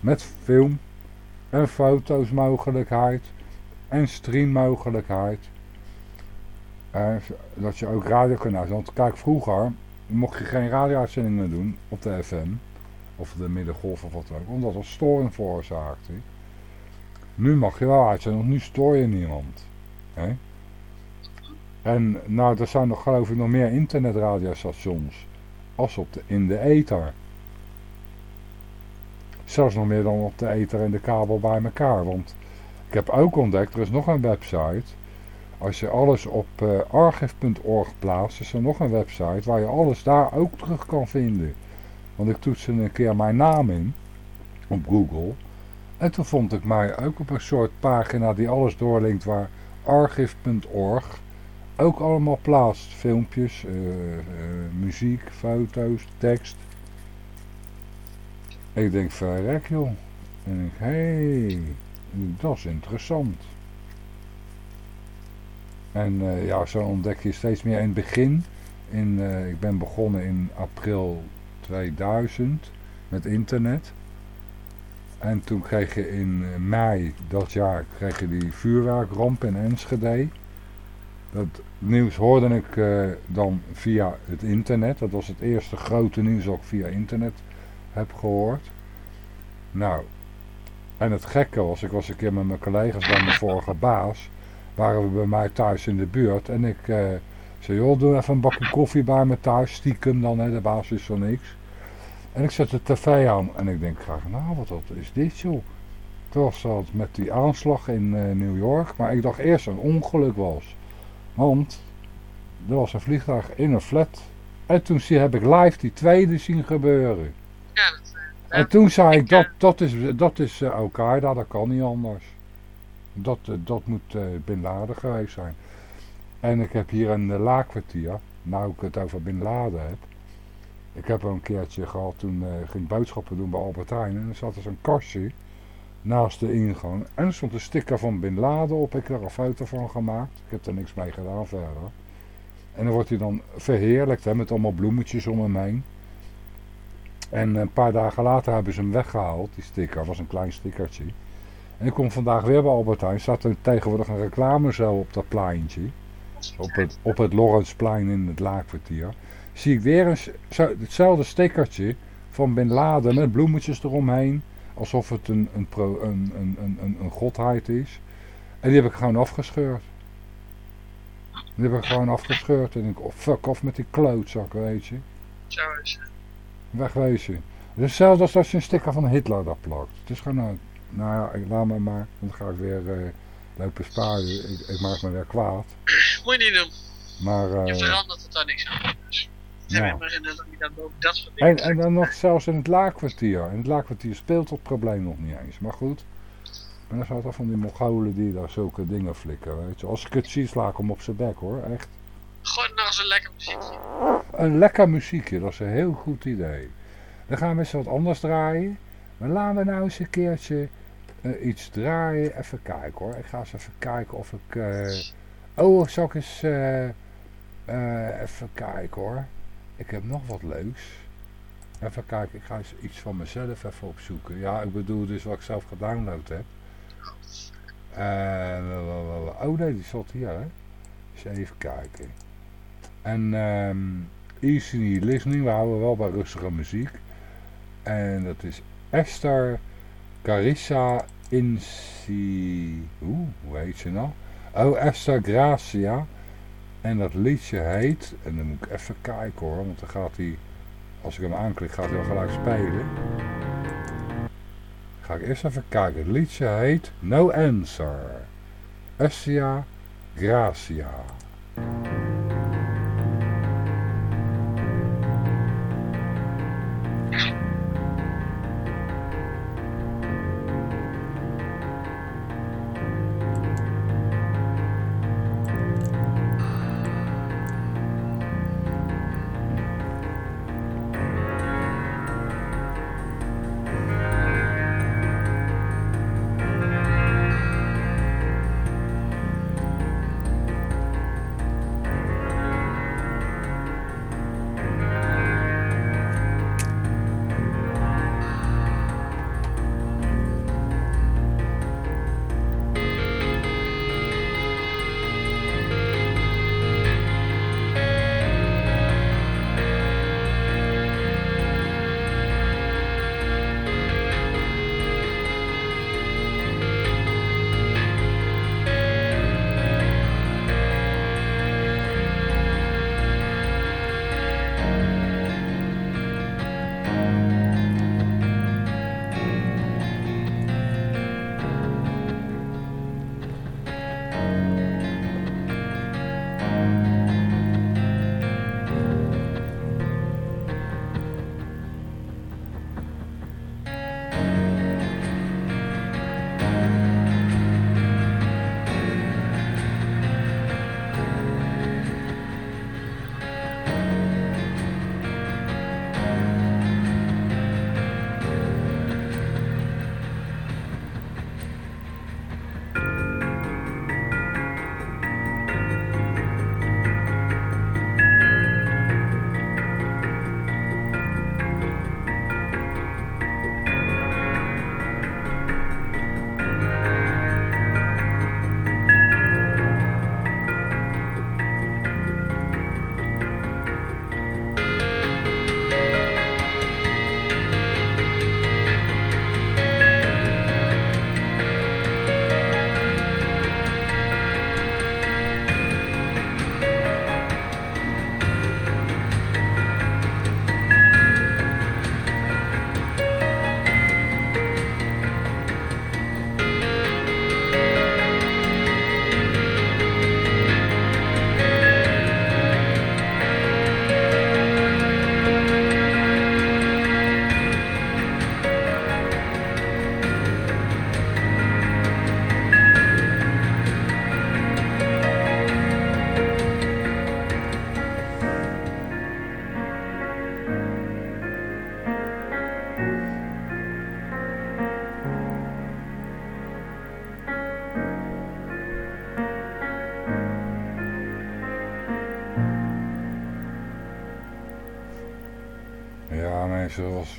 Speaker 1: Met film en foto's mogelijkheid en streammogelijkheid. Eh, dat je ook radio kan luisteren. Want kijk, vroeger mocht je geen radio-uitzendingen doen op de FM. Of de middengolf of wat dan ook. Omdat dat storing veroorzaakte. Nu mag je wel uitzenden, want nu stoor je niemand. Hè? En nou, er zijn nog geloof ik nog meer internetradiostations. Als op de, in de ether. Zelfs nog meer dan op de ether en de kabel bij elkaar. Want ik heb ook ontdekt, er is nog een website. Als je alles op uh, archive.org plaatst, is er nog een website waar je alles daar ook terug kan vinden. Want ik toetste een keer mijn naam in op Google. En toen vond ik mij ook op een soort pagina die alles doorlinkt waar archive.org ook allemaal plaatst. Filmpjes, uh, uh, muziek, foto's, tekst. Ik denk, verrek joh. En ik denk, hé, hey, dat is interessant. En uh, ja, zo ontdek je steeds meer in het begin. In, uh, ik ben begonnen in april 2000 met internet. En toen kreeg je in mei dat jaar kreeg je die vuurwerkramp in Enschede. Dat nieuws hoorde ik dan via het internet. Dat was het eerste grote nieuws dat ik via internet heb gehoord. Nou, en het gekke was, ik was een keer met mijn collega's bij mijn vorige baas. Waren we bij mij thuis in de buurt. En ik uh, zei, joh, doe even een bakje koffie bij me thuis. Stiekem dan, hè, de baas is van niks. En ik zet de tv aan en ik denk nou wat, is dit joh? Toen was dat met die aanslag in uh, New York, maar ik dacht eerst een ongeluk was. Want er was een vliegtuig in een flat. En toen zie, heb ik live die tweede zien gebeuren.
Speaker 2: Ja, dat, uh,
Speaker 1: en toen zei ik, dat, dat is, dat is uh, Al-Qaeda, dat kan niet anders. Dat, dat moet Bin Laden geweest zijn. En ik heb hier een laakkwartier, nou ik het over Bin Laden heb. Ik heb er een keertje gehad, toen ging ik boodschappen doen bij Albert Heijn. En er zat er zo'n kastje naast de ingang. En stond een sticker van Bin Laden op. Ik heb er een foto van gemaakt. Ik heb er niks mee gedaan verder. En dan wordt hij dan verheerlijkt hè, met allemaal bloemetjes om hem heen. En een paar dagen later hebben ze hem weggehaald, die sticker. Was een klein stickertje. En ik kom vandaag weer bij Albert Heijn. Staat er tegenwoordig een reclamecel op dat pleintje. Op het, op het Lawrenceplein in het Laakkwartier zie ik weer een, hetzelfde stickertje van Bin Laden met bloemetjes eromheen. Alsof het een, een, pro, een, een, een, een godheid is. En die heb ik gewoon afgescheurd. Die heb ik gewoon afgescheurd. En ik, oh, fuck off met die klootzak, weet je.
Speaker 2: Zo is het.
Speaker 1: Wegwezen. Het is hetzelfde als als je een sticker van Hitler daar plakt. Het is gewoon, nou, nou ja, ik laat me maar. Dan ga ik weer uh, lopen sparen. Ik, ik, maak me weer kwaad.
Speaker 2: Moet je niet doen.
Speaker 1: Maar, uh,
Speaker 2: je verandert het dan niks aan. Dus.
Speaker 1: Ja.
Speaker 2: Dat, dat
Speaker 1: en, en dan nog zelfs in het laakkwartier. In het laakkwartier speelt dat probleem nog niet eens. Maar goed. En dan er van die Mongolen die daar zulke dingen flikken. Weet je. Als ik het zie, sla ik hem op zijn bek hoor. Echt.
Speaker 2: Gewoon nog eens een lekker muziekje.
Speaker 1: Een lekker muziekje, dat is een heel goed idee. Dan gaan we eens wat anders draaien. Maar laten we nou eens een keertje uh, iets draaien. Even kijken hoor. Ik ga eens even kijken of ik... Uh... Oh, zal ik eens... Uh... even kijken hoor. Ik heb nog wat leuks. Even kijken, ik ga eens iets van mezelf even opzoeken. Ja, ik bedoel dus wat ik zelf gedownload heb. Oh nee, die zat hier hè. Dus even kijken. En um, easy listening, we houden wel bij rustige muziek. En dat is Esther Carissa Insi... Oeh, hoe heet ze nou? Oh, Esther Gracia. En dat liedje heet, en dan moet ik even kijken hoor, want dan gaat hij, als ik hem aanklik, gaat hij al gelijk spelen. Ga ik eerst even kijken. Het liedje heet No Answer. Essia Gracia.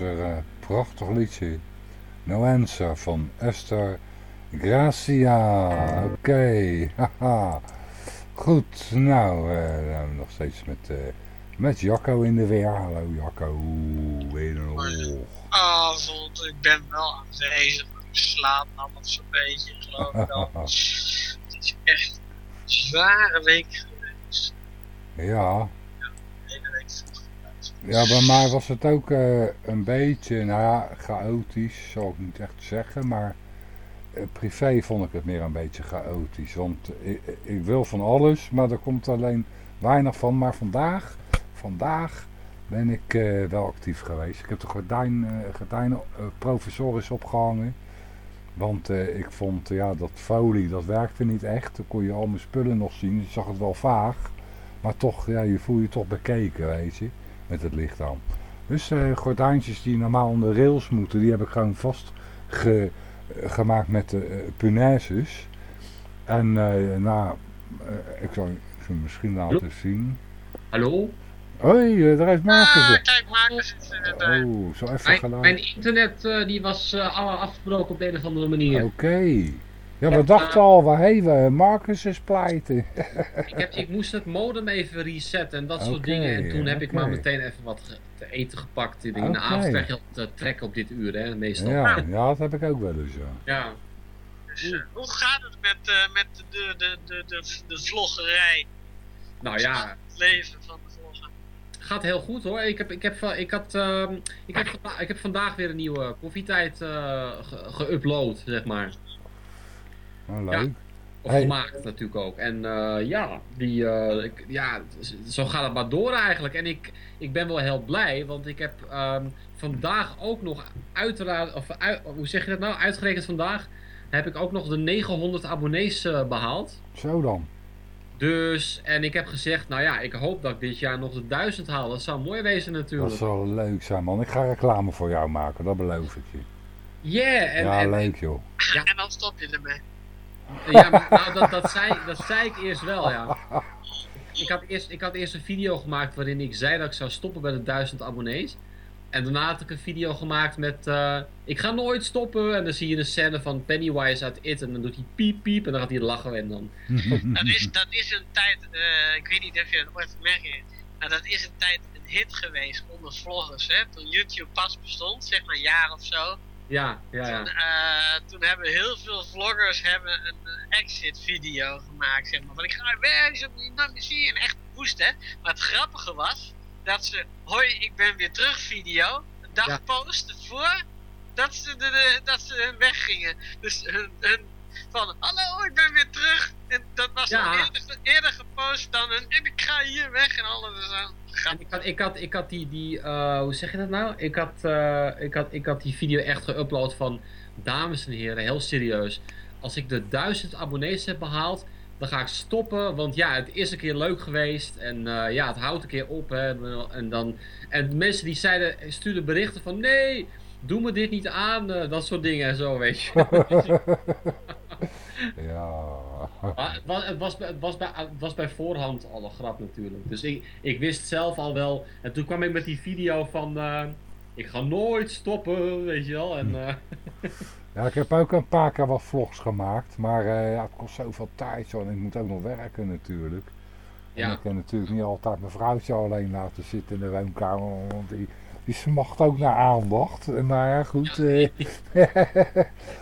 Speaker 1: Een prachtig liedje. No Answer van Esther Gracia. Oké, haha. Goed, nou, eh, we nog steeds met, eh, met Jacco in de weer. Hallo Jacco, wederom.
Speaker 2: Avond, ik ben wel aanwezig. Ik slaap allemaal zo'n beetje, geloof ik wel. Het is echt een zware week geweest.
Speaker 1: Ja,
Speaker 2: De hele week vroeg geweest.
Speaker 1: Ja, bij mij was het ook eh, een beetje, nou ja, chaotisch, zal ik niet echt zeggen, maar eh, privé vond ik het meer een beetje chaotisch. Want ik, ik wil van alles, maar er komt alleen weinig van. Maar vandaag, vandaag ben ik eh, wel actief geweest. Ik heb de gordijn, eh, gordijnen eh, opgehangen. Want eh, ik vond ja, dat folie, dat werkte niet echt. Dan kon je al mijn spullen nog zien. Je zag het wel vaag. Maar toch, ja, je voel je toch bekeken, weet je. Met het licht aan. Dus eh, gordijntjes die normaal aan de rails moeten, die heb ik gewoon vast ge, eh, gemaakt met de eh, punaises. En eh, nou, ik zal ze misschien laten zien.
Speaker 7: Hallo?
Speaker 1: Hoi, daar heeft Marcus.
Speaker 2: Ah, kijk, Marcus is er.
Speaker 1: Oh, zo even
Speaker 7: Mijn,
Speaker 1: gedaan.
Speaker 7: mijn internet eh, die was eh, al afgebroken op de een of andere manier.
Speaker 1: Oké. Ja, we dachten al, waar heen we? Marcus is pleiten.
Speaker 7: Ik, heb, ik moest het modem even resetten en dat soort dingen. En toen heb ik maar meteen even wat te eten gepakt. In de
Speaker 1: Oké.
Speaker 7: avond krijg je altijd eh, trek op dit uur, hè, meestal.
Speaker 1: Ja, ja, dat heb ik ook wel eens, ja.
Speaker 7: Ja.
Speaker 2: Dus, eh, hoe gaat het met, eh, met de, de, de, de, de, de vloggerij?
Speaker 7: Nou ja,
Speaker 2: Het leven van de vlogger.
Speaker 7: gaat heel goed hoor. Ik heb, ik heb, ik had, ehm, ik heb, ik heb vandaag weer een nieuwe koffietijd eh ge- geüpload, zeg maar.
Speaker 1: Nou, leuk.
Speaker 7: Of
Speaker 1: Hey.
Speaker 7: gemaakt natuurlijk ook. En eh, ja, die, eh, ik- ja, zo gaat het maar door eigenlijk. En ik, ik ben wel heel blij, want ik heb ehm, vandaag ook nog uiteraard, of uit- hoe zeg je dat nou, uitgerekend vandaag, heb ik ook nog de 900 abonnees eh, behaald.
Speaker 1: Zo dan.
Speaker 7: Dus, en ik heb gezegd, nou ja, ik hoop dat ik dit jaar nog de 1000 haal. Dat zou mooi wezen
Speaker 1: Dat
Speaker 7: natuurlijk.
Speaker 1: zal leuk zijn, man. Ik ga reclame voor jou maken, dat beloof ik je.
Speaker 7: Yeah! En,
Speaker 1: ja,
Speaker 7: en,
Speaker 1: leuk, joh.
Speaker 2: En dan stop je ermee.
Speaker 7: Ja, nou, dat, dat, zei, dat zei ik eerst wel, ja. Ik had, eerst, ik had eerst een video gemaakt waarin ik zei dat ik zou stoppen bij de 1000 abonnees. En daarna had ik een video gemaakt met, eh, ik ga nooit stoppen. En dan zie je een scène van Pennywise uit It. En dan doet hij piep piep en dan gaat hij lachen en dan...
Speaker 2: Dat is, dat is een tijd, eh, ik weet niet of je dat ooit hebt, maar dat is een tijd een hit geweest onder vloggers. Hè? Toen YouTube pas bestond, zeg maar een jaar of zo.
Speaker 7: Ja, ja,
Speaker 2: Toen, eh, toen hebben heel veel vloggers hebben een exit video gemaakt. Zeg maar, van ik ga weg, ze moet je nooit meer zien. En echt woest hè. Maar het grappige was dat ze, hoi ik ben weer terug video, een dag
Speaker 7: Ja.
Speaker 2: posten voor dat ze, de, de- dat ze weggingen. Dus hun, hun van, hallo ik ben weer terug. En dat was
Speaker 7: Ja.
Speaker 2: al eerder, eerder gepost dan een, en ik ga hier weg en alles.
Speaker 7: En ik had, ik had, ik had die, die eh, hoe zeg je dat nou? Ik had, eh, ik had, ik had die video echt geüpload van, dames en heren, heel serieus. Als ik de 1000 abonnees heb behaald, dan ga ik stoppen. Want ja, het is een keer leuk geweest. En eh, ja, het houdt een keer op. Hè, en, dan, en mensen die zeiden, stuurden berichten van, nee, doe me dit niet aan. dat soort dingen en zo, weet je.
Speaker 1: ja.
Speaker 7: Maar het was, het, was, bij- het, was bij, het was bij voorhand al een grap natuurlijk. Dus ik, ik wist zelf al wel. En toen kwam ik met die video van. eh, ik ga nooit stoppen, weet je wel. En, eh,
Speaker 1: Ja, ik heb ook een paar keer wat vlogs gemaakt, maar eh, ja, het kost zoveel tijd zo en ik moet ook nog werken natuurlijk. En
Speaker 7: ja.
Speaker 1: ik kan natuurlijk niet altijd mijn vrouwtje alleen laten zitten in de woonkamer, want die, die smacht ook naar aandacht. Maar ja, goed. eh,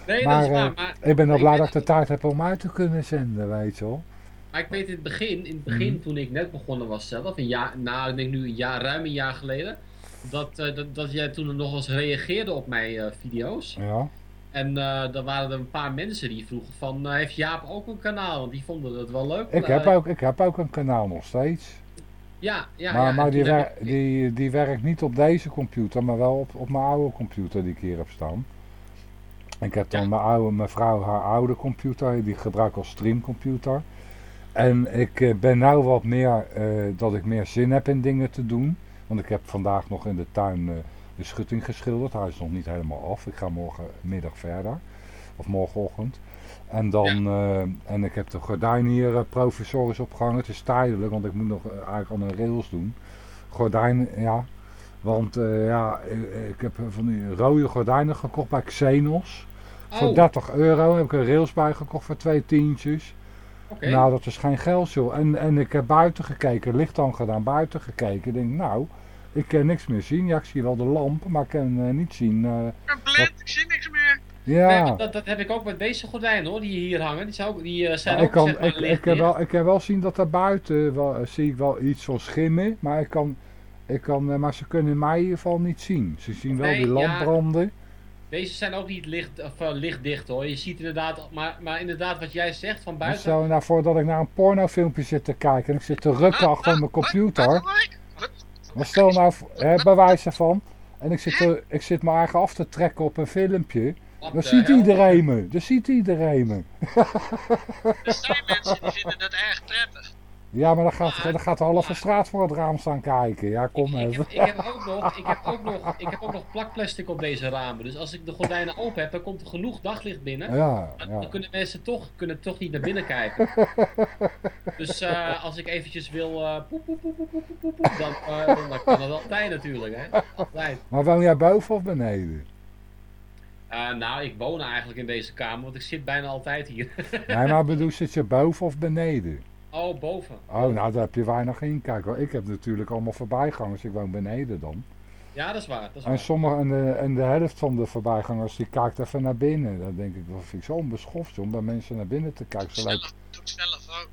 Speaker 7: Nee, dat
Speaker 1: Maar,
Speaker 7: is waar.
Speaker 1: eh,
Speaker 7: Maar,
Speaker 1: ik ben al blij dat ik de tijd heb om uit te kunnen zenden, weet je wel.
Speaker 7: maar ik weet in het begin, in het begin
Speaker 1: Mhm.
Speaker 7: toen ik net begonnen was zelf, een jaar, nou ik denk nu een jaar, ruim een jaar geleden. Dat, eh, dat, dat jij toen nog eens reageerde op mijn video's.
Speaker 1: Ja.
Speaker 7: En uh, er waren er een paar mensen die vroegen van, heeft Jaap ook een kanaal? Want die vonden het wel leuk.
Speaker 1: Ik, heb ook, ik heb ook een kanaal nog steeds.
Speaker 7: Ja, ja,
Speaker 1: maar
Speaker 7: ja.
Speaker 1: maar
Speaker 7: en
Speaker 1: die, wer- die, die werkt niet op deze computer, maar wel op, op mijn oude computer die ik hier heb staan. Ik heb dan
Speaker 7: Ja.
Speaker 1: mijn, oude, mijn vrouw haar oude computer, die gebruik ik als streamcomputer. En ik eh, ben nou wat meer, eh, dat ik meer zin heb in dingen te doen. Want ik heb vandaag nog in de tuin eh, de schutting geschilderd. Hij is nog niet helemaal af. Ik ga morgenmiddag verder. Of morgenochtend. En dan, eh, en ik heb de gordijn hier eh, provisorisch opgehangen. Het is tijdelijk, want ik moet nog eh, eigenlijk aan een rails doen. Gordijn, ja. Want ja, ik, heb van die rode gordijnen gekocht bij Xenos. Voor
Speaker 7: Oh,
Speaker 1: 30 euro heb ik een rails bij gekocht voor twee tientjes. Nou, dat is geen geld joh. En, en ik heb buiten gekeken, licht dan gedaan, buiten gekeken. Ik denk, nou, ik kan niks meer zien. Ja, ik zie wel de lamp, maar ik kan niet zien.
Speaker 2: Ik ben blind, ik zie niks meer.
Speaker 1: Ja,
Speaker 7: dat, dat heb ik ook met deze gordijnen hoor, die hier hangen. Die, zijn ook, die eh, zijn
Speaker 1: Ja,
Speaker 7: ook
Speaker 1: ik, kan,
Speaker 7: zeg maar,
Speaker 1: ik, wel, ik kan wel zien dat daar buiten wel, zie ik wel iets van schimmen. Maar, ik kan, ik kan, eh, maar ze kunnen mij in ieder geval niet zien. Ze zien wel
Speaker 7: Nee,
Speaker 1: die lamp
Speaker 7: ja.
Speaker 1: branden.
Speaker 7: Deze zijn ook niet licht, of, eh, lichtdicht hoor. Je ziet inderdaad, maar, maar inderdaad wat jij zegt van buiten.
Speaker 1: Stel je nou voor dat ik naar een pornofilmpje zit te kijken en ik zit te rukken
Speaker 2: Wat?
Speaker 1: achter mijn
Speaker 2: Wat?
Speaker 1: computer. Maar stel nou, hè, bij wijze van, en ik zit, te, ik zit me eigen af te trekken op een filmpje. Dan ziet
Speaker 7: hij
Speaker 1: iedereen me. Dan ziet iedereen me.
Speaker 2: Er zijn mensen die vinden dat erg prettig.
Speaker 1: Ja, maar dan gaat, dan gaat de halve straat voor het raam staan kijken. Ja, kom even.
Speaker 7: Ik, ik, heb, ook nog, ik, heb ook nog, ik heb ook nog plakplastic op deze ramen. Dus als ik de gordijnen open heb, dan komt er genoeg daglicht binnen.
Speaker 1: Ja.
Speaker 7: Dan kunnen mensen toch, kunnen toch niet naar binnen kijken. dus eh, als ik eventjes wil uh, dan, eh, dan kan dat altijd natuurlijk. Hè?
Speaker 1: Maar woon jij boven of beneden?
Speaker 7: Eh, nou, ik woon eigenlijk in deze kamer, want ik zit bijna altijd hier.
Speaker 1: Nee, maar bedoel, zit je boven of beneden?
Speaker 7: Oh, boven.
Speaker 1: Oh, nou, daar heb je weinig in. Kijk, ik heb natuurlijk allemaal voorbijgangers. Ik woon beneden dan.
Speaker 7: Ja, dat is waar. Dat is
Speaker 1: En,
Speaker 7: waar.
Speaker 1: sommige, en, de, en de helft van de voorbijgangers, die kijkt even naar binnen. Dan denk ik, dat vind ik zo onbeschoft om bij mensen naar binnen te kijken. Lijkt-
Speaker 2: Zelf, doe ik zelf ook.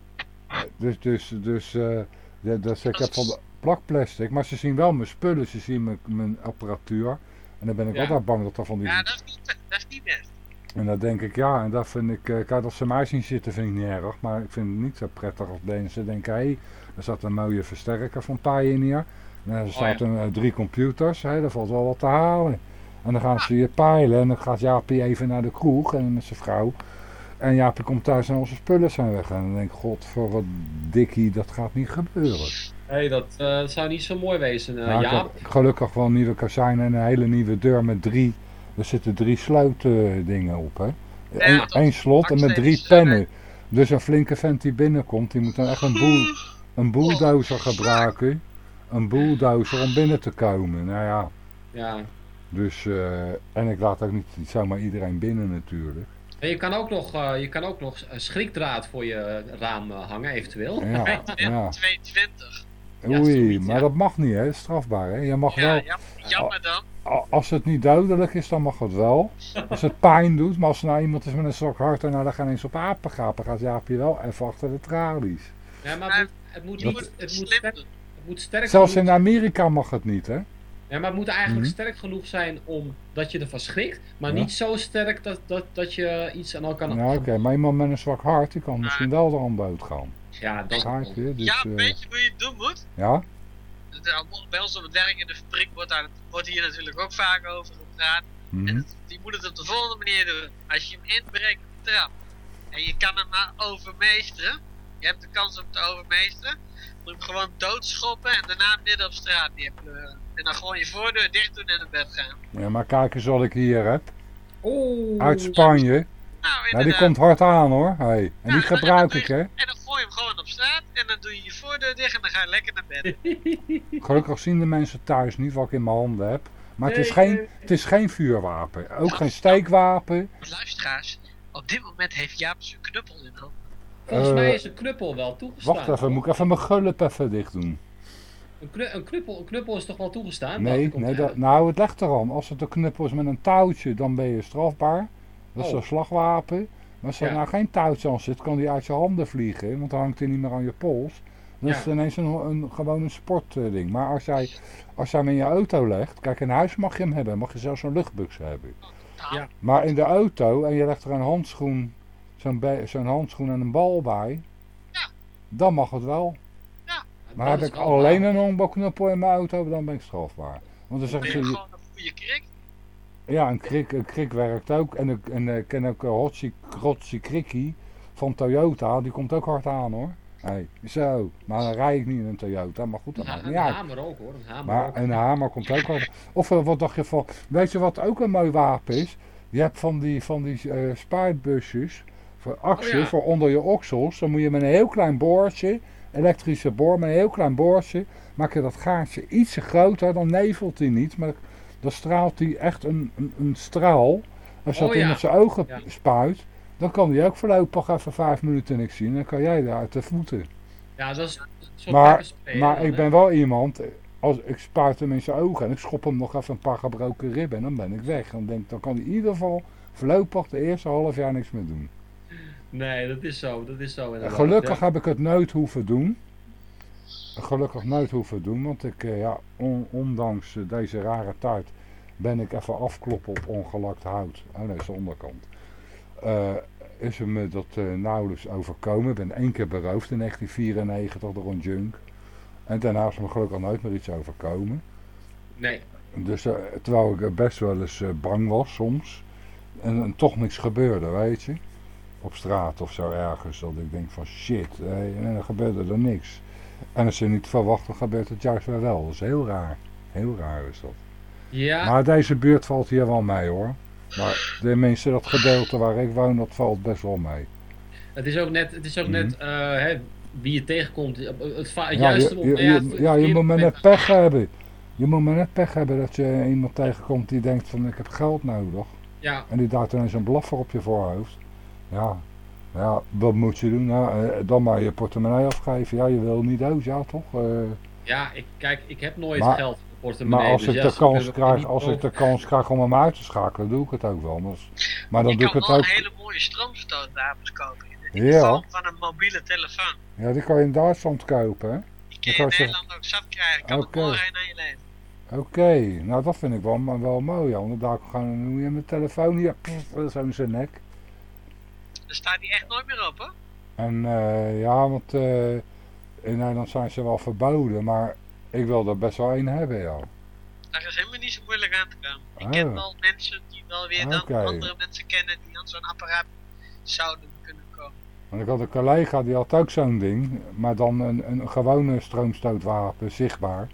Speaker 1: Dus, dus, dus, eh, de- dus ik heb van de plakplastic, maar ze zien wel mijn spullen, ze zien mijn, mijn apparatuur. En dan ben ik
Speaker 7: Ja.
Speaker 1: altijd bang dat er van die...
Speaker 2: Ja, dat is niet, dat is niet best.
Speaker 1: En dan denk ik, ja, en dat vind ik, eh, kijk, als ze mij zien zitten vind ik niet erg. Maar ik vind het niet zo prettig als mensen denken, hé, hey, er zat een mooie versterker van hier. En er zaten eh, drie computers, hè, daar valt wel wat te halen. En dan gaan ze je peilen en dan gaat Jaapie even naar de kroeg en met zijn vrouw. En Jaapie komt thuis en onze spullen zijn weg. En dan denk ik, god, voor wat dikkie, dat gaat niet gebeuren.
Speaker 7: Hey, dat, eh, dat zou niet zo mooi wezen. eh
Speaker 1: Nou,
Speaker 7: Jaap.
Speaker 1: heb gelukkig wel een nieuwe kozijn en een hele nieuwe deur met drie. Er zitten drie slootdingen op, hè. Eén één slot en met drie
Speaker 2: even,
Speaker 1: pennen. Dus een flinke vent die binnenkomt, die moet dan echt een, boel, een bulldozer gebruiken. Een bulldozer om binnen te komen. Nou ja,
Speaker 7: Ja.
Speaker 1: dus... eh, en ik laat ook niet zomaar iedereen binnen natuurlijk.
Speaker 7: En je kan ook nog, eh, je kan ook nog een schrikdraad voor je raam eh, hangen, eventueel.
Speaker 1: Ja, ja.
Speaker 2: 220.
Speaker 7: Ja,
Speaker 1: Oei,
Speaker 7: zoiets,
Speaker 1: maar
Speaker 7: ja.
Speaker 1: dat mag niet, hè. Strafbaar, hè. Je mag
Speaker 2: Ja,
Speaker 1: wel...
Speaker 2: jam- jammer dan.
Speaker 1: Als het niet dodelijk is, dan mag het wel. Als het pijn doet, maar als er nou iemand is met een sok hart en nou daar gaan eens op apen gapen, gaat Jaapje wel even achter de tralies.
Speaker 7: Ja, maar het moet, het moet,
Speaker 2: Je
Speaker 7: niet,
Speaker 2: moet
Speaker 7: het
Speaker 2: het
Speaker 7: moet,
Speaker 2: slim
Speaker 7: sterk, het moet sterk
Speaker 1: Zelfs in Amerika mag het niet, hè?
Speaker 7: Ja, maar het moet eigenlijk
Speaker 1: Mhm.
Speaker 7: sterk genoeg zijn om dat je ervan schrikt, maar
Speaker 1: Ja.
Speaker 7: niet zo sterk dat, dat, dat je iets aan elkaar kan.
Speaker 1: Nou oké, maar iemand met een zwak hart, die kan misschien wel eraan doodgaan.
Speaker 7: Ja, dat
Speaker 1: je? Dus,
Speaker 2: ja,
Speaker 1: eh,
Speaker 2: weet je hoe je het doen moet?
Speaker 1: ja?
Speaker 2: Bij ons op het werk in de fabriek wordt, daar, wordt hier natuurlijk ook vaak over gepraat.
Speaker 1: Mhm.
Speaker 2: En het- die moet het op de volgende manier doen. Als je hem inbreekt op de trap en je kan hem maar overmeesteren, je hebt de kans om te overmeesteren, moet je hem gewoon doodschoppen en daarna midden op straat neerpleuren. En dan gewoon je voordeur dicht doen en naar bed gaan.
Speaker 1: ja, maar kijk eens wat ik hier heb.
Speaker 7: Oeh.
Speaker 1: Uit Spanje.
Speaker 2: Nou,
Speaker 1: Ja, die komt hard aan hoor. Hey. En
Speaker 2: Ja,
Speaker 1: die gebruik ik hè.
Speaker 2: En dan gooi je hem gewoon op straat en dan doe je je voordeur dicht en dan ga je lekker naar bed.
Speaker 1: Gelukkig zien de mensen thuis niet wat ik in mijn handen heb. Maar het is,
Speaker 7: Nee,
Speaker 1: geen,
Speaker 7: nee.
Speaker 1: het is geen vuurwapen. Ook geen steekwapen.
Speaker 2: Luisteraars, op dit moment heeft Jaap zijn knuppel in hand.
Speaker 7: Volgens
Speaker 1: Eh,
Speaker 7: mij is een knuppel wel toegestaan.
Speaker 1: Wacht even, moet ik even mijn gulp even dicht doen.
Speaker 7: Een, knu- een, knuppel, een knuppel is toch wel toegestaan?
Speaker 1: Nee, nee dat, nou het legt eraan. Als het een knuppel is met een touwtje, dan ben je strafbaar. Dat is
Speaker 7: Oh.
Speaker 1: een slagwapen. Maar als er
Speaker 7: Ja.
Speaker 1: nou geen touwtje aan zit, kan die uit je handen vliegen. Want dan hangt hij niet meer aan je pols. Dan is
Speaker 7: Ja.
Speaker 1: ineens een, een, gewoon een sportding. Maar als jij, als jij hem in je auto legt, kijk in huis mag je hem hebben. Mag je zelfs een luchtbuks hebben.
Speaker 7: Ja.
Speaker 1: Maar in de auto en je legt er een handschoen, zo'n handschoen en een bal bij.
Speaker 2: Ja.
Speaker 1: Dan mag het wel. Maar
Speaker 7: Dat
Speaker 1: heb ik alleen
Speaker 7: waar.
Speaker 1: een honkbalknuppel in mijn auto, dan ben ik strafbaar. Want dan zeggen
Speaker 2: je
Speaker 1: ze,
Speaker 2: gewoon een goede krik.
Speaker 1: Ja, een krik, een krik werkt ook. En ik, en ik ken ook uh, Hotsi, Hotsi Krikkie van Toyota, die komt ook hard aan hoor. Hey, zo, maar dan rijd ik niet in een Toyota, maar goed, dat
Speaker 7: Ja,
Speaker 1: maakt
Speaker 7: een hamer ook hoor, een hamer
Speaker 1: Maar
Speaker 7: ook.
Speaker 1: een hamer komt ook hard Of eh, wat dacht je van, weet je wat ook een mooi wapen is? Je hebt van die, van die eh spuitbusjes voor actie,
Speaker 7: Oh ja.
Speaker 1: voor onder je oksels. Dan moet je met een heel klein boortje, elektrische boor met een heel klein boortje. Maak je dat gaatje ietsje groter, dan nevelt hij niet. Maar dan straalt hij echt een, een, een straal. Als
Speaker 7: Oh
Speaker 1: dat in
Speaker 7: ja.
Speaker 1: zijn ogen
Speaker 7: Ja.
Speaker 1: spuit, dan kan hij ook voorlopig even vijf minuten niks zien. Dan kan jij daar uit de voeten.
Speaker 7: Ja, dat is zo'n
Speaker 1: Maar,
Speaker 7: pepperspray,
Speaker 1: maar ik ben wel iemand, als ik spuit hem in zijn ogen en ik schop hem nog even een paar gebroken ribben en dan ben ik weg. Dan denk ik, dan kan hij in ieder geval voorlopig de eerste half jaar niks meer doen.
Speaker 7: Nee, dat is zo, dat is zo inderdaad.
Speaker 1: gelukkig
Speaker 7: ja.
Speaker 1: heb ik het nooit hoeven doen. Gelukkig nooit hoeven doen, want ik, eh, ja, on- ondanks deze rare tijd ben ik even afkloppen op ongelakt hout. Oh nee, dat is de onderkant. Eh, is er me dat eh, nauwelijks overkomen. Ik ben één keer beroofd in 1994 door een junk. En daarna is me gelukkig nooit meer iets overkomen.
Speaker 7: Nee,
Speaker 1: Dus terwijl ik best wel eens bang was soms. En, en toch niks gebeurde, weet je. Op straat of zo ergens. Dat ik denk van shit. en dan gebeurde er niks. En als je niet verwacht, dan gebeurt het juist weer wel. Dat is heel raar. Heel raar is dat.
Speaker 7: ja,
Speaker 1: Maar deze buurt valt hier wel mee hoor. Maar tenminste dat gedeelte waar ik woon, dat valt best wel mee.
Speaker 7: het is ook net, het is ook
Speaker 1: Mhm.
Speaker 7: net eh, hè, wie je tegenkomt. Het, het
Speaker 1: Ja,
Speaker 7: juiste
Speaker 1: je, ja, je moet maar
Speaker 7: moment.
Speaker 1: net pech hebben. Je moet maar net pech hebben dat je iemand tegenkomt die denkt van ik heb geld nodig.
Speaker 7: Ja,
Speaker 1: En die duidt ineens een blaffer op je voorhoofd. Ja, ja wat moet je doen? Nou, eh, dan maar je portemonnee afgeven. Ja, je wil niet dood, ja toch? Eh,
Speaker 7: ja ik, kijk, ik heb nooit
Speaker 1: Maar-
Speaker 7: geld voor portemonnee.
Speaker 1: maar als
Speaker 7: dus
Speaker 1: ik
Speaker 7: ja,
Speaker 1: de kans krijg, als ik de kans krijg om hem uit te schakelen, doe ik het ook wel. Maar, dan
Speaker 2: je
Speaker 1: doe ik
Speaker 2: kan
Speaker 1: het
Speaker 2: wel
Speaker 1: ook.
Speaker 2: hele mooie stroomstootwapens kopen. In de,
Speaker 1: Ja.
Speaker 2: van een mobiele telefoon.
Speaker 1: Ja, die kan je in Duitsland kopen, hè?
Speaker 2: Die kun je
Speaker 1: kan
Speaker 2: in
Speaker 1: je
Speaker 2: Nederland ook zat krijgen. Kan
Speaker 1: Oké.
Speaker 2: het aan je leven.
Speaker 1: Oké, nou dat vind ik wel, maar wel mooi, ja. Want daar gaan hoe je mijn telefoon hier, pff, zo in zijn nek.
Speaker 2: Dan staat die echt nooit meer op, hoor.
Speaker 1: En eh, ja, want eh, in Nederland zijn ze wel verboden, maar ik wil er best wel één hebben, ja.
Speaker 2: Daar is helemaal niet zo moeilijk aan te komen. Ik
Speaker 1: Oh.
Speaker 2: ken wel mensen die wel weer dan andere mensen kennen die aan zo'n apparaat zouden kunnen komen.
Speaker 1: Want ik had een collega die had ook zo'n ding, maar dan een, een gewone stroomstootwapen, zichtbaar.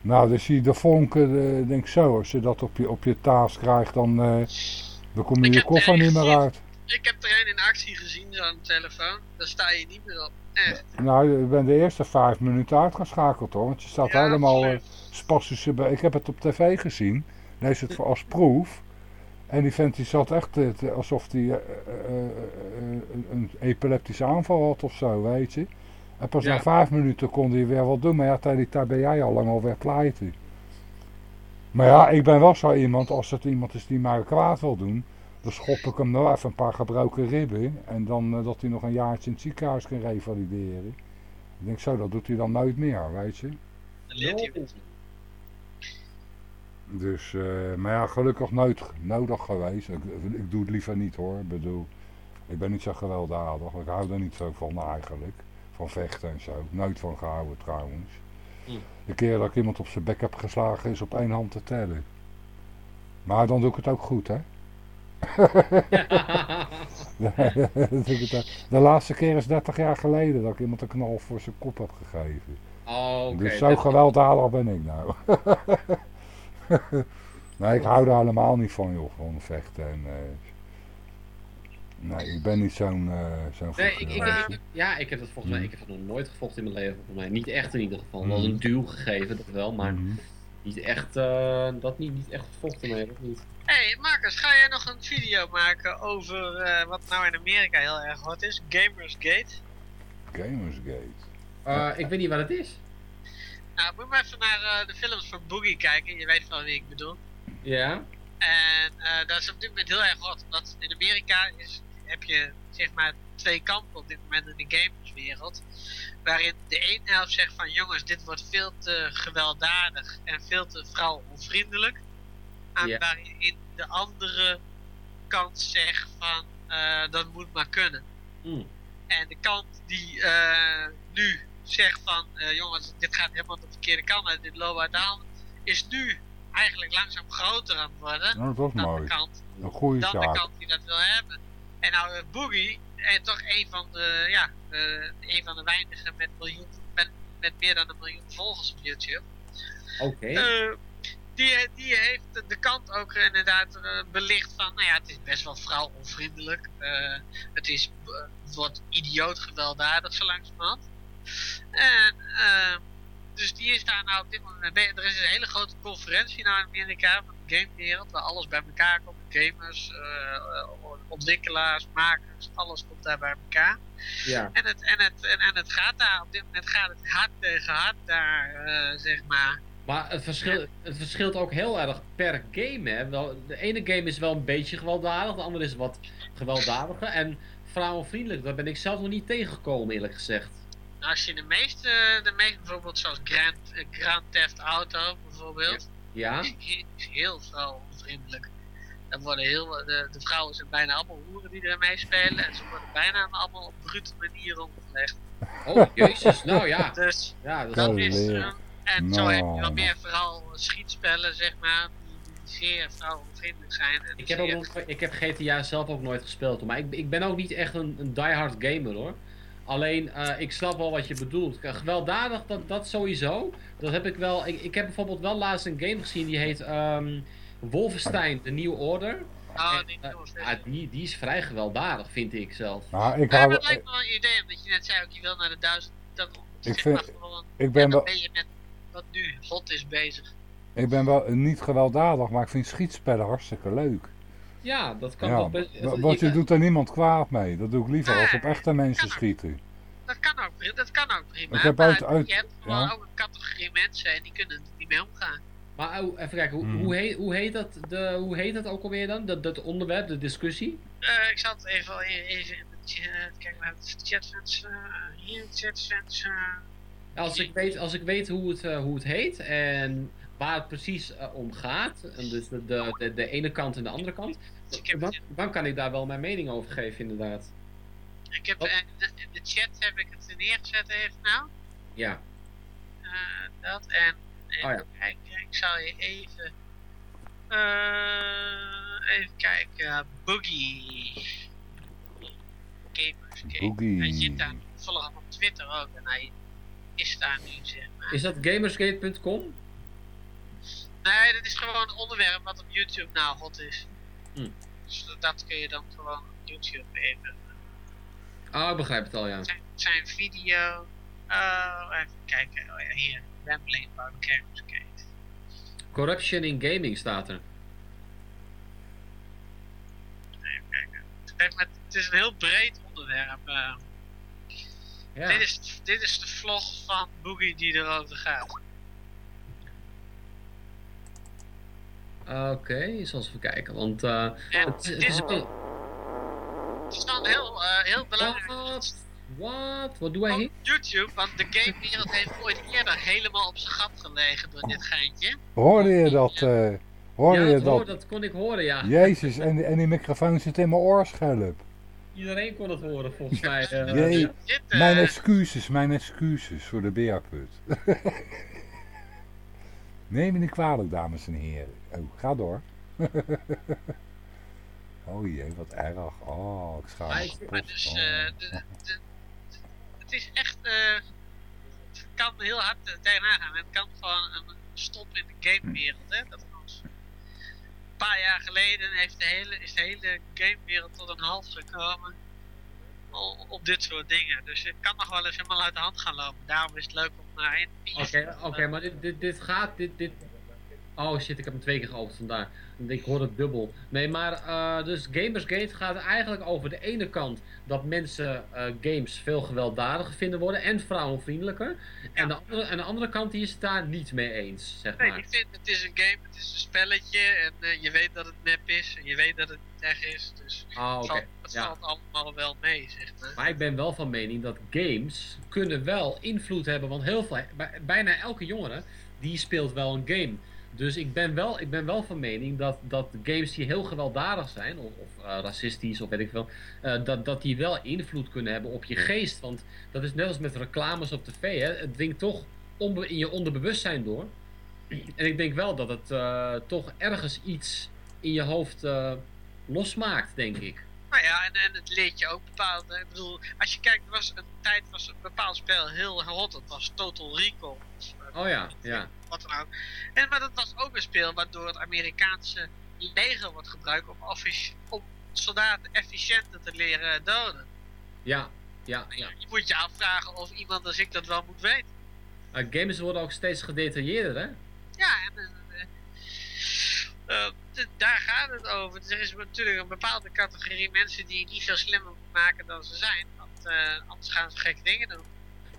Speaker 1: Nou, dan zie je de vonken, eh, denk zo, als je dat op je, op je taas krijgt, dan, eh, dan kom je
Speaker 2: Ik
Speaker 1: je koffer
Speaker 2: er
Speaker 1: niet meer uit.
Speaker 2: Ik heb er een in actie gezien, zo'n telefoon. Daar sta je niet meer op. Echt.
Speaker 1: Nou, ik ben de eerste vijf minuten uitgeschakeld hoor, want je staat
Speaker 2: Ja,
Speaker 1: helemaal eh, spastische... be- Ik heb het op tv gezien, lees het voor als proef. En die vent die zat echt eh, alsof hij eh, een- epileptische aanval had of zo, weet je. En pas
Speaker 7: Ja.
Speaker 1: na vijf minuten kon hij weer wat doen, maar ja, tegen die tijd ben jij al lang alweer pleiten. Maar ja, ik ben wel zo iemand, als het iemand is die mij kwaad wil doen, dan schop ik hem nou even een paar gebroken ribben. En dan eh, dat hij nog een jaartje in het ziekenhuis kan revalideren. Ik denk zo, dat doet hij dan nooit meer, weet je.
Speaker 2: Dan leert hij.
Speaker 1: Dus, eh, maar ja, gelukkig nooit nodig geweest. Ik, ik doe het liever niet hoor. Ik bedoel, ik ben niet zo gewelddadig. Ik hou er niet zo van eigenlijk. Van vechten en zo. Nooit van gehouden trouwens.
Speaker 7: Hm.
Speaker 1: De keer dat ik iemand op zijn bek heb geslagen is op één hand te tellen. Maar dan doe ik het ook goed hè. De laatste keer is 30 jaar geleden dat ik iemand een knal voor zijn kop heb gegeven.
Speaker 7: Oh, oké.
Speaker 1: Dus zo gewelddadig ben ik nou. nee, ik hou er helemaal niet van, joh, van vechten. En, eh, nee, ik ben niet zo'n uh, zo'n
Speaker 7: Nee, ik, ik, ik- ja, ik heb het volgens mij,
Speaker 1: Mhm.
Speaker 7: ik heb het nog nooit gevochten in mijn leven. Volgens mij niet echt in ieder geval. Wel
Speaker 1: Mhm.
Speaker 7: een duw gegeven, dat wel, maar
Speaker 1: Mhm.
Speaker 7: Niet echt, eh, dat niet, niet echt gevochten, nee, dat niet.
Speaker 2: Hé, hey, Marcus, ga jij nog een video maken over eh, wat nou in Amerika heel erg hot is? Gamersgate.
Speaker 1: Gamersgate.
Speaker 7: Eh, ik weet niet wat het is.
Speaker 2: Nou, moet maar even naar eh, de films van Boogie kijken. Je weet wel wie ik bedoel.
Speaker 7: Ja?
Speaker 2: En eh, dat is op dit moment heel erg hot. Omdat in Amerika is, heb je zeg maar twee kampen op dit moment in de gamerswereld. Waarin de ene helft zegt van jongens, dit wordt veel te gewelddadig en veel te vrouwonvriendelijk. En
Speaker 7: Ja.
Speaker 2: waarin de andere kant zegt van eh, dat moet maar kunnen.
Speaker 7: Hm.
Speaker 2: En de kant die eh, nu zegt van eh, jongens, dit gaat helemaal de verkeerde kant uit, dit loopt uit de hand, is nu eigenlijk langzaam groter aan het worden
Speaker 1: Nou, dat is
Speaker 2: dan
Speaker 1: mooi.
Speaker 2: de kant
Speaker 1: Een goede
Speaker 2: dan de kant die dat wil hebben. En nou, Boogie, en toch een van de, ja, eh, een van de weinigen met, miljoen, met, met meer dan een miljoen volgers op YouTube.
Speaker 7: Oké.
Speaker 2: Eh, die, die heeft de- kant ook inderdaad eh, belicht van, nou ja, het is best wel vrouwonvriendelijk. Eh, het, is, eh, het wordt idioot gewelddadig zo langzamerhand. En, eh, dus die is daar nou op dit moment mee. Er is een hele grote conferentie in Amerika van de gamewereld, waar alles bij elkaar komt. Gamers, eh, eh, ontwikkelaars, makers, alles komt daar bij elkaar.
Speaker 7: Ja.
Speaker 2: En het, en het, en, en het gaat daar, op dit moment gaat het hard tegen hard daar, eh, zeg maar.
Speaker 7: Maar het, verschil, het verschilt ook heel erg per game. Hè? Wel, de ene game is wel een beetje gewelddadig, de andere is wat gewelddadiger. En vrouwenvriendelijk, daar ben ik zelf nog niet tegengekomen, eerlijk gezegd.
Speaker 2: Als je de meeste, de meeste bijvoorbeeld zoals Grand, eh, Grand Theft Auto bijvoorbeeld,
Speaker 7: Ja?
Speaker 2: is heel vrouwenvriendelijk. Er worden heel, de, de vrouwen zijn bijna allemaal hoeren die er meespelen en ze worden bijna allemaal op brute manier omgelegd.
Speaker 7: Oh, jezus. Nou ja.
Speaker 2: Dus
Speaker 7: Ja, dat
Speaker 2: dat is,
Speaker 1: leer.
Speaker 2: eh, en zo heb je wel
Speaker 1: Nou.
Speaker 2: meer vooral schietspellen, zeg maar, die, zeer vrouwenvriendelijk zijn. En
Speaker 7: Ik heb, ook,
Speaker 2: zeer-
Speaker 7: nog- ik heb GTA zelf ook nooit gespeeld, hoor. maar ik, ik ben ook niet echt een, een diehard gamer hoor. Alleen, eh, ik snap wel wat je bedoelt. Gewelddadig, dat, dat sowieso. Dat heb ik wel. Ik, ik heb bijvoorbeeld wel laatst een game gezien die heet ehm Wolfenstein, The New Order. En,
Speaker 2: die
Speaker 7: eh, die, die is vrij gewelddadig, vind ik zelf.
Speaker 1: Nou, ik, hou,
Speaker 2: maar het lijkt me wel een idee, omdat je net zei ook, je wil naar de duizend.
Speaker 1: Ik
Speaker 2: zeg
Speaker 1: vind-
Speaker 2: maar
Speaker 1: ik ben wel,
Speaker 2: ben je met wat nu hot is bezig.
Speaker 1: ik ben wel niet gewelddadig, maar ik vind schietspellen hartstikke leuk.
Speaker 7: Ja, dat kan
Speaker 1: Ja,
Speaker 7: toch best.
Speaker 1: wa- want je doet er niemand kwaad mee. Dat doe ik liever als op echte mensen schieten.
Speaker 2: Dat kan ook, dat kan ook prima.
Speaker 1: Ik heb
Speaker 2: maar
Speaker 1: uit- uit-
Speaker 2: je hebt gewoon
Speaker 1: ja.
Speaker 2: ook een categorie mensen en die kunnen er niet mee omgaan.
Speaker 7: Maar oh, even kijken, hoe,
Speaker 1: Hmm.
Speaker 7: hoe, heet, hoe, heet dat, de, hoe heet dat ook alweer dan? Dat, dat onderwerp, de discussie?
Speaker 2: Eh, ik zal het even, even in de chat, kijk naar de chatfans, eh hier chatfans. eh
Speaker 7: Als ik weet, als ik weet hoe, het, eh, hoe het heet en waar het precies eh, om gaat, en dus de, de, de, de ene kant en de andere kant, dan, dan kan ik daar wel mijn mening over geven, inderdaad.
Speaker 2: ik heb eh, in de, in de chat heb ik het neergezet even nou.
Speaker 7: Ja.
Speaker 2: Eh, dat en even
Speaker 7: Oh ja.
Speaker 2: kijken, ik zal je even eh, even kijken, Boogie Gamers Game.
Speaker 1: Boogie.
Speaker 2: Hij zit daar toevallig op Twitter ook en hij is daar nu zeg maar.
Speaker 7: Is dat gamersgate.com?
Speaker 2: Nee, dat is gewoon een onderwerp wat op YouTube nou hot is.
Speaker 7: Hm.
Speaker 2: Dus dat kun je dan gewoon op YouTube even.
Speaker 7: Oh, ik begrijp het al, ja.
Speaker 2: Zijn, zijn video. Oh, even kijken. Oh ja, hier. Rambling about Gamersgate.
Speaker 7: Corruption in gaming staat er.
Speaker 2: Even kijken. Het, heeft met, het is een heel breed onderwerp. eh.
Speaker 7: Ja.
Speaker 2: dit, is, dit is de vlog van Boogie die erover gaat.
Speaker 7: Oké, eens eens even kijken, want... eh,
Speaker 2: En
Speaker 7: het,
Speaker 2: het
Speaker 7: het
Speaker 2: is,
Speaker 7: wel-
Speaker 2: het is dan heel, eh, heel belangrijk.
Speaker 7: Wat? Wat? Doe hij
Speaker 2: Op
Speaker 7: hier?
Speaker 2: YouTube, want de gamewereld heeft ooit eerder helemaal op zijn gat gelegen door dit geintje.
Speaker 1: Hoorde je dat? eh hoorde
Speaker 7: ja,
Speaker 1: je
Speaker 7: dat, hoor-
Speaker 1: dat?
Speaker 7: kon ik horen, ja.
Speaker 1: Jezus, en, die- en die microfoon zit in mijn oorschelp.
Speaker 7: Iedereen kon het horen, volgens mij. eh.
Speaker 1: Jee.
Speaker 2: Dit, eh,
Speaker 1: Mijn excuses, mijn excuses voor de beerput. Neem me niet kwalijk, dames en heren. Oh, ga door. oh jee, wat erg. Oh, ik schaam me.
Speaker 2: Maar dus, de, de- de- het is echt, eh, het kan heel hard eh, tegenaan gaan. Het kan gewoon een stop in de gamewereld. Dat was een paar jaar geleden heeft de hele, is de hele gamewereld tot een halt gekomen op dit soort dingen. Dus het kan nog wel eens helemaal uit de hand gaan lopen. Daarom is het leuk om naar in
Speaker 7: Oké, oké, maar dit, dit, dit gaat, dit, dit... Oh shit, ik heb hem twee keer geopend vandaar. Ik hoor het dubbel. Nee, maar eh, dus Gamersgate gaat eigenlijk over de ene kant dat mensen eh, games veel gewelddadiger vinden worden en vrouwenvriendelijker. En, de andere, en de andere kant die is het daar niet mee eens, zeg
Speaker 2: Nee,
Speaker 7: maar.
Speaker 2: ik vind het is een game, het is een spelletje en eh, je weet dat het nep is en je weet dat het niet echt is. Dus
Speaker 7: Ah,
Speaker 2: het, valt,
Speaker 7: Ja.
Speaker 2: valt allemaal wel mee, zeg maar.
Speaker 7: Maar ik ben wel van mening dat games kunnen wel invloed hebben. Want heel veel, bij- bijna elke jongere die speelt wel een game. Dus ik ben wel, ik ben wel van mening dat, dat games die heel gewelddadig zijn, of, of eh, racistisch of weet ik veel, eh, dat, dat die wel invloed kunnen hebben op je geest. Want dat is net als met reclames op tv, hè? het dringt toch in je onderbewustzijn door. En ik denk wel dat het eh, toch ergens iets in je hoofd losmaakt, denk ik.
Speaker 2: Nou ja, en, en het leert je ook bepaald. Ik bedoel, als je kijkt, er was een tijd was een bepaald spel heel hot. Dat was Total Recall.
Speaker 7: Oh ja, ja.
Speaker 2: Wat dan ook. En, maar dat was ook een spel waardoor het Amerikaanse leger wordt gebruikt om, om soldaten efficiënter te leren doden.
Speaker 7: Ja, Ja, ja.
Speaker 2: Je moet je afvragen of iemand als ik dat wel moet weten.
Speaker 7: Maar games worden ook steeds gedetailleerder, hè?
Speaker 2: Ja, en eh, eh, eh, daar gaat het over. Er is natuurlijk een bepaalde categorie mensen die niet veel slimmer maken dan ze zijn. Want anders gaan ze gekke dingen doen.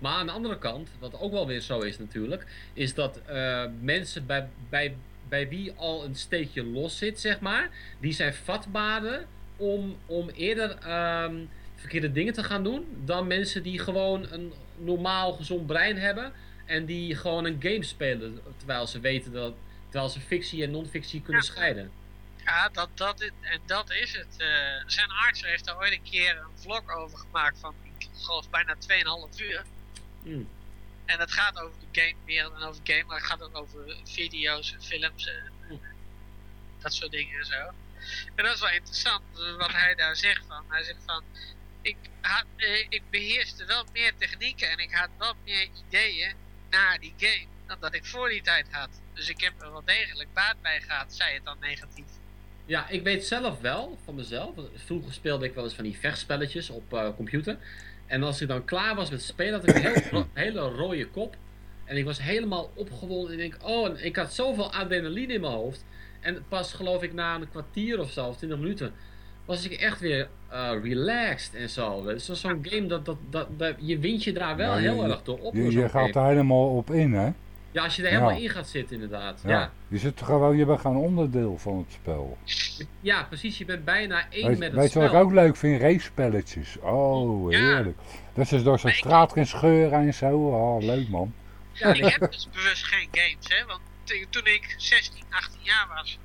Speaker 7: Maar aan de andere kant, wat ook wel weer zo is natuurlijk, is dat eh, mensen bij, bij, bij wie al een steekje los zit, zeg maar, die zijn vatbaarder om, om eerder ehm, verkeerde dingen te gaan doen dan mensen die gewoon een normaal gezond brein hebben en die gewoon een game spelen terwijl ze weten dat, terwijl ze fictie en non-fictie kunnen
Speaker 2: Ja.
Speaker 7: scheiden.
Speaker 2: Ja, dat, dat, en dat is het. Eh, zijn arts heeft daar ooit een keer een vlog over gemaakt van, ik geloof, bijna 2,5 uur.
Speaker 7: Hmm.
Speaker 2: En het gaat over de gamewereld en over game, maar het gaat ook over video's en films en
Speaker 7: Hm.
Speaker 2: dat soort dingen en zo. En dat is wel interessant eh, wat hij daar zegt van. Hij zegt van, ik, had, eh, ik beheerste wel meer technieken en ik had wel meer ideeën na die game dan dat ik voor die tijd had. Dus ik heb er wel degelijk baat bij gehad, zei het dan negatief.
Speaker 7: Ja, ik weet zelf wel van mezelf. Vroeger speelde ik wel eens van die vechtspelletjes op eh, computer. En als ik dan klaar was met spelen, had ik een heel, hele rode kop. En ik was helemaal opgewonden. En ik denk, oh, en ik had zoveel adrenaline in mijn hoofd. En pas geloof ik na een kwartier of zo, of 20 minuten, was ik echt weer eh, relaxed en zo. Dat is zo'n game dat, dat, dat, dat, je wint je daar wel
Speaker 1: je-
Speaker 7: heel erg door op.
Speaker 1: Je, je gaat er helemaal op in, hè?
Speaker 7: Ja, als je er helemaal in gaat zitten inderdaad.
Speaker 1: Ja. Je zit gewoon, je bent gewoon onderdeel van het spel.
Speaker 7: Ja, precies. Je bent bijna één
Speaker 1: Weet,
Speaker 7: met het
Speaker 1: weet je
Speaker 7: spel.
Speaker 1: wat ik ook leuk vind? Race-spelletjes. Oh, heerlijk. Dat is door zo'n straat gaan scheuren en zo. Oh, leuk man.
Speaker 7: Ja,
Speaker 2: ik heb dus bewust geen games, hè. Want toen ik 16, 18 jaar was,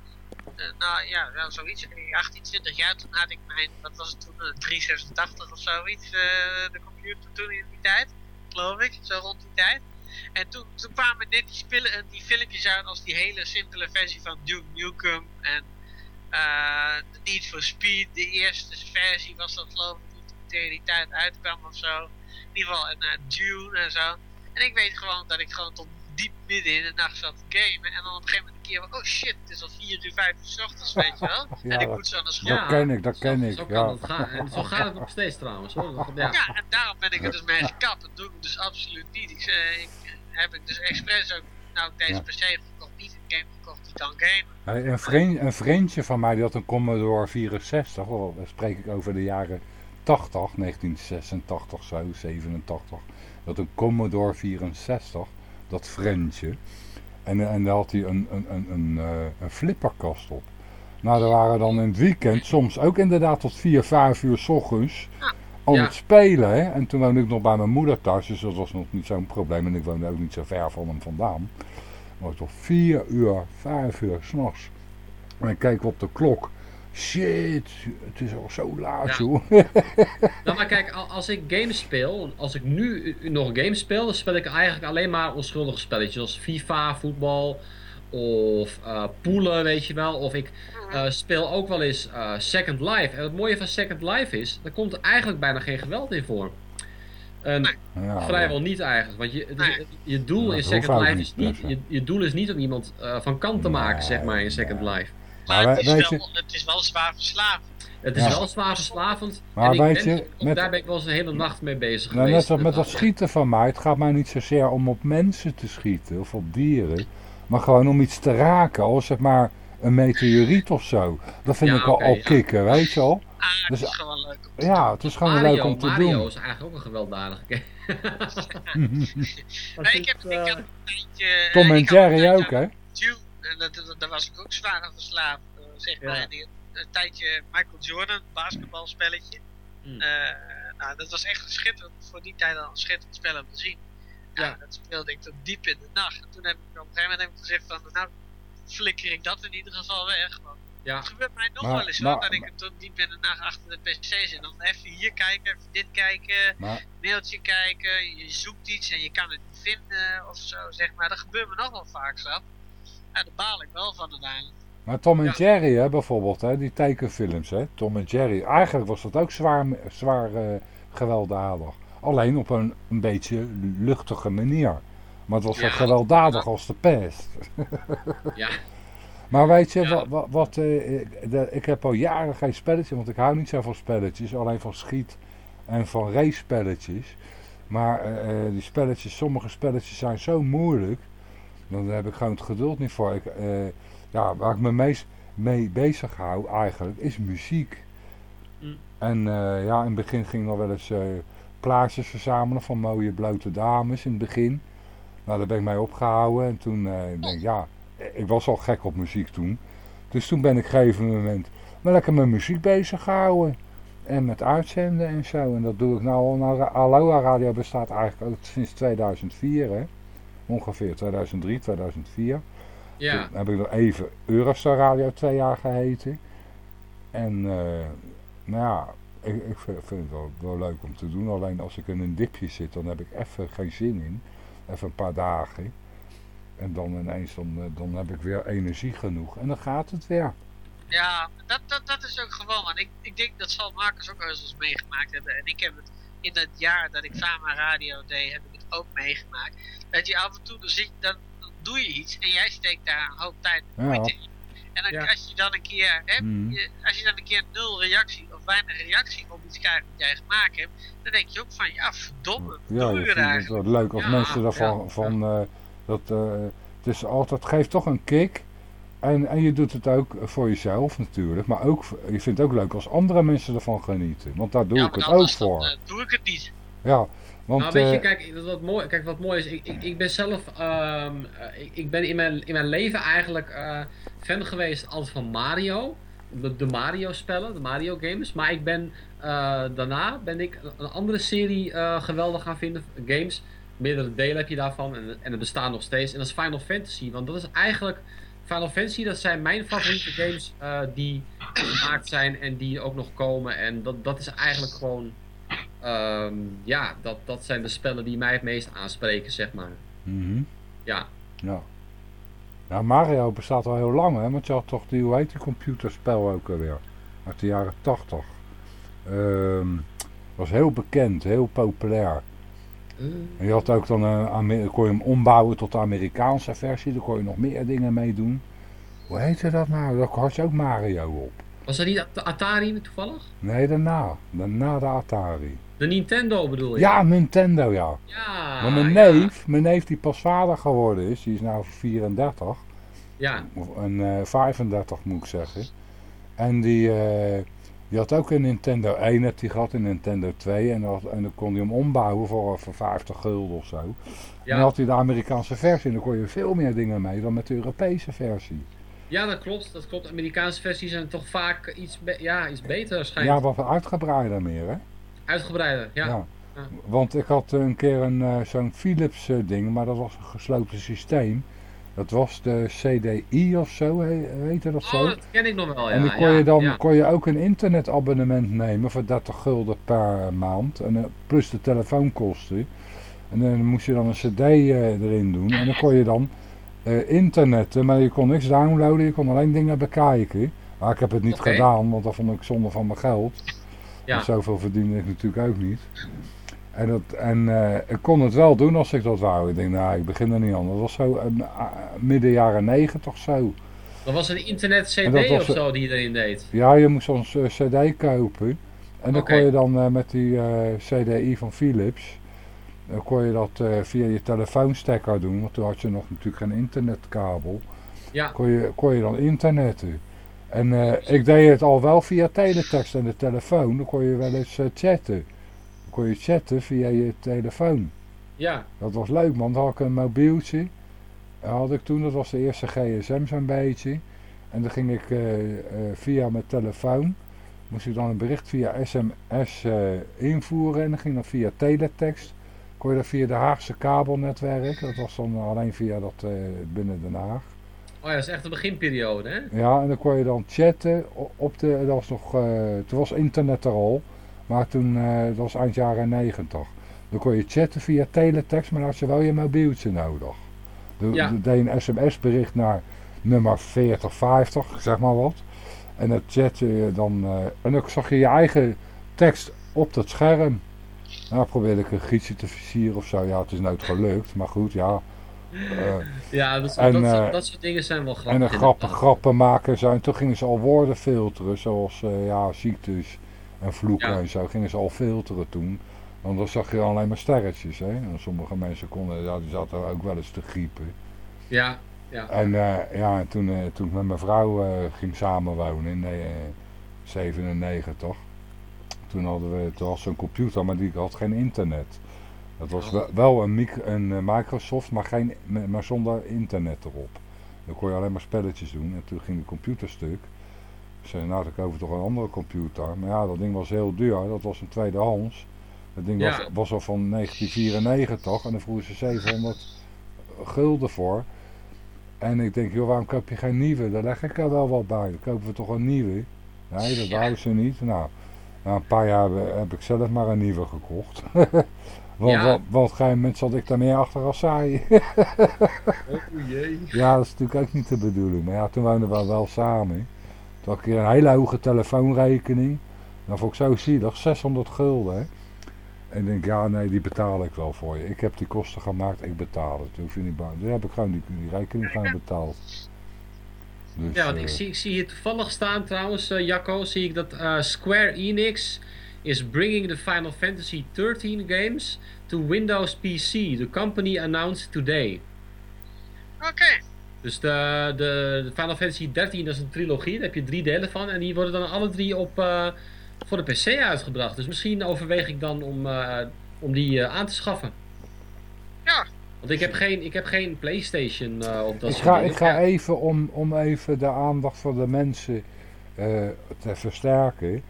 Speaker 2: eh, nou ja, wel zoiets, eh, 18, 20 jaar, toen had ik mijn, wat was het toen, een 386 of zoiets, eh, de computer toen in die tijd, geloof ik, zo rond die tijd. En toen, toen kwamen net die, spillen, eh, die filmpjes uit als die hele simpele versie van Duke Nukem en eh Need for Speed, de eerste versie was dat geloof ik, toen het tegen die tijd uitkwam of zo. In ieder geval, en eh, Dune en zo. En ik weet gewoon dat ik gewoon tot diep midden in de nacht zat te gamen. En dan op een gegeven moment een keer van, oh shit, het is al 4 uur, 5 uur 's ochtends, weet je wel.
Speaker 1: Ja,
Speaker 2: en ik moet zo naar school.
Speaker 1: Dat ken ik, dat ken
Speaker 7: zo,
Speaker 1: ik.
Speaker 7: Zo kan
Speaker 1: ja.
Speaker 7: het gaan. En zo gaat het nog steeds trouwens hoor. Ja.
Speaker 2: Ja, en daarom ben ik er dus mee gekapt. Dat doe ik dus absoluut niet. Ik, eh, ik heb ik dus expres ook, nou deze
Speaker 1: Ja.
Speaker 2: PC gekocht, niet een game gekocht die kan gamen.
Speaker 1: Hey, een, vriend, een vriendje van mij die had een Commodore 64. Oh, dan spreek ik over de jaren 80, 1986 zo, 87. Dat een Commodore 64, dat vriendje. En, en daar had hij een, een, een, een, eh, een flipperkast op. Nou, daar waren dan in het weekend soms ook inderdaad tot 4, 5 uur s ochtends aan
Speaker 7: Ja.
Speaker 1: het spelen. Hè? En toen woonde ik nog bij mijn moeder thuis, dus dat was nog niet zo'n probleem. En ik woonde ook niet zo ver van hem vandaan. Maar tot 4 uur, 5 uur s'nachts. En keken we op de klok. Shit, het is al zo laat,
Speaker 7: Ja.
Speaker 1: joh.
Speaker 7: Nou, maar kijk, al- als ik games speel, als ik nu nog games speel, dan speel ik eigenlijk alleen maar onschuldige spelletjes. Zoals FIFA, voetbal of eh poelen, weet je wel. Of ik eh, speel ook wel eens eh, Second Life. En het mooie van Second Life is, er komt eigenlijk bijna geen geweld in voor. En
Speaker 1: Ja,
Speaker 7: vrijwel niet eigenlijk. Want je, je doel
Speaker 1: Dat
Speaker 7: in Second Life
Speaker 1: niet
Speaker 7: is niet, je, je doel is niet om iemand eh, van kant te maken,
Speaker 1: Nee,
Speaker 7: zeg maar, in Second
Speaker 1: nee.
Speaker 7: Life.
Speaker 2: Maar
Speaker 1: Maar
Speaker 2: het, is wel, het is wel zwaar verslaafd.
Speaker 7: Het is
Speaker 1: Ja.
Speaker 7: wel zwaar verslavend.
Speaker 1: Maar
Speaker 7: en ik
Speaker 1: weet
Speaker 7: ben,
Speaker 1: je, met-
Speaker 7: daar ben ik wel eens een hele nacht mee bezig
Speaker 1: Nou, net
Speaker 7: geweest.
Speaker 1: als met dat schieten van mij. Het gaat mij niet zozeer om op mensen te schieten of op dieren. Maar gewoon om iets te raken. Als zeg maar een meteoriet of zo. Dat vind
Speaker 7: Ja,
Speaker 1: ik al,
Speaker 7: oké,
Speaker 1: al
Speaker 7: ja.
Speaker 1: kicken, weet je al.
Speaker 2: Ah, het
Speaker 1: Dus-
Speaker 2: is gewoon leuk om te
Speaker 1: Ja, het is gewoon
Speaker 7: Mario,
Speaker 1: leuk om te
Speaker 7: Mario
Speaker 1: doen.
Speaker 7: is eigenlijk ook een gewelddadige game.
Speaker 2: Nee, ik heb, ik heb een tijdje...
Speaker 1: Tom
Speaker 2: eh,
Speaker 1: en Jerry ook, hè?
Speaker 2: Dune, en dat, dat, daar was ik ook zwaar aan verslaafd, eh, zeg maar.
Speaker 7: Ja.
Speaker 2: En die- een tijdje Michael Jordan, basketbalspelletje. Eh, nou, dat was echt schitterend, voor die tijd al een schitterend spel om te zien. Ja,
Speaker 7: Ja.
Speaker 2: dat speelde ik tot diep in de nacht. En toen heb ik op een gegeven moment gezegd van, nou, flikker ik dat in ieder geval weg.
Speaker 7: Ja,
Speaker 2: het gebeurt mij nog
Speaker 1: Maar-
Speaker 2: wel eens
Speaker 1: maar-
Speaker 2: hoor, dat ik tot diep in de nacht achter de pc zit. En dan even hier kijken, even dit kijken,
Speaker 1: Maar,
Speaker 2: mailtje kijken, je zoekt iets en je kan het niet vinden of zo, zeg maar. Dat gebeurt me nog wel vaak zo. Ja, daar baal ik wel van uiteindelijk.
Speaker 1: maar Tom en
Speaker 7: Ja.
Speaker 1: Jerry, hè, bijvoorbeeld, hè, die tekenfilms, hè, Tom en Jerry. Eigenlijk was dat ook zwaar, zwaar eh, gewelddadig. Alleen op een, een beetje luchtige manier. Maar het was zo gewelddadig als de pest.
Speaker 7: ja.
Speaker 1: Maar weet je, wat, wat, wat, eh, ik, de- ik heb al jaren geen spelletje, want ik hou niet zo van spelletjes, alleen van schiet en van race-spelletjes. Maar eh, eh, die spelletjes, sommige spelletjes zijn zo moeilijk. Dan heb ik gewoon het geduld niet voor. Ik, eh, ja, waar ik me meest mee bezig hou eigenlijk, is muziek.
Speaker 7: Mm.
Speaker 1: En eh, ja, in het begin ging ik nog wel eens eh plaatjes verzamelen van mooie blote dames in het begin. Nou, daar ben ik mee opgehouden. En toen eh, ik denk ja, ik was al gek op muziek toen. Dus toen ben ik op een gegeven moment maar lekker met muziek bezig gehouden. En met uitzenden en zo. En dat doe ik nou al. Nou, Aloha Radio bestaat eigenlijk ook sinds 2004, hè. Ongeveer 2003, 2004.
Speaker 7: Ja.
Speaker 1: Toen heb ik nog even Eurostar Radio twee jaar geheten. En eh, nou ja, ik, ik vind, vind het wel, wel leuk om te doen. Alleen als ik in een dipje zit, dan heb ik even geen zin in. Even een paar dagen. En dan ineens, dan, eh, dan heb ik weer energie genoeg. En dan gaat het weer.
Speaker 2: Ja, dat, dat, dat is ook gewoon. Ik, ik denk dat zal Marcus ook wel eens meegemaakt hebben. En ik heb het in dat jaar dat ik Fama Radio deed, heb ik het ook meegemaakt. Dat je af en toe, dan, zit, dan, dan doe je iets en jij steekt daar een hoop tijd en
Speaker 1: Ja.
Speaker 2: moeite in. En dan,
Speaker 7: Ja.
Speaker 2: als je dan een keer, hè,
Speaker 1: Mhm.
Speaker 2: je, als je dan een keer nul reactie of weinig reactie op iets krijgt wat jij gemaakt hebt, dan denk je ook van, ja, verdomme,
Speaker 1: Ja, je het wel leuk als
Speaker 7: Ja,
Speaker 1: mensen daarvan
Speaker 7: ja,
Speaker 1: van, eh, dat, eh, het is altijd, geeft toch een kick. En, en je doet het ook voor jezelf natuurlijk, maar ook, je vindt het ook leuk als andere mensen ervan genieten. Want daar doe
Speaker 2: ja,
Speaker 1: ik het ook
Speaker 2: anders dan,
Speaker 1: voor.
Speaker 2: eh, doe ik het niet.
Speaker 1: Ja, want
Speaker 7: nou, weet je,
Speaker 1: eh,
Speaker 7: kijk, wat, wat mooi, kijk, wat mooi is, ik, ik, ik ben zelf, ehm, eh, ik, ik ben in mijn, in mijn leven eigenlijk eh, fan geweest altijd van Mario. De, de Mario spellen, de Mario games. Maar ik ben, daarna ben ik een andere serie geweldig gaan vinden, games. Meerdere delen heb je daarvan en, en het bestaat nog steeds. En dat is Final Fantasy, want dat is eigenlijk, Final Fantasy, dat zijn mijn favoriete games die gemaakt zijn en die ook nog komen. En dat, dat is eigenlijk gewoon Ehm, ja, dat, dat zijn de spellen die mij het meest aanspreken, zeg maar.
Speaker 1: mhm,
Speaker 7: Ja,
Speaker 1: ja. Mario bestaat al heel lang, hè, want je had toch die, hoe heet die computerspel ook alweer? Uit de jaren tachtig. Ehm was heel bekend, heel populair. En je had ook dan een, Amer- kon je hem ombouwen tot de Amerikaanse versie. Daar kon je nog meer dingen mee doen. Hoe heette dat nou? Daar had je ook Mario op.
Speaker 7: was dat niet de Atari toevallig?
Speaker 1: Nee, daarna. Daarna de Atari.
Speaker 7: De Nintendo bedoel je?
Speaker 1: Ja, Nintendo ja.
Speaker 7: Ja,
Speaker 1: maar mijn
Speaker 7: ja.
Speaker 1: neef, mijn neef die pas vader geworden is, die is nou 34.
Speaker 7: Ja,
Speaker 1: Of een eh 35 moet ik zeggen. En die, eh, die had ook een Nintendo 1, had die gehad een Nintendo 2. En, en dan kon hij hem ombouwen voor, voor 50 gulden of zo. En dan
Speaker 7: ja.
Speaker 1: had hij de Amerikaanse versie en dan kon je veel meer dingen mee dan met de Europese versie.
Speaker 7: ja, dat klopt. Dat klopt. Amerikaanse versies zijn toch vaak iets, ja, iets beter
Speaker 1: Ja,
Speaker 7: waarschijnlijk.
Speaker 1: wat uitgebreider meer hè.
Speaker 7: Uitgebreider, ja.
Speaker 1: Want ik had een keer een, eh, zo'n Philips eh, ding, maar dat was een gesloten systeem. Dat was de CDI of zo, he- heette dat zo?
Speaker 7: Oh, dat ken ik nog wel, ja.
Speaker 1: en dan kon je dan
Speaker 7: ja.
Speaker 1: kon je ook een internetabonnement nemen voor 30 gulden per maand. En, eh, plus de telefoonkosten. En dan moest je dan een cd eh, erin doen. En dan kon je dan eh, internetten, maar je kon niks downloaden. Je kon alleen dingen bekijken. Maar ik heb het niet gedaan, want dat vond ik zonde van mijn geld.
Speaker 7: Ja.
Speaker 1: Zoveel verdiende ik natuurlijk ook niet. En, dat, en eh, ik kon het wel doen als ik dat wou. Ik denk, nou, ik begin er niet aan. Dat was zo eh, midden jaren negentig zo.
Speaker 7: Dat was een internet
Speaker 1: En dat
Speaker 7: CD
Speaker 1: was
Speaker 7: of zo die je erin deed.
Speaker 1: Ja, je moest soms eh, cd kopen. En dan kon je dan met die CDI van Philips... Dan kon je dat via je telefoonstekker doen. Want toen had je nog natuurlijk geen internetkabel.
Speaker 7: Ja,
Speaker 1: Kon je, kon je dan internetten. En eh, ik deed het al wel via teletext en de telefoon. Dan kon je wel eens eh, chatten. Dan kon je chatten via je telefoon.
Speaker 7: ja,
Speaker 1: Dat was leuk man. Dan had ik een mobieltje. Dat had ik toen, dat was de eerste gsm zo'n beetje. En dan ging ik eh, via mijn telefoon. Moest ik dan een bericht via sms invoeren. En dan ging dat via teletext. Kon je dat via de Haagse kabelnetwerk. Dat was dan alleen via dat binnen Den Haag.
Speaker 7: Oh ja, dat is echt de beginperiode, hè?
Speaker 1: Ja, en dan kon je dan chatten op de, dat was nog, eh, toen was internet er al, maar toen, eh, dat was eind jaren 90. Dan kon je chatten via teletext, maar dan had je wel je mobieltje nodig. Dan
Speaker 7: Ja.
Speaker 1: deed je een sms-bericht naar nummer 4050, zeg maar wat. En dan chatte je dan, eh, en dan zag je je eigen tekst op dat scherm. Nou, probeerde ik een gietsje te versieren of zo. Ja, het is nooit gelukt, maar goed, ja. Eh,
Speaker 7: Ja, dat,
Speaker 1: En,
Speaker 7: dat,
Speaker 1: eh,
Speaker 7: dat soort dingen zijn wel grappig.
Speaker 1: en een grappen, maken. En toen gingen ze al woorden filteren, zoals eh, ja, ziektes en vloeken
Speaker 7: Ja.
Speaker 1: en zo, gingen ze al filteren toen. Want dan zag je alleen maar sterretjes, hè. En sommige mensen konden, ja, die zaten ook wel eens te griepen.
Speaker 7: Ja, ja.
Speaker 1: En ja, en toen, toen ik met mijn vrouw ging samenwonen in eh, 97, toen hadden we, toen had een computer, maar die had geen internet. Dat was wel, een, eh, Microsoft, maar, geen, maar zonder internet erop. Dan kon je alleen maar spelletjes doen en toen ging de computer stuk. Ik zei, nou dan koop ik toch een andere computer. Maar ja, dat ding was heel duur, dat was een tweedehands. Dat ding
Speaker 7: Ja.
Speaker 1: was, was al van 1994 en dan vroegen ze 700 gulden voor. En ik denk, joh, waarom koop je geen nieuwe? Daar leg ik er wel wat bij. Dan kopen we toch een nieuwe? Nee, dat
Speaker 2: Ja.
Speaker 1: ze niet. Nou, na een paar jaar heb ik zelf maar een nieuwe gekocht. want,
Speaker 7: Ja.
Speaker 1: want, want op een gegeven moment zat ik daar meer achter als zij.
Speaker 7: Oh jee.
Speaker 1: ja, dat is natuurlijk ook niet de bedoeling. Maar ja, toen woonden we wel samen. Toen had ik een hele hoge telefoonrekening. Dan vond ik zo zielig, 600 gulden. Hè. En ik denk, ja nee, die betaal ik wel voor je. Ik heb die kosten gemaakt, ik betaal het. Hoef je niet bang. Dus heb ik gewoon die, die rekening gewoon betaald. Dus,
Speaker 7: Ja, want ik
Speaker 1: eh,
Speaker 7: zie, ik zie hier toevallig staan trouwens, eh, Jacco, zie ik dat eh, Square Enix is bringing the Final Fantasy 13 games to Windows PC. The company announced today.
Speaker 2: Oké.
Speaker 7: Dus de, de, de Final Fantasy 13 dat is een trilogie, daar heb je drie delen van. En die worden dan alle drie op, eh, voor de PC uitgebracht. Dus misschien overweeg ik dan om, eh, om die eh, aan te schaffen.
Speaker 2: Ja.
Speaker 7: Want ik heb geen, ik heb geen Playstation eh op dat
Speaker 1: ik ga, ik ga even om, om even de aandacht van de mensen eh, te versterken.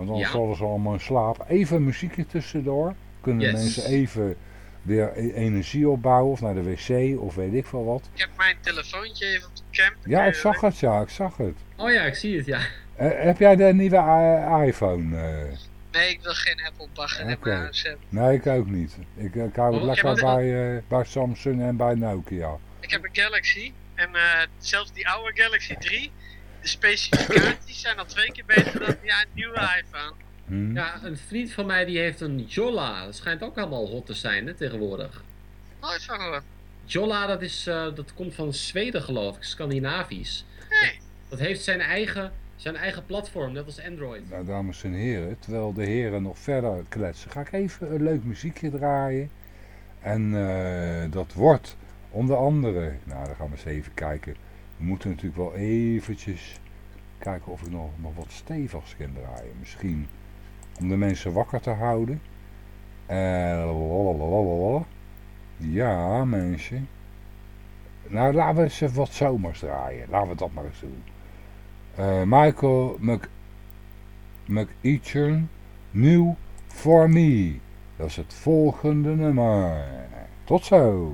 Speaker 1: Want anders
Speaker 7: Ja.
Speaker 1: vallen ze allemaal in slaap. Even een muziekje tussendoor. Kunnen
Speaker 7: Yes.
Speaker 1: mensen even weer e- energie opbouwen. Of naar de wc of weet ik veel wat.
Speaker 2: Ik heb mijn telefoontje even op de camp.
Speaker 1: Ja, ik zag het ja, ik zag het.
Speaker 7: Oh ja, ik zie het, ja.
Speaker 1: Eh, heb jij de nieuwe iPhone? eh?
Speaker 2: Nee, ik wil geen Apple bagger in
Speaker 1: Oké.
Speaker 2: mijn huis hebben.
Speaker 1: nee, ik ook niet. Ik, ik hou het
Speaker 7: Oh,
Speaker 1: lekker bij, eh, bij Samsung en bij Nokia.
Speaker 2: Ik heb een Galaxy. En eh, zelfs die oude Galaxy 3. De specificaties zijn al twee keer beter dan ja, een nieuwe iPhone.
Speaker 1: Hm?
Speaker 7: Ja, een vriend van mij die heeft een Jolla. Dat schijnt ook helemaal hot te zijn hè, tegenwoordig.
Speaker 2: Nooit van gehoord.
Speaker 7: Jolla, dat, is, eh, dat komt van Zweden geloof ik, Scandinavisch.
Speaker 2: Nee.
Speaker 7: Dat heeft zijn eigen, zijn eigen platform, net als Android.
Speaker 1: Nou, dames en heren, terwijl de heren nog verder kletsen, ga ik even een leuk muziekje draaien. En eh, dat wordt onder andere, nou dan gaan we eens even kijken. We moeten natuurlijk wel eventjes kijken of ik nog, nog wat stevigs kan draaien. Misschien om de mensen wakker te houden. Lalalala. ja, mensen. Nou, laten we eens even wat zomers draaien. Laten we dat maar eens doen. Eh, Michael Mc, McEachern, New For Me. Dat is het volgende nummer. Tot zo.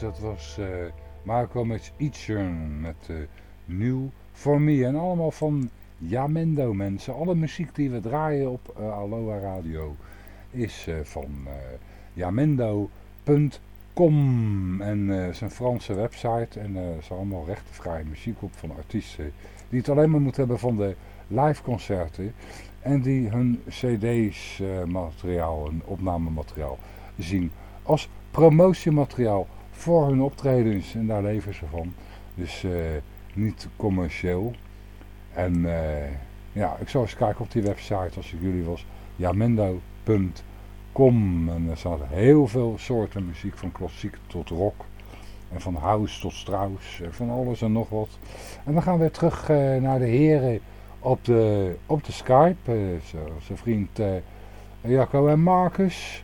Speaker 1: Dat was Marco met Eachern met eh Nieuw voor Me. En allemaal van Jamendo mensen. Alle muziek die we draaien op eh, Aloha Radio is van jamendo.com. En een Franse website en er is allemaal rechtenvrije muziek op van artiesten die het alleen maar moeten hebben van de live concerten. En die hun cd's materiaal en opnamemateriaal zien als promotiemateriaal voor hun optredens en daar leven ze van. Dus eh, niet commercieel. En eh, ja, ik zal eens kijken op die website als ik jullie was. jamendo.com En er staat heel veel soorten muziek van klassiek tot rock. En van house tot Strauss. En van alles en nog wat. En dan gaan we weer terug eh, naar de heren op de, op de Skype. zijn vriend Jacco en Marcus.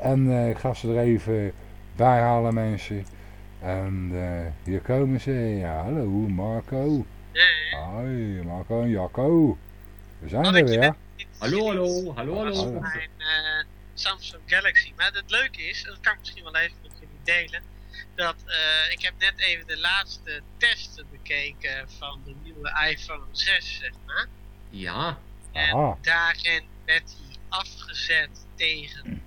Speaker 1: En eh, ik ga ze er even bij halen mensen. En eh, hier komen ze. Ja, hallo Marco.
Speaker 2: Eh,
Speaker 1: Hoi Marco en Jacco. We zijn er weer.
Speaker 7: Hallo, hallo, hallo, hallo.
Speaker 2: mijn eh, Samsung Galaxy. Maar het leuke is, dat kan ik misschien wel even met jullie delen. Dat eh, ik heb net even de laatste testen bekeken van de nieuwe iPhone 6, zeg maar.
Speaker 7: Ja,
Speaker 2: En
Speaker 1: Aha.
Speaker 2: daarin werd hij afgezet tegen.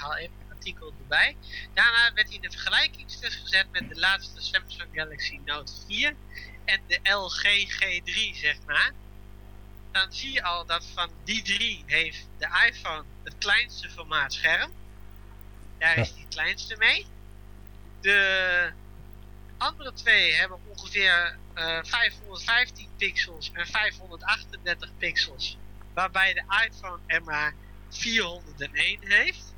Speaker 2: Haal even het artikel erbij. Daarna werd hij in de vergelijkingstest gezet met de laatste Samsung Galaxy Note 4 en de LG G3, zeg maar. Dan zie je al dat van die drie heeft de iPhone het kleinste formaat scherm. Daar is het kleinste mee. De andere twee hebben ongeveer eh, 515 pixels en 538 pixels. Waarbij de iPhone er maar 401 heeft.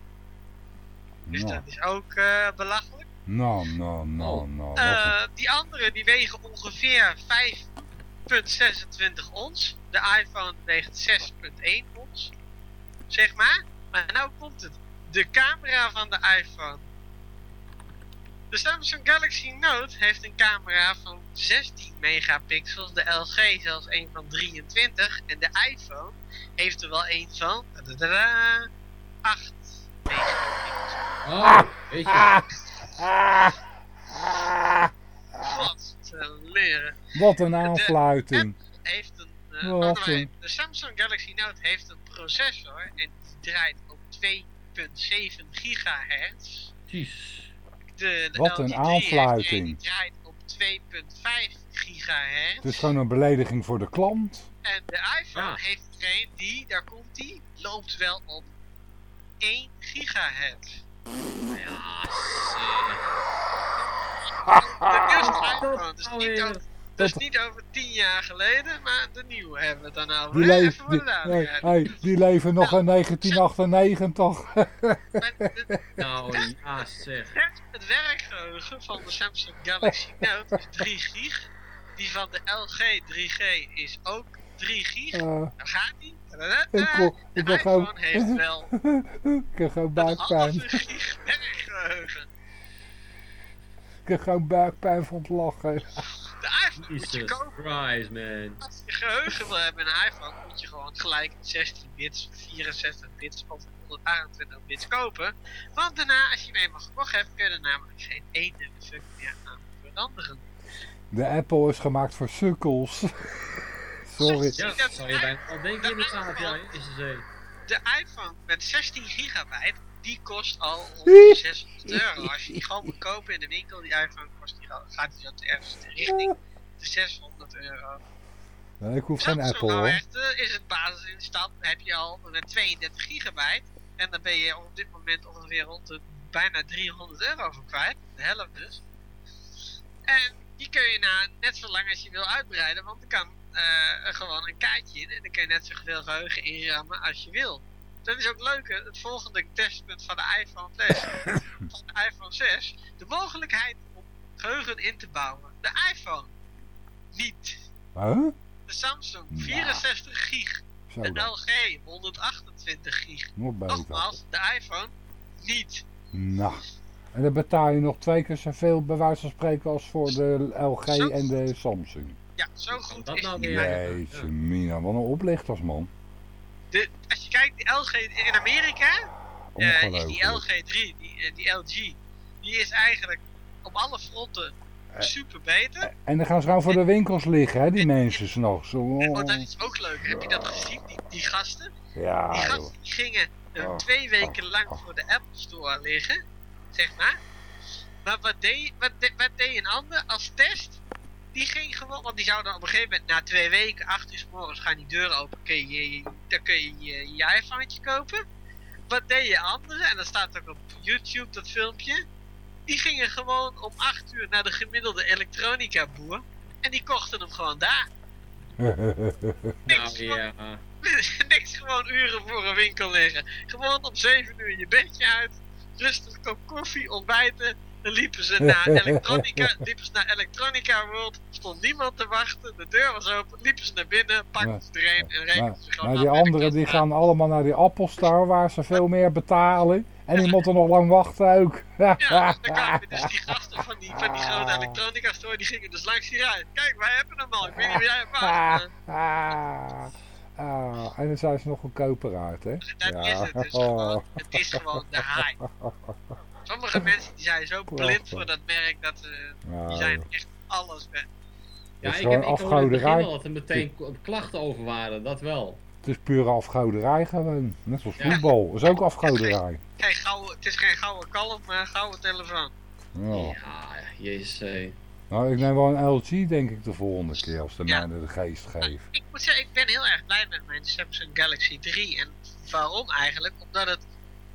Speaker 2: Dus
Speaker 1: Nou,
Speaker 2: dat is ook eh, belachelijk.
Speaker 1: nou, nou, nou,
Speaker 7: Oh.
Speaker 1: nou.
Speaker 2: Eh, die andere die wegen ongeveer 5,26 ons. De iPhone weegt 6,1 ons. Zeg maar. Maar nou komt het. De camera van de iPhone. De Samsung Galaxy Note heeft een camera van 16 megapixels. De LG zelfs een van 23. En de iPhone heeft er wel een van tadadada, 8 megapixels.
Speaker 7: Oh, weet je.
Speaker 1: Ah, ah, ah,
Speaker 2: Wat te leren.
Speaker 1: wat een aanfluiting.
Speaker 2: heeft een. eh,
Speaker 1: Wat een-
Speaker 2: de Samsung Galaxy Note heeft een processor en die draait op 2,7 gigahertz.
Speaker 7: Jeez.
Speaker 2: De, de
Speaker 1: Wat een
Speaker 2: LG 3
Speaker 1: aanfluiting.
Speaker 2: heeft een die draait op 2,5 gigahertz.
Speaker 1: Het is gewoon een belediging voor de klant.
Speaker 2: En de iPhone
Speaker 7: Ja.
Speaker 2: heeft er een die, daar komt die, loopt wel op 1 gigahertz.
Speaker 7: Ja,
Speaker 2: De eerste iPhone, dus
Speaker 7: nou
Speaker 2: niet over, dus niet over 10 jaar geleden, maar de nieuwe hebben we dan over.
Speaker 1: Die, leef- die, hey, die leven nog in 1998.
Speaker 2: Maar de-
Speaker 7: Nou, ja zeg.
Speaker 2: Het, het werkgeheugen van de Samsung Galaxy Note is 3 gig. Die van de LG 3G is ook 3 gig.
Speaker 1: Eh,
Speaker 2: Dan gaat die.
Speaker 1: ik,
Speaker 2: De
Speaker 1: ik heb gewoon,
Speaker 2: iPhone heeft wel
Speaker 1: ik heb gewoon
Speaker 2: een
Speaker 1: buikpijn.
Speaker 2: gig.
Speaker 1: Ik heb gewoon buikpijn van het lachen.
Speaker 2: De iPhone moet je kopen.
Speaker 7: Christ, man.
Speaker 2: Als je geheugen wil hebben in een iPhone, moet je gewoon gelijk 16 bits, 64 bits of 128 bits kopen. Want daarna, als je hem eenmaal gekocht hebt, kun je er namelijk geen ene fuck meer aan veranderen.
Speaker 1: De Apple is gemaakt voor sukkels. Sorry.
Speaker 7: Ja, dat zou je bijna al is de zee.
Speaker 2: de iPhone met 16 gigabyte die kost al ongeveer 600 euro. Als je die gewoon moet kopen in de winkel, die iPhone kost die al, gaat die zo ergens richting de 600 euro.
Speaker 1: Nee, ik hoef geen
Speaker 2: Samsung
Speaker 1: Apple
Speaker 2: nou
Speaker 1: hoor.
Speaker 2: echt, eh, is het basisinstap, heb je al met 32 gigabyte. En dan ben je op dit moment ongeveer rond de bijna 300 euro voor kwijt. De helft dus. En die kun je nou net zo lang als je wil uitbreiden, want er kan eh, gewoon een kaartje in. En dan kun je net zoveel geheugen inrammen als je wil. Dat is ook leuk, het volgende testpunt van de iPhone 6, van de iPhone 6, de mogelijkheid om geheugen in te bouwen. De iPhone niet.
Speaker 1: Huh?
Speaker 2: De Samsung
Speaker 1: Ja.
Speaker 2: 64 gig.
Speaker 1: Zo
Speaker 2: De. LG 128 gig. Nogmaals, de iPhone niet.
Speaker 1: Nou. En dan betaal je nog twee keer zoveel bij wijze van spreken als voor de LG en de Samsung.
Speaker 2: Ja, zo goed
Speaker 7: dat
Speaker 2: is
Speaker 7: nou
Speaker 2: die
Speaker 7: weer?
Speaker 1: Jeetje mina, wat een oplichtersman.
Speaker 2: De, als je kijkt, die LG in Amerika, eh, is die
Speaker 1: Ongelooflijk.
Speaker 2: LG3, die, eh, die LG, die is eigenlijk op alle fronten
Speaker 1: Eh.
Speaker 2: super beter.
Speaker 1: En dan gaan ze gewoon voor de winkels liggen, hè, die mensen s'nachts. Zo,
Speaker 2: Oh, dat is ook leuk. Heb je dat gezien, die, die gasten? Die
Speaker 1: Ja, joh.
Speaker 2: gasten die gingen
Speaker 1: Oh,
Speaker 2: twee weken
Speaker 1: oh,
Speaker 2: lang
Speaker 1: oh.
Speaker 2: voor de Apple Store liggen, zeg maar. Maar wat deed, wat, de- wat deed een ander als test? Die ging gewoon, want die zouden op een gegeven moment na twee weken, acht uur s morgens gaan die deuren open, kun je, dan kun je je, je iPhone'tje kopen. Wat deed je anderen? En dat staat ook op YouTube, dat filmpje. Die gingen gewoon om acht uur naar de gemiddelde elektronica boer. En die kochten hem gewoon daar. Niks,
Speaker 7: Nou
Speaker 2: gewoon-
Speaker 7: ja.
Speaker 2: niks gewoon uren voor een winkel liggen. Gewoon om 7 uur je bedje uit. Rustig een kop koffie, ontbijten. Dan liepen ze naar elektronica, liepen ze naar Electronica World. Stond niemand te wachten, de deur was open. Liepen ze naar binnen, pakten ze er een en
Speaker 1: Maar,
Speaker 2: rekenden ze gewoon
Speaker 1: maar die anderen die gaan allemaal naar die Apple Store waar ze veel meer betalen. En die moeten nog lang wachten ook.
Speaker 2: Ja, dan kwamen dus die gasten van die, van die grote elektronica store, die gingen dus langs die rij. Kijk, wij hebben hem al, ik weet niet wie jij aangedaan.
Speaker 1: Ah, ah, en dan zijn ze nog goedkoper uit, hè?
Speaker 2: Dat is het dus gewoon. Het is gewoon de hype. Sommige mensen die zijn zo blind voor dat merk dat eh, die
Speaker 1: Nou,
Speaker 2: zijn echt alles weg.
Speaker 7: Ja,
Speaker 1: is
Speaker 7: ik, heb, ik hoorde het dat er meteen klachten over waren, dat wel.
Speaker 1: het is pure afgoderij gewoon. Net zoals
Speaker 7: Ja.
Speaker 1: voetbal. Dat is ook afgoderij.
Speaker 2: Geen gouden, het is geen gouden kalf, maar een gouden telefoon.
Speaker 1: Ja.
Speaker 7: Ja, jezus.
Speaker 1: Nou, ik neem wel een LG denk ik de volgende keer als de
Speaker 2: Ja.
Speaker 1: mij de geest geeft.
Speaker 2: Ik moet zeggen, ik ben heel erg blij met mijn Samsung Galaxy 3. En waarom eigenlijk? Omdat het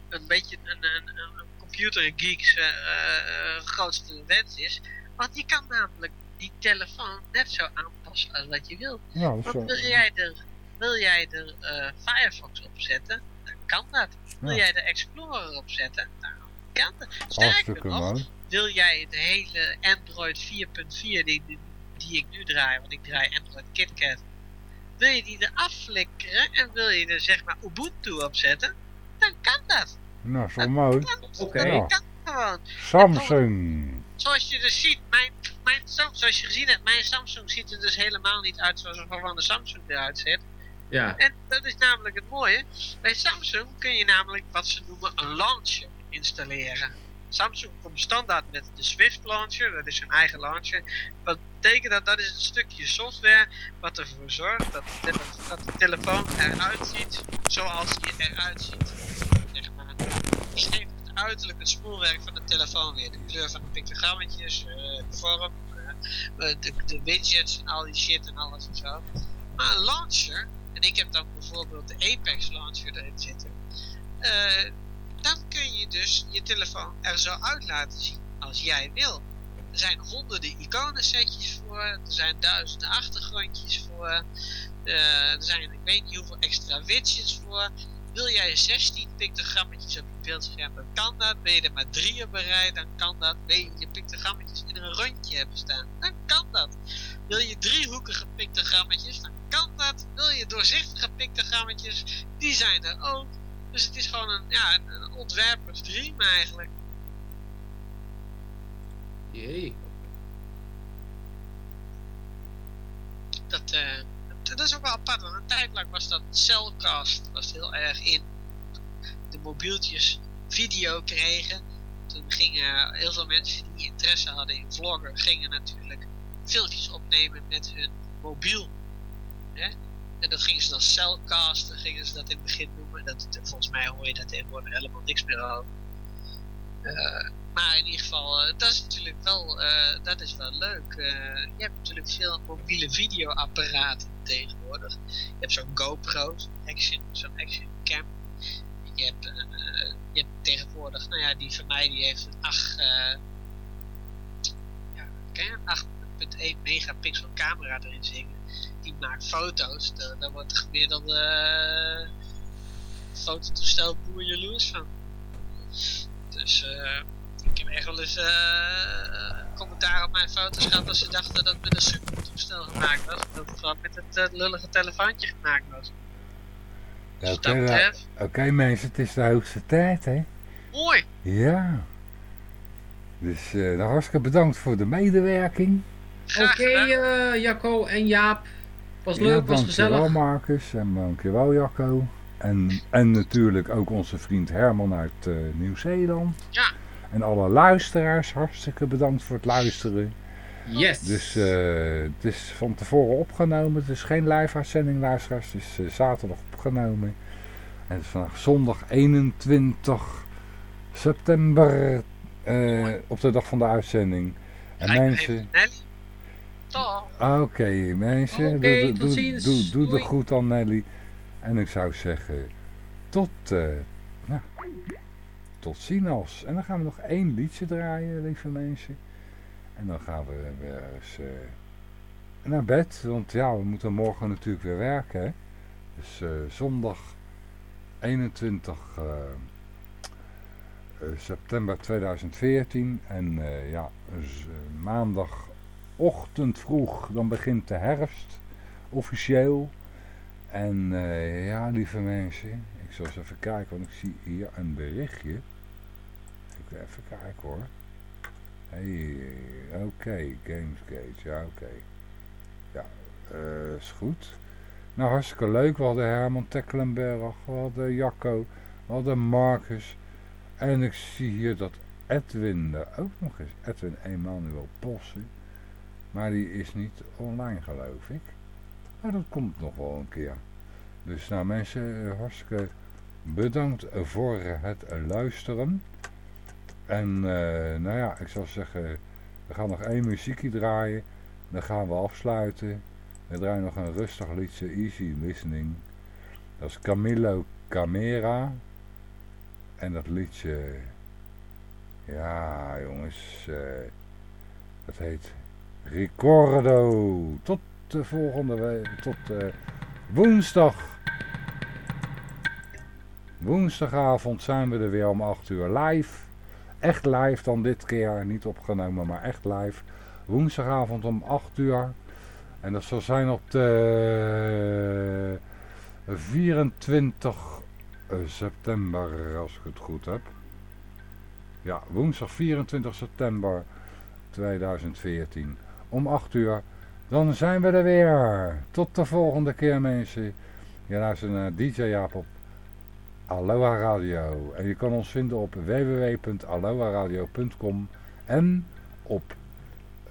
Speaker 2: een beetje een, een, een, een computergeeks eh, eh, grootste wens is. Want je kan namelijk die telefoon net zo aanpassen als wat je wilt.
Speaker 1: Ja,
Speaker 2: wil jij er, wil jij er eh, Firefox op zetten, dan kan dat. Wil
Speaker 1: Ja.
Speaker 2: jij er Explorer op zetten, dan kan dat. Sterker nog, wil jij de hele Android 4.4 die, die, die ik nu draai, want ik draai Android KitKat, wil je die eraf flikkeren en wil je er zeg maar Ubuntu op zetten, dan kan dat.
Speaker 1: Nou, zo mooi.
Speaker 7: Oké.
Speaker 1: Ja.
Speaker 2: Gewoon.
Speaker 1: Samsung.
Speaker 2: Zoals je dus ziet, mijn, mijn, Sam- zoals je gezien hebt, mijn Samsung ziet er dus helemaal niet uit zoals een gewone Samsung eruit ziet.
Speaker 7: Ja.
Speaker 2: En dat is namelijk het mooie. Bij Samsung kun je namelijk wat ze noemen een launcher installeren. Samsung komt standaard met de Swift launcher, dat is hun eigen launcher. Wat betekent dat? Dat is een stukje software wat ervoor zorgt dat de, dat de telefoon eruit ziet zoals die eruit ziet. Die geeft het uiterlijk het spoelwerk van de telefoon weer. De kleur van de pictogrammetjes, eh, de vorm, eh, de, de widgets en al die shit en alles en zo. Maar een launcher, en ik heb dan bijvoorbeeld de Apex launcher erin zitten. eh, dan kun je dus je telefoon er zo uit laten zien als jij wil. Er zijn honderden iconensetjes voor, er zijn duizenden achtergrondjes voor, eh, er zijn ik weet niet hoeveel extra widgets voor. Wil jij 16 pictogrammetjes op je beeldscherm, dan kan dat. Ben je er maar drie op bereid, dan kan dat. Wil je je pictogrammetjes in een rondje hebben staan, dan kan dat. Wil je driehoekige pictogrammetjes, dan kan dat. Wil je doorzichtige pictogrammetjes, die zijn er ook. Dus het is gewoon een, ja, een, een ontwerpers dream eigenlijk.
Speaker 7: Jee.
Speaker 2: Dat, eh, dat is ook wel apart, want een tijd lang was dat Cellcast was heel erg in. De mobieltjes video kregen. Toen gingen heel veel mensen die interesse hadden in vloggen, gingen natuurlijk filmpjes opnemen met hun mobiel. Hè? En dat gingen ze dan cellcasten, gingen ze dat in het begin noemen. Dat, volgens mij hoor je daar tegenwoordig helemaal niks meer over. Maar in ieder geval, eh, dat is natuurlijk wel, eh, dat is wel leuk. Eh, je hebt natuurlijk veel mobiele videoapparaten tegenwoordig. Je hebt zo'n GoPro, zo'n action, zo'n action cam. Je hebt, je tegenwoordig, nou ja, die van mij die heeft een 8, eh ja, ken je, een 8.1 megapixel camera erin zitten. Die maakt foto's, daar, daar wordt de gemiddelde fototoestel boer jaloers van. Dus eh, ik heb echt wel eens eh, commentaar op mijn foto's gehad dat ze dachten dat het met een supertoestel gemaakt was. Dat het gewoon met het eh, lullige telefoontje gemaakt was.
Speaker 1: Ja,
Speaker 2: Dus
Speaker 1: Oké mensen, het is de hoogste tijd, hè?
Speaker 2: mooi.
Speaker 1: Ja. Dus eh nou, hartstikke bedankt voor de medewerking.
Speaker 7: Oké, eh, Jacco en Jaap. Was
Speaker 1: Ja,
Speaker 7: leuk, was
Speaker 1: dankjewel
Speaker 7: gezellig.
Speaker 1: Marcus en dankjewel Jacco. En, en natuurlijk ook onze vriend Herman uit eh, Nieuw-Zeeland.
Speaker 2: Ja.
Speaker 1: En alle luisteraars, hartstikke bedankt voor het luisteren.
Speaker 7: Yes.
Speaker 1: Dus eh, het is van tevoren opgenomen. Het is geen live uitzending luisteraars. Het is eh, zaterdag opgenomen. En het is vandaag zondag 21 september. eh, op de dag van de uitzending. En
Speaker 2: me
Speaker 1: mensen... Oké, mensen. Doe, doe, doe, doe, doe de groet aan Nelly. En ik zou zeggen, tot, nou, tot ziens. En dan gaan we nog één liedje draaien, lieve mensen. En dan gaan we weer eens eh, naar bed. Want ja, we moeten morgen natuurlijk weer werken. Dus eh, zondag 21 eh, september 2014. En ja, dus, maandagochtend vroeg, dan begint de herfst. Officieel. En ja, lieve mensen, zal eens even kijken, want ik zie hier een berichtje. Ik even kijken hoor. Hey, oké, Gamesgate, ja oké. Ja, eh, is goed. Nou, hartstikke leuk. We hadden Herman Tecklenberg, we hadden Jacco, we hadden Marcus. En ik zie hier dat Edwin er ook nog is. Edwin Emanuel Possen. Maar die is niet online geloof ik. Maar dat komt nog wel een keer. Dus nou mensen, eh, hartstikke bedankt voor het luisteren. En eh, nou ja, ik zou zeggen, we gaan nog één muziekje draaien. Dan gaan we afsluiten. We draaien nog een rustig liedje, Easy Listening. Dat is Camilo Camera. En dat liedje, ja jongens, eh, dat heet Ricordo. Tot de volgende week, tot eh, woensdag. Woensdagavond zijn we er weer om 8 uur live. Echt live dan dit keer, niet opgenomen, maar echt live. Woensdagavond om 8 uur. En dat zal zijn op de 24 september, als ik het goed heb. Ja, woensdag 24 september 2014 om 8 uur. Dan zijn we er weer. Tot de volgende keer mensen. Je luistert naar DJ Jaap op Aloha Radio. En je kan ons vinden op www.aloha-radio.com en op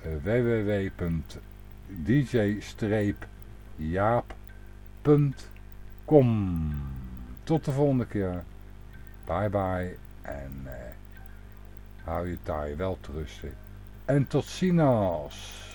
Speaker 1: eh, www.dj-jaap.com Tot de volgende keer. Bye bye. En eh, hou je taai wel te rusten. En tot ziens.